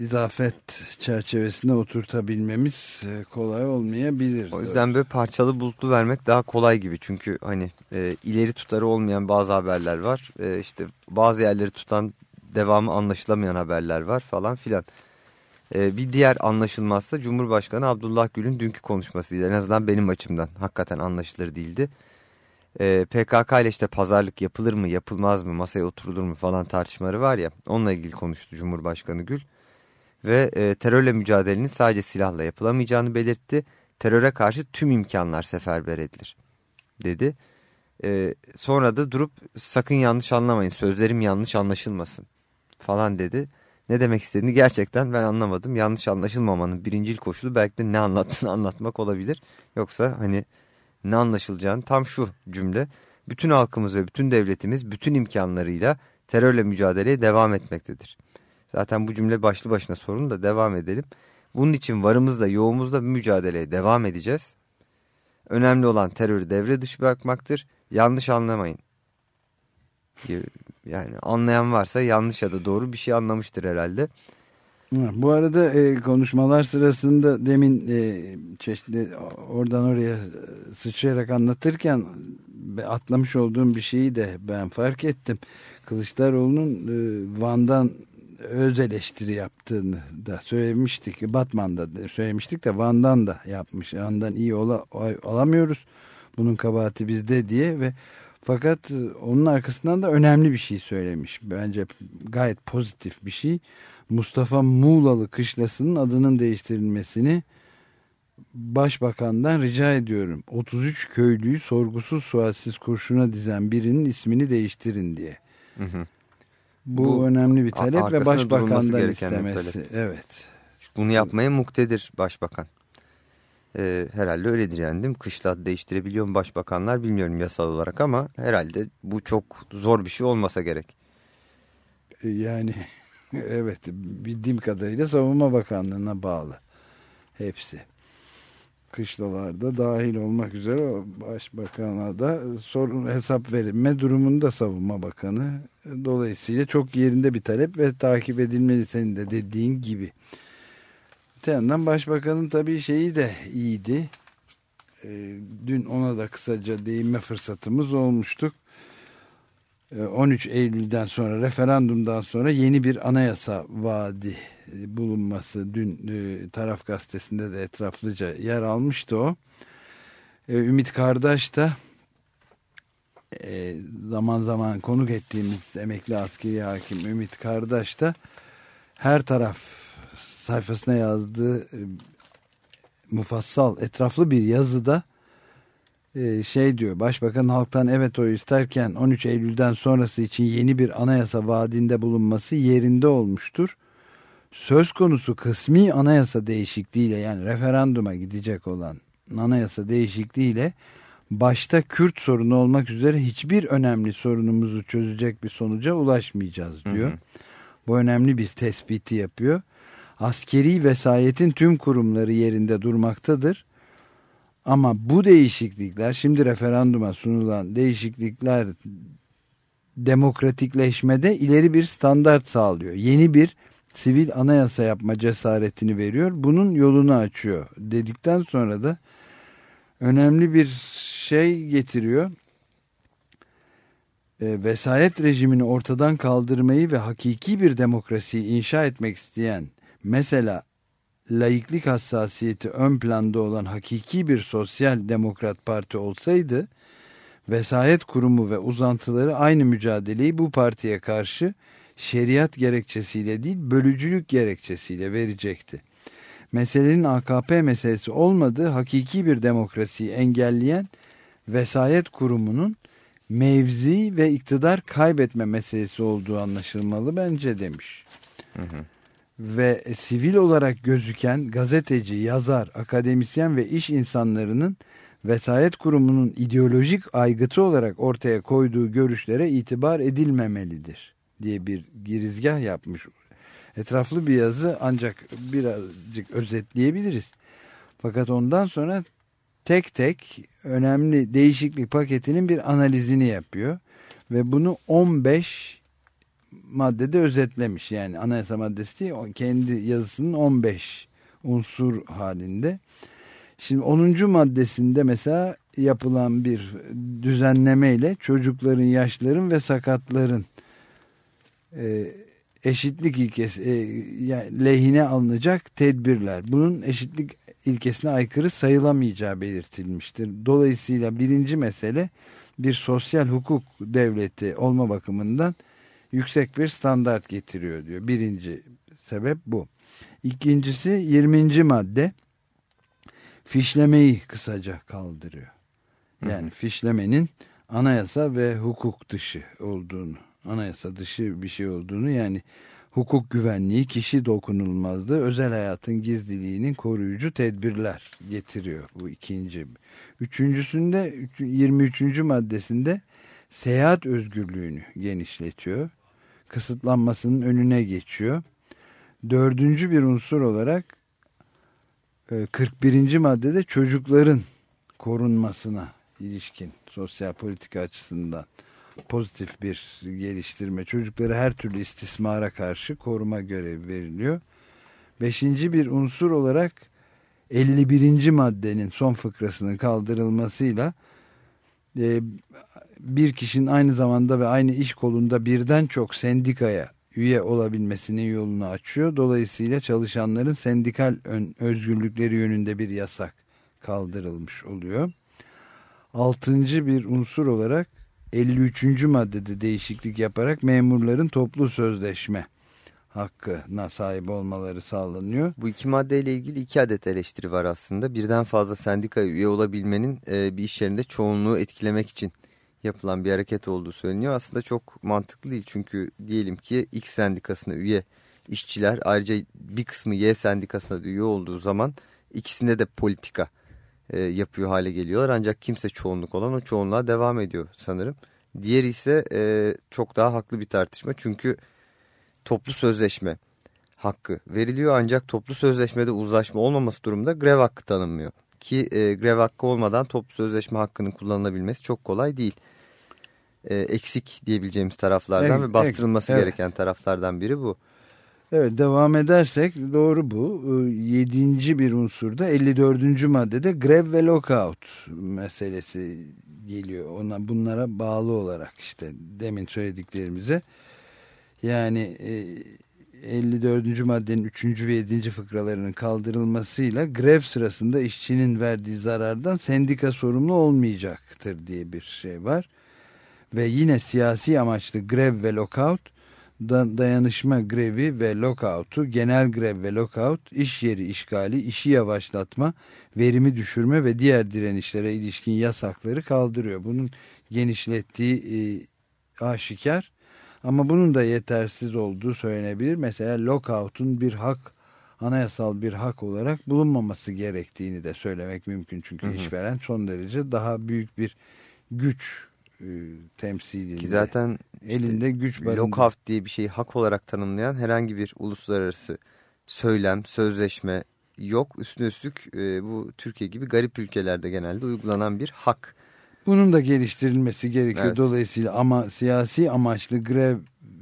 [SPEAKER 2] izafet çerçevesine oturtabilmemiz e, kolay olmayabilir.
[SPEAKER 3] O yüzden böyle parçalı bulutlu vermek daha kolay gibi. Çünkü hani e, ileri tutarı olmayan bazı haberler var. E, işte bazı yerleri tutan devamı anlaşılamayan haberler var falan filan. E, bir diğer anlaşılmazsa Cumhurbaşkanı Abdullah Gül'ün dünkü konuşmasıydı. En azından benim açımdan hakikaten anlaşılır değildi. E, PKK ile işte pazarlık yapılır mı yapılmaz mı masaya oturulur mu falan tartışmaları var ya onunla ilgili konuştu Cumhurbaşkanı Gül. Ve e, terörle mücadelenin sadece silahla yapılamayacağını belirtti. Teröre karşı tüm imkanlar seferber edilir dedi. E, sonra da durup sakın yanlış anlamayın sözlerim yanlış anlaşılmasın falan dedi. Ne demek istediğini gerçekten ben anlamadım. Yanlış anlaşılmamanın birincil koşulu belki de ne anlattığını anlatmak olabilir. Yoksa hani ne anlaşılacağını tam şu cümle. Bütün halkımız ve bütün devletimiz bütün imkanlarıyla terörle mücadeleye devam etmektedir. Zaten bu cümle başlı başına sorun da devam edelim. Bunun için varımızla yoğumuzla mücadeleye devam edeceğiz. Önemli olan terörü devre dışı bırakmaktır. Yanlış anlamayın. Yani anlayan varsa yanlış ya da doğru bir şey anlamıştır herhalde.
[SPEAKER 2] Ha, Bu arada e, konuşmalar sırasında demin e, çeşitli oradan oraya sıçrayarak anlatırken atlamış olduğum bir şeyi de ben fark ettim. Kılıçdaroğlu'nun e, Van'dan öz eleştiri yaptığını da söylemiştik. Batman'da da söylemiştik de Van'dan da yapmış. Van'dan iyi ola, olamıyoruz. Bunun kabahati bizde diye ve Fakat e, onun arkasından da önemli bir şey söylemiş. Bence gayet pozitif bir şey. Mustafa Muğlalı kışlasının adının değiştirilmesini başbakandan rica ediyorum. 33 köylüyü sorgusuz sualsiz kurşuna dizen birinin ismini değiştirin diye.
[SPEAKER 3] Hı hı.
[SPEAKER 2] Bu,
[SPEAKER 3] Bu
[SPEAKER 2] önemli bir talep ve başbakandan istemesi. Evet.
[SPEAKER 3] Çünkü bunu yapmaya muktedir başbakan. Ee, herhalde öyledir yani değil mi? Kışla değiştirebiliyor mu başbakanlar bilmiyorum yasal olarak ama herhalde bu çok zor bir şey olmasa gerek.
[SPEAKER 2] E, Yani evet bildiğim kadarıyla Savunma Bakanlığı'na bağlı. Hepsi. Kışlalarda dahil olmak üzere başbakana da sorun hesap verilme durumunda Savunma Bakanı. Dolayısıyla çok yerinde bir talep ve takip edilmeli senin de dediğin gibi. Öte yandan başbakanın tabii şeyi de iyiydi. E, dün ona da kısaca değinme fırsatımız olmuştuk. E, 13 Eylül'den sonra referandumdan sonra yeni bir anayasa vaadi bulunması dün e, taraf gazetesinde de etraflıca yer almıştı o. E, Ümit Kardeş da e, zaman zaman konuk ettiğimiz emekli askeri hakim Ümit Kardeş da her taraf sayfasına yazdığı e, mufassal etraflı bir yazıda e, şey diyor başbakan halktan evet oy isterken 13 Eylül'den sonrası için yeni bir anayasa vaadinde bulunması yerinde olmuştur. Söz konusu kısmi anayasa değişikliğiyle yani referanduma gidecek olan anayasa değişikliğiyle başta Kürt sorunu olmak üzere hiçbir önemli sorunumuzu çözecek bir sonuca ulaşmayacağız diyor.
[SPEAKER 3] Hı hı.
[SPEAKER 2] Bu önemli bir tespiti yapıyor. Askeri vesayetin tüm kurumları yerinde durmaktadır. Ama bu değişiklikler şimdi referanduma sunulan değişiklikler demokratikleşmede ileri bir standart sağlıyor. Yeni bir sivil anayasa yapma cesaretini veriyor. Bunun yolunu açıyor dedikten sonra da önemli bir şey getiriyor. E, vesayet rejimini ortadan kaldırmayı ve hakiki bir demokrasiyi inşa etmek isteyen mesela laiklik hassasiyeti ön planda olan hakiki bir sosyal demokrat parti olsaydı vesayet kurumu ve uzantıları aynı mücadeleyi bu partiye karşı şeriat gerekçesiyle değil bölücülük gerekçesiyle verecekti. Meselenin AKP meselesi olmadığı hakiki bir demokrasiyi engelleyen vesayet kurumunun mevzi ve iktidar kaybetme meselesi olduğu anlaşılmalı bence demiş. Ve sivil olarak gözüken gazeteci, yazar, akademisyen ve iş insanlarının vesayet kurumunun ideolojik aygıtı olarak ortaya koyduğu görüşlere itibar edilmemelidir diye bir girizgah yapmış. Etraflı bir yazı ancak birazcık özetleyebiliriz. Fakat ondan sonra tek tek önemli değişiklik paketinin bir analizini yapıyor. Ve bunu 15 maddede özetlemiş. Yani anayasa maddesi değil, kendi yazısının 15 unsur halinde. Şimdi 10. maddesinde mesela yapılan bir düzenlemeyle çocukların, yaşların ve sakatların e, eşitlik ilkesi e, yani lehine alınacak tedbirler. Bunun eşitlik ilkesine aykırı sayılamayacağı belirtilmiştir. Dolayısıyla birinci mesele bir sosyal hukuk devleti olma bakımından yüksek bir standart getiriyor diyor. Birinci sebep bu. İkincisi 20. madde fişlemeyi kısaca kaldırıyor. Yani fişlemenin anayasa ve hukuk dışı olduğunu, anayasa dışı bir şey olduğunu yani hukuk güvenliği, kişi dokunulmazlığı, özel hayatın gizliliğinin koruyucu tedbirler getiriyor bu ikinci. Üçüncüsünde 23. maddesinde seyahat özgürlüğünü genişletiyor. Kısıtlanmasının önüne geçiyor. Dördüncü bir unsur olarak e, 41. maddede çocukların korunmasına ilişkin sosyal politika açısından pozitif bir geliştirme. Çocukları her türlü istismara karşı koruma görevi veriliyor. Beşinci bir unsur olarak 51. maddenin son fıkrasının kaldırılmasıyla e, bir kişinin aynı zamanda ve aynı iş kolunda birden çok sendikaya üye olabilmesinin yolunu açıyor. Dolayısıyla çalışanların sendikal özgürlükleri yönünde bir yasak kaldırılmış oluyor. Altıncı bir unsur olarak 53. maddede değişiklik yaparak memurların toplu sözleşme hakkına sahip olmaları sağlanıyor.
[SPEAKER 3] Bu iki maddeyle ilgili iki adet eleştiri var aslında. Birden fazla sendika üye olabilmenin e, bir iş yerinde çoğunluğu etkilemek için yapılan bir hareket olduğu söyleniyor. Aslında çok mantıklı değil çünkü diyelim ki X sendikasına üye işçiler ayrıca bir kısmı Y sendikasına üye olduğu zaman ikisinde de politika e, yapıyor hale geliyorlar. Ancak kimse çoğunluk olan o çoğunluğa devam ediyor sanırım. Diğeri ise e, çok daha haklı bir tartışma çünkü toplu sözleşme hakkı veriliyor ancak toplu sözleşmede uzlaşma olmaması durumunda grev hakkı tanınmıyor. Ki e, grev hakkı olmadan toplu sözleşme hakkının kullanılabilmesi çok kolay değil. E, eksik diyebileceğimiz taraflardan
[SPEAKER 2] Evet,
[SPEAKER 3] ve bastırılması
[SPEAKER 2] evet.
[SPEAKER 3] gereken taraflardan biri bu.
[SPEAKER 2] Evet devam edersek doğru bu. Ee, Yedinci bir unsurda 54. maddede grev ve lockout meselesi geliyor. Ona, bunlara bağlı olarak işte demin söylediklerimize. Yani e, 54. maddenin 3. ve 7. fıkralarının kaldırılmasıyla grev sırasında işçinin verdiği zarardan sendika sorumlu olmayacaktır diye bir şey var. Ve yine siyasi amaçlı grev ve lockout da- dayanışma grevi ve lockout'u, genel grev ve lockout, iş yeri işgali, işi yavaşlatma, verimi düşürme ve diğer direnişlere ilişkin yasakları kaldırıyor. Bunun genişlettiği e, aşikar ama bunun da yetersiz olduğu söylenebilir. Mesela lockout'un bir hak, anayasal bir hak olarak bulunmaması gerektiğini de söylemek mümkün. Çünkü
[SPEAKER 3] Hı hı.
[SPEAKER 2] işveren son derece daha büyük bir güç e, temsilinde.
[SPEAKER 3] Ki zaten
[SPEAKER 2] elinde güç barındırıyor.
[SPEAKER 3] lockout diye bir şeyi hak olarak tanımlayan herhangi bir uluslararası söylem, sözleşme yok. Üstüne üstlük e, bu Türkiye gibi garip ülkelerde genelde uygulanan bir hak.
[SPEAKER 2] Bunun da geliştirilmesi gerekiyor
[SPEAKER 3] Evet.
[SPEAKER 2] dolayısıyla ama siyasi amaçlı grev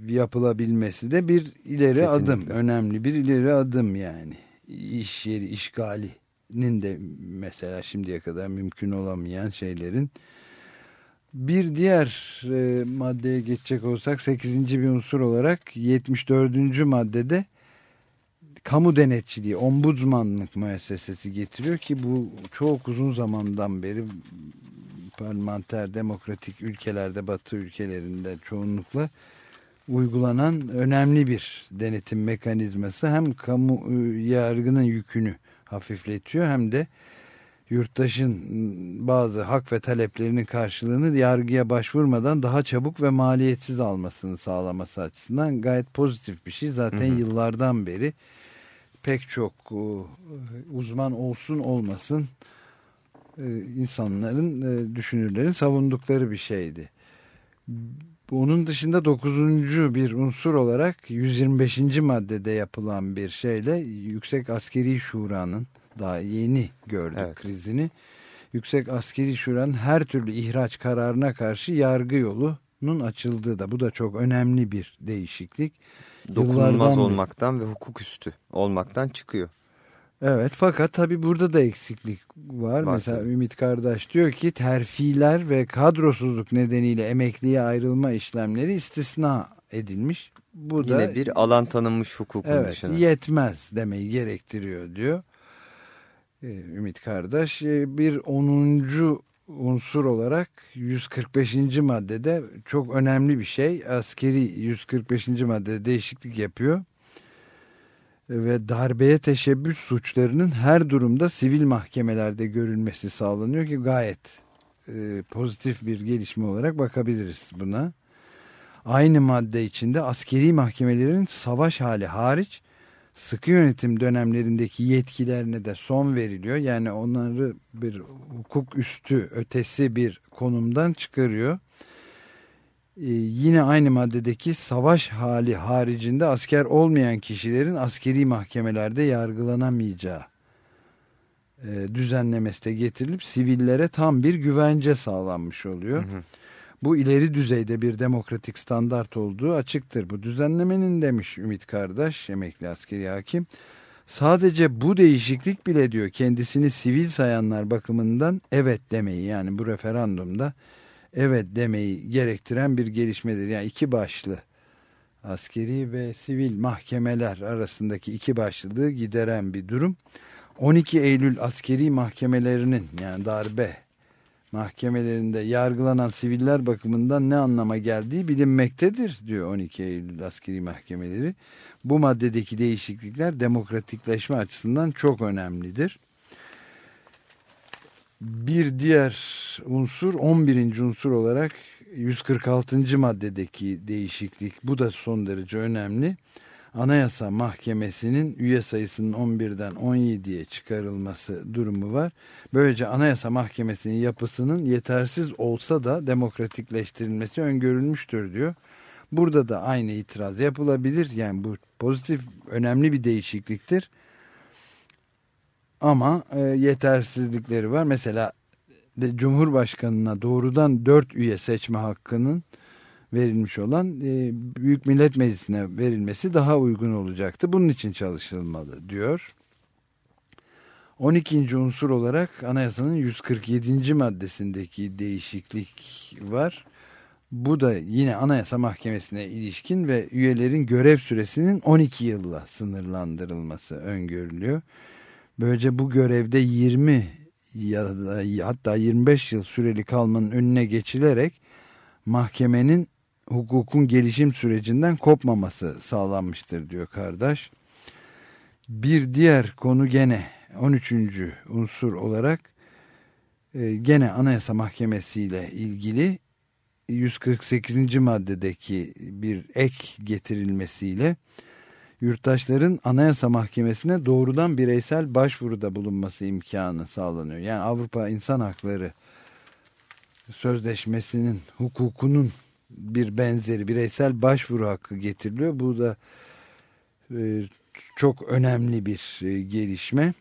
[SPEAKER 2] yapılabilmesi de bir ileri
[SPEAKER 3] Kesinlikle.
[SPEAKER 2] adım. Önemli bir ileri adım yani. İş yeri işgalinin de mesela şimdiye kadar mümkün olamayan şeylerin bir diğer e, maddeye geçecek olsak 8. bir unsur olarak 74. maddede kamu denetçiliği, ombudsmanlık müessesesi getiriyor ki bu çok uzun zamandan beri parlamenter demokratik ülkelerde batı ülkelerinde çoğunlukla uygulanan önemli bir denetim mekanizması hem kamu e, yargının yükünü hafifletiyor hem de yurttaşın bazı hak ve taleplerinin karşılığını yargıya başvurmadan daha çabuk ve maliyetsiz almasını sağlaması açısından gayet pozitif bir şey. Zaten
[SPEAKER 3] Hı hı.
[SPEAKER 2] yıllardan beri pek çok e, uzman olsun olmasın insanların, e, düşünürlerin savundukları bir şeydi. Onun dışında dokuzuncu bir unsur olarak 125. maddede yapılan bir şeyle Yüksek Askeri Şura'nın daha yeni gördük
[SPEAKER 3] Evet.
[SPEAKER 2] krizini. Yüksek Askeri Şura'nın her türlü ihraç kararına karşı yargı yolunun açıldığı da bu da çok önemli bir değişiklik.
[SPEAKER 3] Dokunulmaz
[SPEAKER 2] Yıllardan
[SPEAKER 3] olmaktan ve hukuk üstü olmaktan çıkıyor.
[SPEAKER 2] Evet fakat tabi burada da eksiklik var.
[SPEAKER 3] Var
[SPEAKER 2] Mesela
[SPEAKER 3] tabii.
[SPEAKER 2] Ümit Kardeş diyor ki terfiler ve kadrosuzluk nedeniyle emekliye ayrılma işlemleri istisna edilmiş. Bu da
[SPEAKER 3] Yine bir alan tanınmış hukukun
[SPEAKER 2] evet,
[SPEAKER 3] dışına.
[SPEAKER 2] yetmez demeyi gerektiriyor diyor. Ee, Ümit Kardeş Ee, bir 10. unsur olarak 145. maddede çok önemli bir şey. Askeri 145. maddede değişiklik yapıyor ve darbeye teşebbüs suçlarının her durumda sivil mahkemelerde görülmesi sağlanıyor ki gayet e, pozitif bir gelişme olarak bakabiliriz buna. Aynı madde içinde askeri mahkemelerin savaş hali hariç sıkı yönetim dönemlerindeki yetkilerine de son veriliyor. Yani onları bir hukuk üstü ötesi bir konumdan çıkarıyor. Ee, yine aynı maddedeki savaş hali haricinde asker olmayan kişilerin askeri mahkemelerde yargılanamayacağı e, düzenlemesi de getirilip sivillere tam bir güvence sağlanmış oluyor.
[SPEAKER 3] Hı hı.
[SPEAKER 2] Bu ileri düzeyde bir demokratik standart olduğu açıktır. Bu düzenlemenin demiş Ümit Kardeş, emekli askeri hakim. Sadece bu değişiklik bile diyor kendisini sivil sayanlar bakımından evet demeyi yani bu referandumda evet demeyi gerektiren bir gelişmedir. Yani iki başlı askeri ve sivil mahkemeler arasındaki iki başlılığı gideren bir durum. 12 Eylül askeri mahkemelerinin yani darbe mahkemelerinde yargılanan siviller bakımından ne anlama geldiği bilinmektedir diyor 12 Eylül askeri mahkemeleri. Bu maddedeki değişiklikler demokratikleşme açısından çok önemlidir. Bir diğer unsur 11. unsur olarak 146. maddedeki değişiklik. Bu da son derece önemli. Anayasa Mahkemesi'nin üye sayısının 11'den 17'ye çıkarılması durumu var. Böylece Anayasa Mahkemesi'nin yapısının yetersiz olsa da demokratikleştirilmesi öngörülmüştür diyor. Burada da aynı itiraz yapılabilir. Yani bu pozitif önemli bir değişikliktir. Ama e, yetersizlikleri var. Mesela de Cumhurbaşkanına doğrudan 4 üye seçme hakkının verilmiş olan e, Büyük Millet Meclisi'ne verilmesi daha uygun olacaktı. Bunun için çalışılmalı diyor. 12. unsur olarak anayasanın 147. maddesindeki değişiklik var. Bu da yine Anayasa Mahkemesi'ne ilişkin ve üyelerin görev süresinin 12 yılla sınırlandırılması öngörülüyor. Böylece bu görevde 20 ya da hatta 25 yıl süreli kalmanın önüne geçilerek mahkemenin hukukun gelişim sürecinden kopmaması sağlanmıştır diyor kardeş. Bir diğer konu gene 13. unsur olarak e, gene Anayasa Mahkemesi ile ilgili 148. maddedeki bir ek getirilmesiyle yurttaşların Anayasa Mahkemesi'ne doğrudan bireysel başvuruda bulunması imkanı sağlanıyor. Yani Avrupa İnsan Hakları Sözleşmesi'nin hukukunun bir benzeri bireysel başvuru hakkı getiriliyor. Bu da e, çok önemli bir e, gelişme.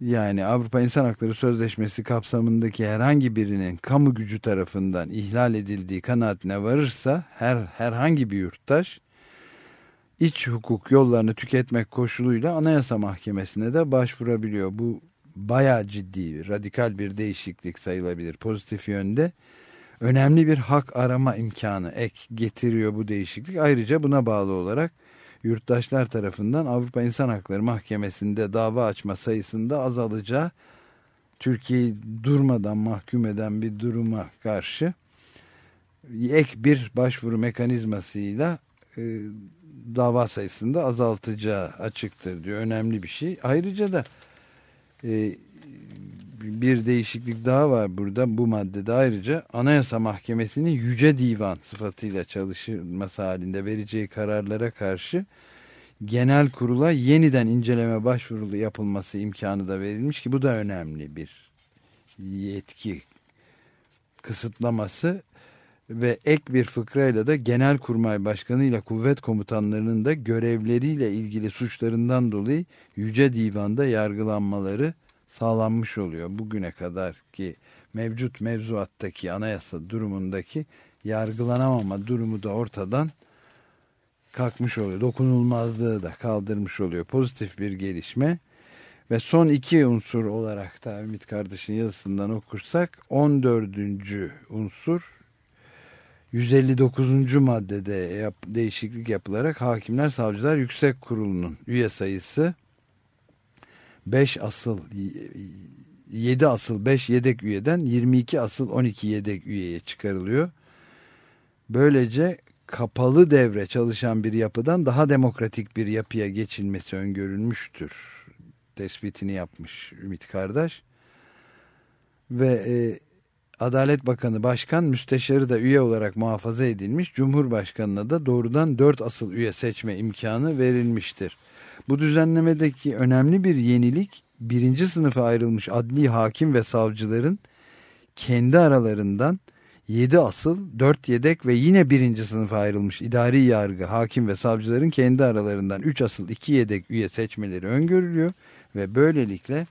[SPEAKER 2] Yani Avrupa İnsan Hakları Sözleşmesi kapsamındaki herhangi birinin kamu gücü tarafından ihlal edildiği kanaatine varırsa her herhangi bir yurttaş iç hukuk yollarını tüketmek koşuluyla Anayasa Mahkemesi'ne de başvurabiliyor. Bu bayağı ciddi, radikal bir değişiklik sayılabilir pozitif yönde. Önemli bir hak arama imkanı ek getiriyor bu değişiklik. Ayrıca buna bağlı olarak yurttaşlar tarafından Avrupa İnsan Hakları Mahkemesi'nde dava açma sayısında azalacağı Türkiye'yi durmadan mahkum eden bir duruma karşı ek bir başvuru mekanizmasıyla e, dava sayısında azaltacağı açıktır diyor. Önemli bir şey. Ayrıca da e, bir değişiklik daha var burada bu maddede ayrıca Anayasa Mahkemesi'nin Yüce Divan sıfatıyla çalışılması halinde vereceği kararlara karşı genel kurula yeniden inceleme başvurulu yapılması imkanı da verilmiş ki bu da önemli bir yetki kısıtlaması ve ek bir fıkrayla da Genelkurmay Başkanı ile kuvvet komutanlarının da görevleriyle ilgili suçlarından dolayı Yüce Divan'da yargılanmaları sağlanmış oluyor. Bugüne kadar ki mevcut mevzuattaki anayasa durumundaki yargılanamama durumu da ortadan kalkmış oluyor. Dokunulmazlığı da kaldırmış oluyor. Pozitif bir gelişme. Ve son iki unsur olarak da Ümit kardeşin yazısından okursak 14. unsur 159. maddede yap, değişiklik yapılarak Hakimler Savcılar Yüksek Kurulu'nun üye sayısı 5 asıl 7 asıl 5 yedek üyeden 22 asıl 12 yedek üyeye çıkarılıyor. Böylece kapalı devre çalışan bir yapıdan daha demokratik bir yapıya geçilmesi öngörülmüştür. Tespitini yapmış Ümit Kardeş. Ve e, Adalet Bakanı Başkan Müsteşarı da üye olarak muhafaza edilmiş. Cumhurbaşkanına da doğrudan 4 asıl üye seçme imkanı verilmiştir. Bu düzenlemedeki önemli bir yenilik birinci sınıfa ayrılmış adli hakim ve savcıların kendi aralarından 7 asıl, 4 yedek ve yine birinci sınıfa ayrılmış idari yargı, hakim ve savcıların kendi aralarından 3 asıl 2 yedek üye seçmeleri öngörülüyor ve böylelikle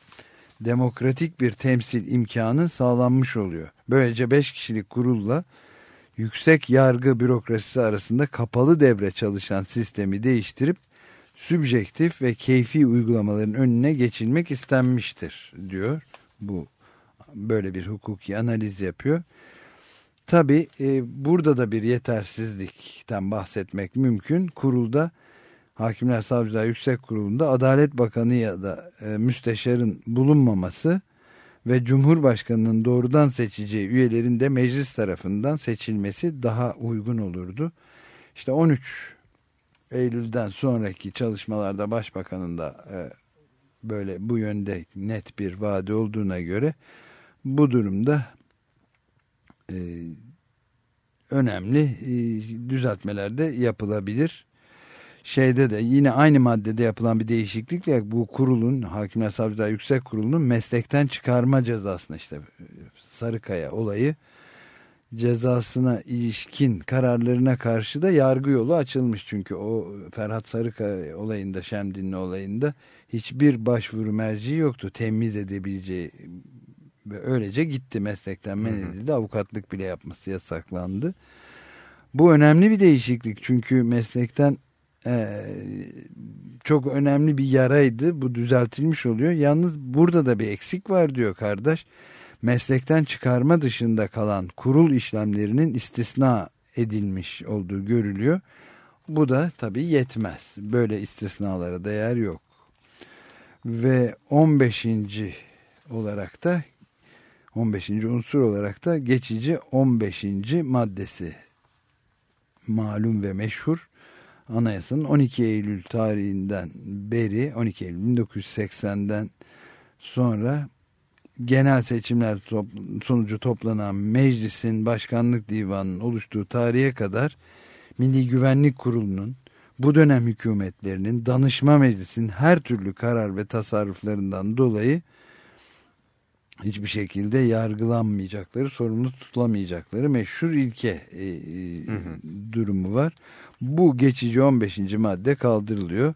[SPEAKER 2] demokratik bir temsil imkanı sağlanmış oluyor. Böylece 5 kişilik kurulla yüksek yargı bürokrasisi arasında kapalı devre çalışan sistemi değiştirip sübjektif ve keyfi uygulamaların önüne geçilmek istenmiştir diyor. Bu böyle bir hukuki analiz yapıyor. Tabi e, burada da bir yetersizlikten bahsetmek mümkün. Kurulda Hakimler Savcılar Yüksek Kurulu'nda Adalet Bakanı ya da e, müsteşarın bulunmaması ve Cumhurbaşkanı'nın doğrudan seçeceği üyelerin de meclis tarafından seçilmesi daha uygun olurdu. İşte 13 Eylül'den sonraki çalışmalarda Başbakanın da e, böyle bu yönde net bir vaadi olduğuna göre bu durumda e, önemli e, düzeltmeler de yapılabilir. Şeyde de yine aynı maddede yapılan bir değişiklikle bu kurulun Hakimler Savcılar Yüksek Kurulu'nun meslekten çıkarma cezasına işte Sarıkaya olayı cezasına ilişkin kararlarına karşı da yargı yolu açılmış. Çünkü o Ferhat Sarıkaya olayında Şemdinli olayında hiçbir başvuru merci yoktu temiz edebileceği ve öylece gitti meslekten men edildi. Avukatlık bile yapması yasaklandı. Bu önemli bir değişiklik çünkü meslekten e, çok önemli bir yaraydı. Bu düzeltilmiş oluyor. Yalnız burada da bir eksik var diyor kardeş. Meslekten çıkarma dışında kalan kurul işlemlerinin istisna edilmiş olduğu görülüyor. Bu da tabii yetmez. Böyle istisnalara değer yok. Ve 15. olarak da 15. unsur olarak da geçici 15. maddesi malum ve meşhur anayasanın 12 Eylül tarihinden beri 12 Eylül 1980'den sonra genel seçimler sonucu toplanan meclisin başkanlık divanının oluştuğu tarihe kadar Milli Güvenlik Kurulu'nun bu dönem hükümetlerinin danışma meclisin her türlü karar ve tasarruflarından dolayı hiçbir şekilde yargılanmayacakları, sorumlu tutulamayacakları meşhur ilke e, hı hı. durumu var. Bu geçici 15. madde kaldırılıyor.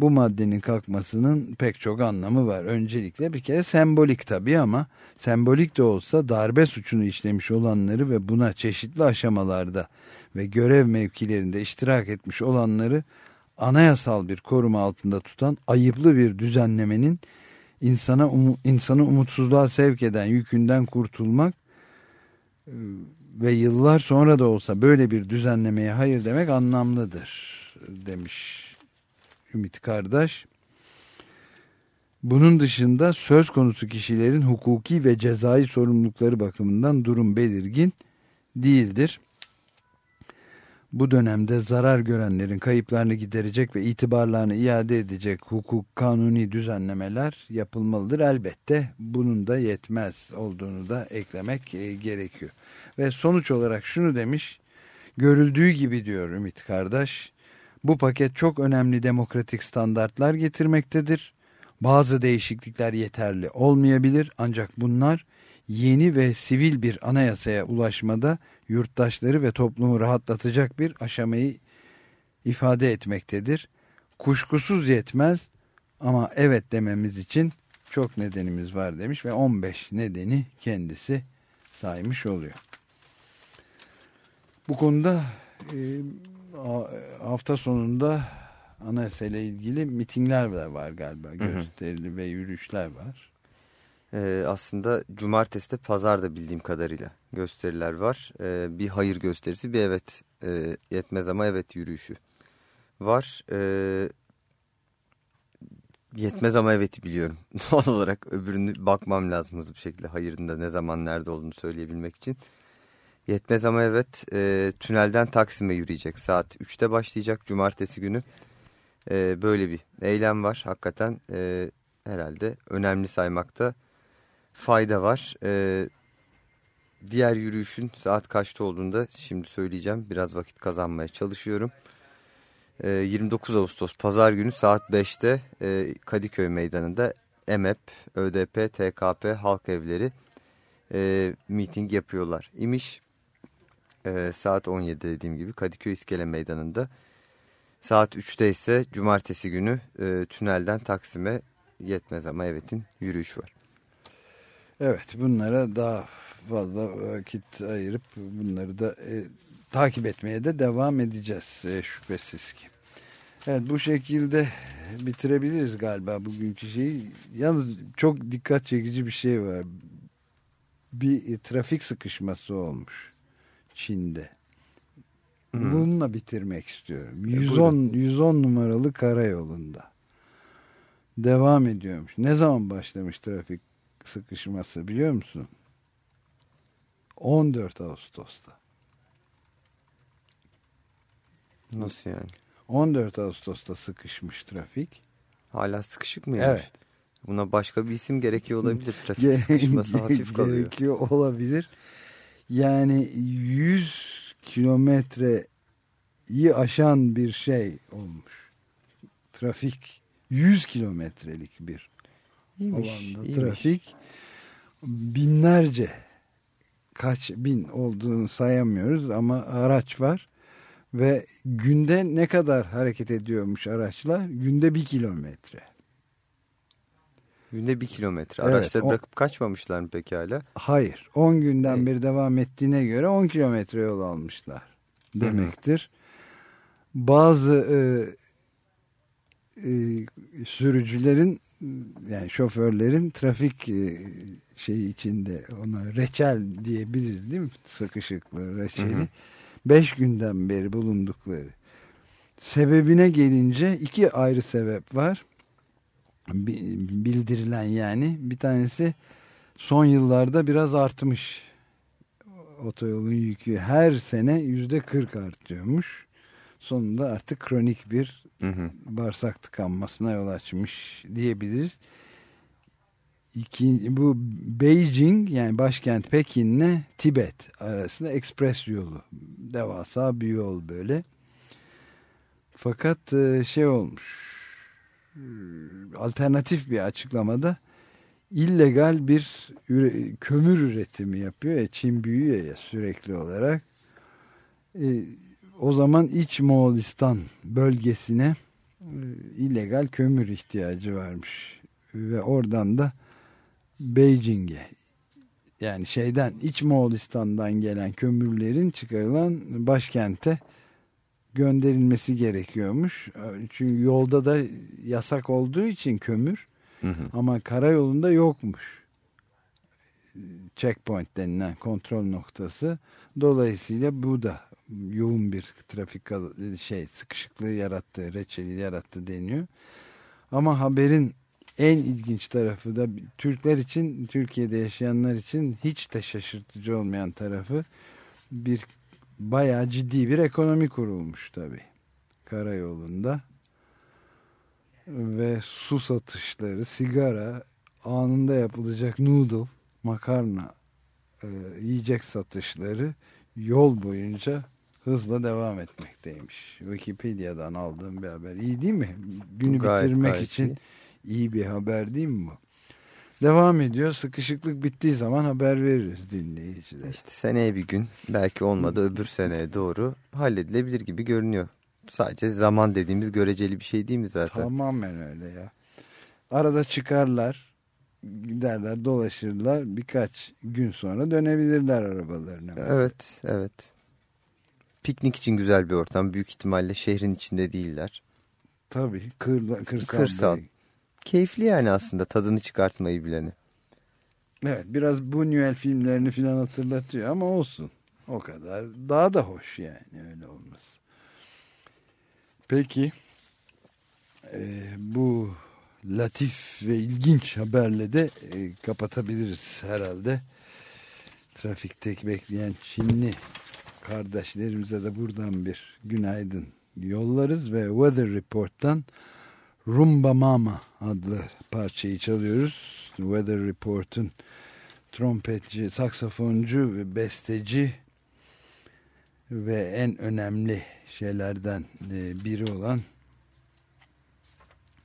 [SPEAKER 2] Bu maddenin kalkmasının pek çok anlamı var. Öncelikle bir kere sembolik tabii ama sembolik de olsa darbe suçunu işlemiş olanları ve buna çeşitli aşamalarda ve görev mevkilerinde iştirak etmiş olanları anayasal bir koruma altında tutan ayıplı bir düzenlemenin insana um, insanı umutsuzluğa sevk eden yükünden kurtulmak e, ve yıllar sonra da olsa böyle bir düzenlemeye hayır demek anlamlıdır demiş Ümit Kardeş. Bunun dışında söz konusu kişilerin hukuki ve cezai sorumlulukları bakımından durum belirgin değildir bu dönemde zarar görenlerin kayıplarını giderecek ve itibarlarını iade edecek hukuk kanuni düzenlemeler yapılmalıdır. Elbette bunun da yetmez olduğunu da eklemek e, gerekiyor. Ve sonuç olarak şunu demiş, görüldüğü gibi diyor Ümit Kardeş, bu paket çok önemli demokratik standartlar getirmektedir. Bazı değişiklikler yeterli olmayabilir ancak bunlar yeni ve sivil bir anayasaya ulaşmada yurttaşları ve toplumu rahatlatacak bir aşamayı ifade etmektedir. Kuşkusuz yetmez ama evet dememiz için çok nedenimiz var demiş ve 15 nedeni kendisi saymış oluyor. Bu konuda e, hafta sonunda anayasayla ilgili mitingler de var galiba. Gösterili ve yürüyüşler var
[SPEAKER 3] e, aslında cumartesi de pazar da bildiğim kadarıyla gösteriler var. E, bir hayır gösterisi bir evet e, yetmez ama evet yürüyüşü var. E, yetmez ama evet biliyorum. Doğal olarak öbürünü bakmam lazım hızlı bir şekilde hayırında ne zaman nerede olduğunu söyleyebilmek için. Yetmez ama evet e, tünelden Taksim'e yürüyecek saat 3'te başlayacak cumartesi günü. E, böyle bir eylem var hakikaten e, herhalde önemli saymakta fayda var. Ee, diğer yürüyüşün saat kaçta olduğunda şimdi söyleyeceğim. Biraz vakit kazanmaya çalışıyorum. Ee, 29 Ağustos Pazar günü saat 5'te e, Kadıköy Meydanı'nda EMEP, ÖDP, TKP, Halk Evleri e, miting yapıyorlar. İmiş e, saat 17 dediğim gibi Kadıköy İskele Meydanı'nda. Saat 3'te ise cumartesi günü e, tünelden Taksim'e yetmez ama evetin yürüyüşü var.
[SPEAKER 2] Evet bunlara daha fazla vakit ayırıp bunları da e, takip etmeye de devam edeceğiz e, şüphesiz ki. Evet bu şekilde bitirebiliriz galiba bugünkü şeyi. Yalnız çok dikkat çekici bir şey var. Bir e, trafik sıkışması olmuş Çin'de. Hmm. Bununla bitirmek istiyorum. 110, e, 110 numaralı karayolunda. Devam ediyormuş. Ne zaman başlamış trafik sıkışması biliyor musun? 14 Ağustos'ta.
[SPEAKER 3] Nasıl yani?
[SPEAKER 2] 14 Ağustos'ta sıkışmış trafik.
[SPEAKER 3] Hala sıkışık mıymış?
[SPEAKER 2] Evet.
[SPEAKER 3] Buna başka bir isim gerekiyor olabilir. Trafik sıkışması hafif kalıyor.
[SPEAKER 2] Gerekiyor olabilir. Yani 100 kilometreyi aşan bir şey olmuş. Trafik 100 kilometrelik bir
[SPEAKER 3] İyiymiş,
[SPEAKER 2] alanda
[SPEAKER 3] iyiymiş.
[SPEAKER 2] trafik binlerce kaç bin olduğunu sayamıyoruz ama araç var ve günde ne kadar hareket ediyormuş araçlar? Günde bir kilometre.
[SPEAKER 3] Günde bir kilometre.
[SPEAKER 2] Evet,
[SPEAKER 3] Araçları
[SPEAKER 2] o-
[SPEAKER 3] bırakıp kaçmamışlar mı pekala?
[SPEAKER 2] Hayır. 10 günden
[SPEAKER 3] Evet.
[SPEAKER 2] beri devam ettiğine göre 10 kilometre yol almışlar demektir. Bazı e, e, sürücülerin yani şoförlerin trafik e, şeyi içinde ona reçel diyebiliriz değil mi? Sıkışıklığı reçeli.
[SPEAKER 3] Hı hı.
[SPEAKER 2] 5 günden beri bulundukları. Sebebine gelince iki ayrı sebep var. Bi- Bildirilen yani. Bir tanesi son yıllarda biraz artmış. Otoyolun yükü her sene yüzde 40 artıyormuş. Sonunda artık kronik bir
[SPEAKER 3] Hı hı.
[SPEAKER 2] bağırsak tıkanmasına yol açmış diyebiliriz. İki, bu Beijing yani başkent Pekin'le Tibet arasında ekspres yolu. Devasa bir yol böyle. Fakat e, şey olmuş. e, Alternatif bir açıklamada illegal bir üre- kömür üretimi yapıyor ya Çin büyüyor ya sürekli olarak. E, o zaman İç Moğolistan bölgesine e, illegal kömür ihtiyacı varmış ve oradan da Beijing'e yani şeyden İç Moğolistan'dan gelen kömürlerin çıkarılan başkente gönderilmesi gerekiyormuş. Çünkü yolda da yasak olduğu için kömür
[SPEAKER 3] Hı hı.
[SPEAKER 2] ama karayolunda yokmuş. Checkpoint denilen kontrol noktası. Dolayısıyla bu da yoğun bir trafik şey sıkışıklığı yarattı, reçeli yarattı deniyor. Ama haberin en ilginç tarafı da Türkler için, Türkiye'de yaşayanlar için hiç de şaşırtıcı olmayan tarafı bir bayağı ciddi bir ekonomi kurulmuş tabii. Karayolunda ve su satışları, sigara, anında yapılacak noodle, makarna, e, yiyecek satışları yol boyunca hızla devam etmekteymiş. Wikipedia'dan aldığım bir haber. İyi değil mi? Günü
[SPEAKER 3] Gayet,
[SPEAKER 2] bitirmek
[SPEAKER 3] gayet
[SPEAKER 2] için
[SPEAKER 3] iyi.
[SPEAKER 2] iyi bir haber değil mi bu? Devam ediyor. Sıkışıklık bittiği zaman haber veririz dinleyicilere.
[SPEAKER 3] İşte seneye bir gün belki olmadı öbür seneye doğru halledilebilir gibi görünüyor. Sadece zaman dediğimiz göreceli bir şey değil mi zaten?
[SPEAKER 2] Tamamen öyle ya. Arada çıkarlar, giderler, dolaşırlar. Birkaç gün sonra dönebilirler arabalarına.
[SPEAKER 3] Evet, evet. Piknik için güzel bir ortam. Büyük ihtimalle şehrin içinde değiller.
[SPEAKER 2] Tabii. Kırla, kırsal.
[SPEAKER 3] Kırsal.
[SPEAKER 2] bölge.
[SPEAKER 3] Keyifli yani aslında tadını çıkartmayı bileni.
[SPEAKER 2] Evet. Biraz Buñuel filmlerini falan hatırlatıyor ama olsun. O kadar. Daha da hoş yani öyle olması. Peki. e, bu latif ve ilginç haberle de e, kapatabiliriz herhalde. Trafikte bekleyen Çinli kardeşlerimize de buradan bir günaydın yollarız ve Weather Report'tan Rumba Mama adlı parçayı çalıyoruz. Weather Report'un trompetçi, saksafoncu ve besteci ve en önemli şeylerden e, biri olan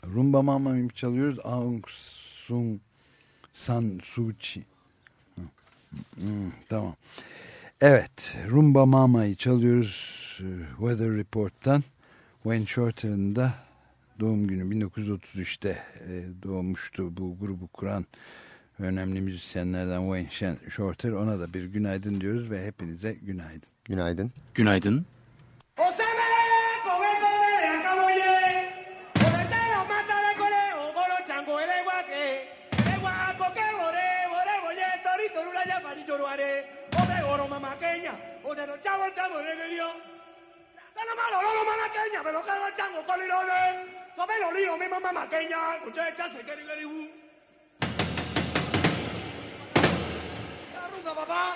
[SPEAKER 2] Rumba Mama'yı çalıyoruz. Aung San Suu Kyi. Hmm, tamam. Evet, Rumba Mama'yı çalıyoruz e, Weather Report'tan. Wayne Shorter'ın da doğum günü 1933'te e, doğmuştu bu grubu kuran önemli müzisyenlerden Wayne Shorter. Ona da bir günaydın diyoruz ve hepinize günaydın.
[SPEAKER 3] Günaydın.
[SPEAKER 1] Günaydın. Thank. Boroma Maqueña o de los chavos chavos de Dios. Sana malo, lolo mamaqueña, pero cada chango colirone. Come lo lío, mi mamá maqueña, escuché chase que ni le dibu. Arruga, papá.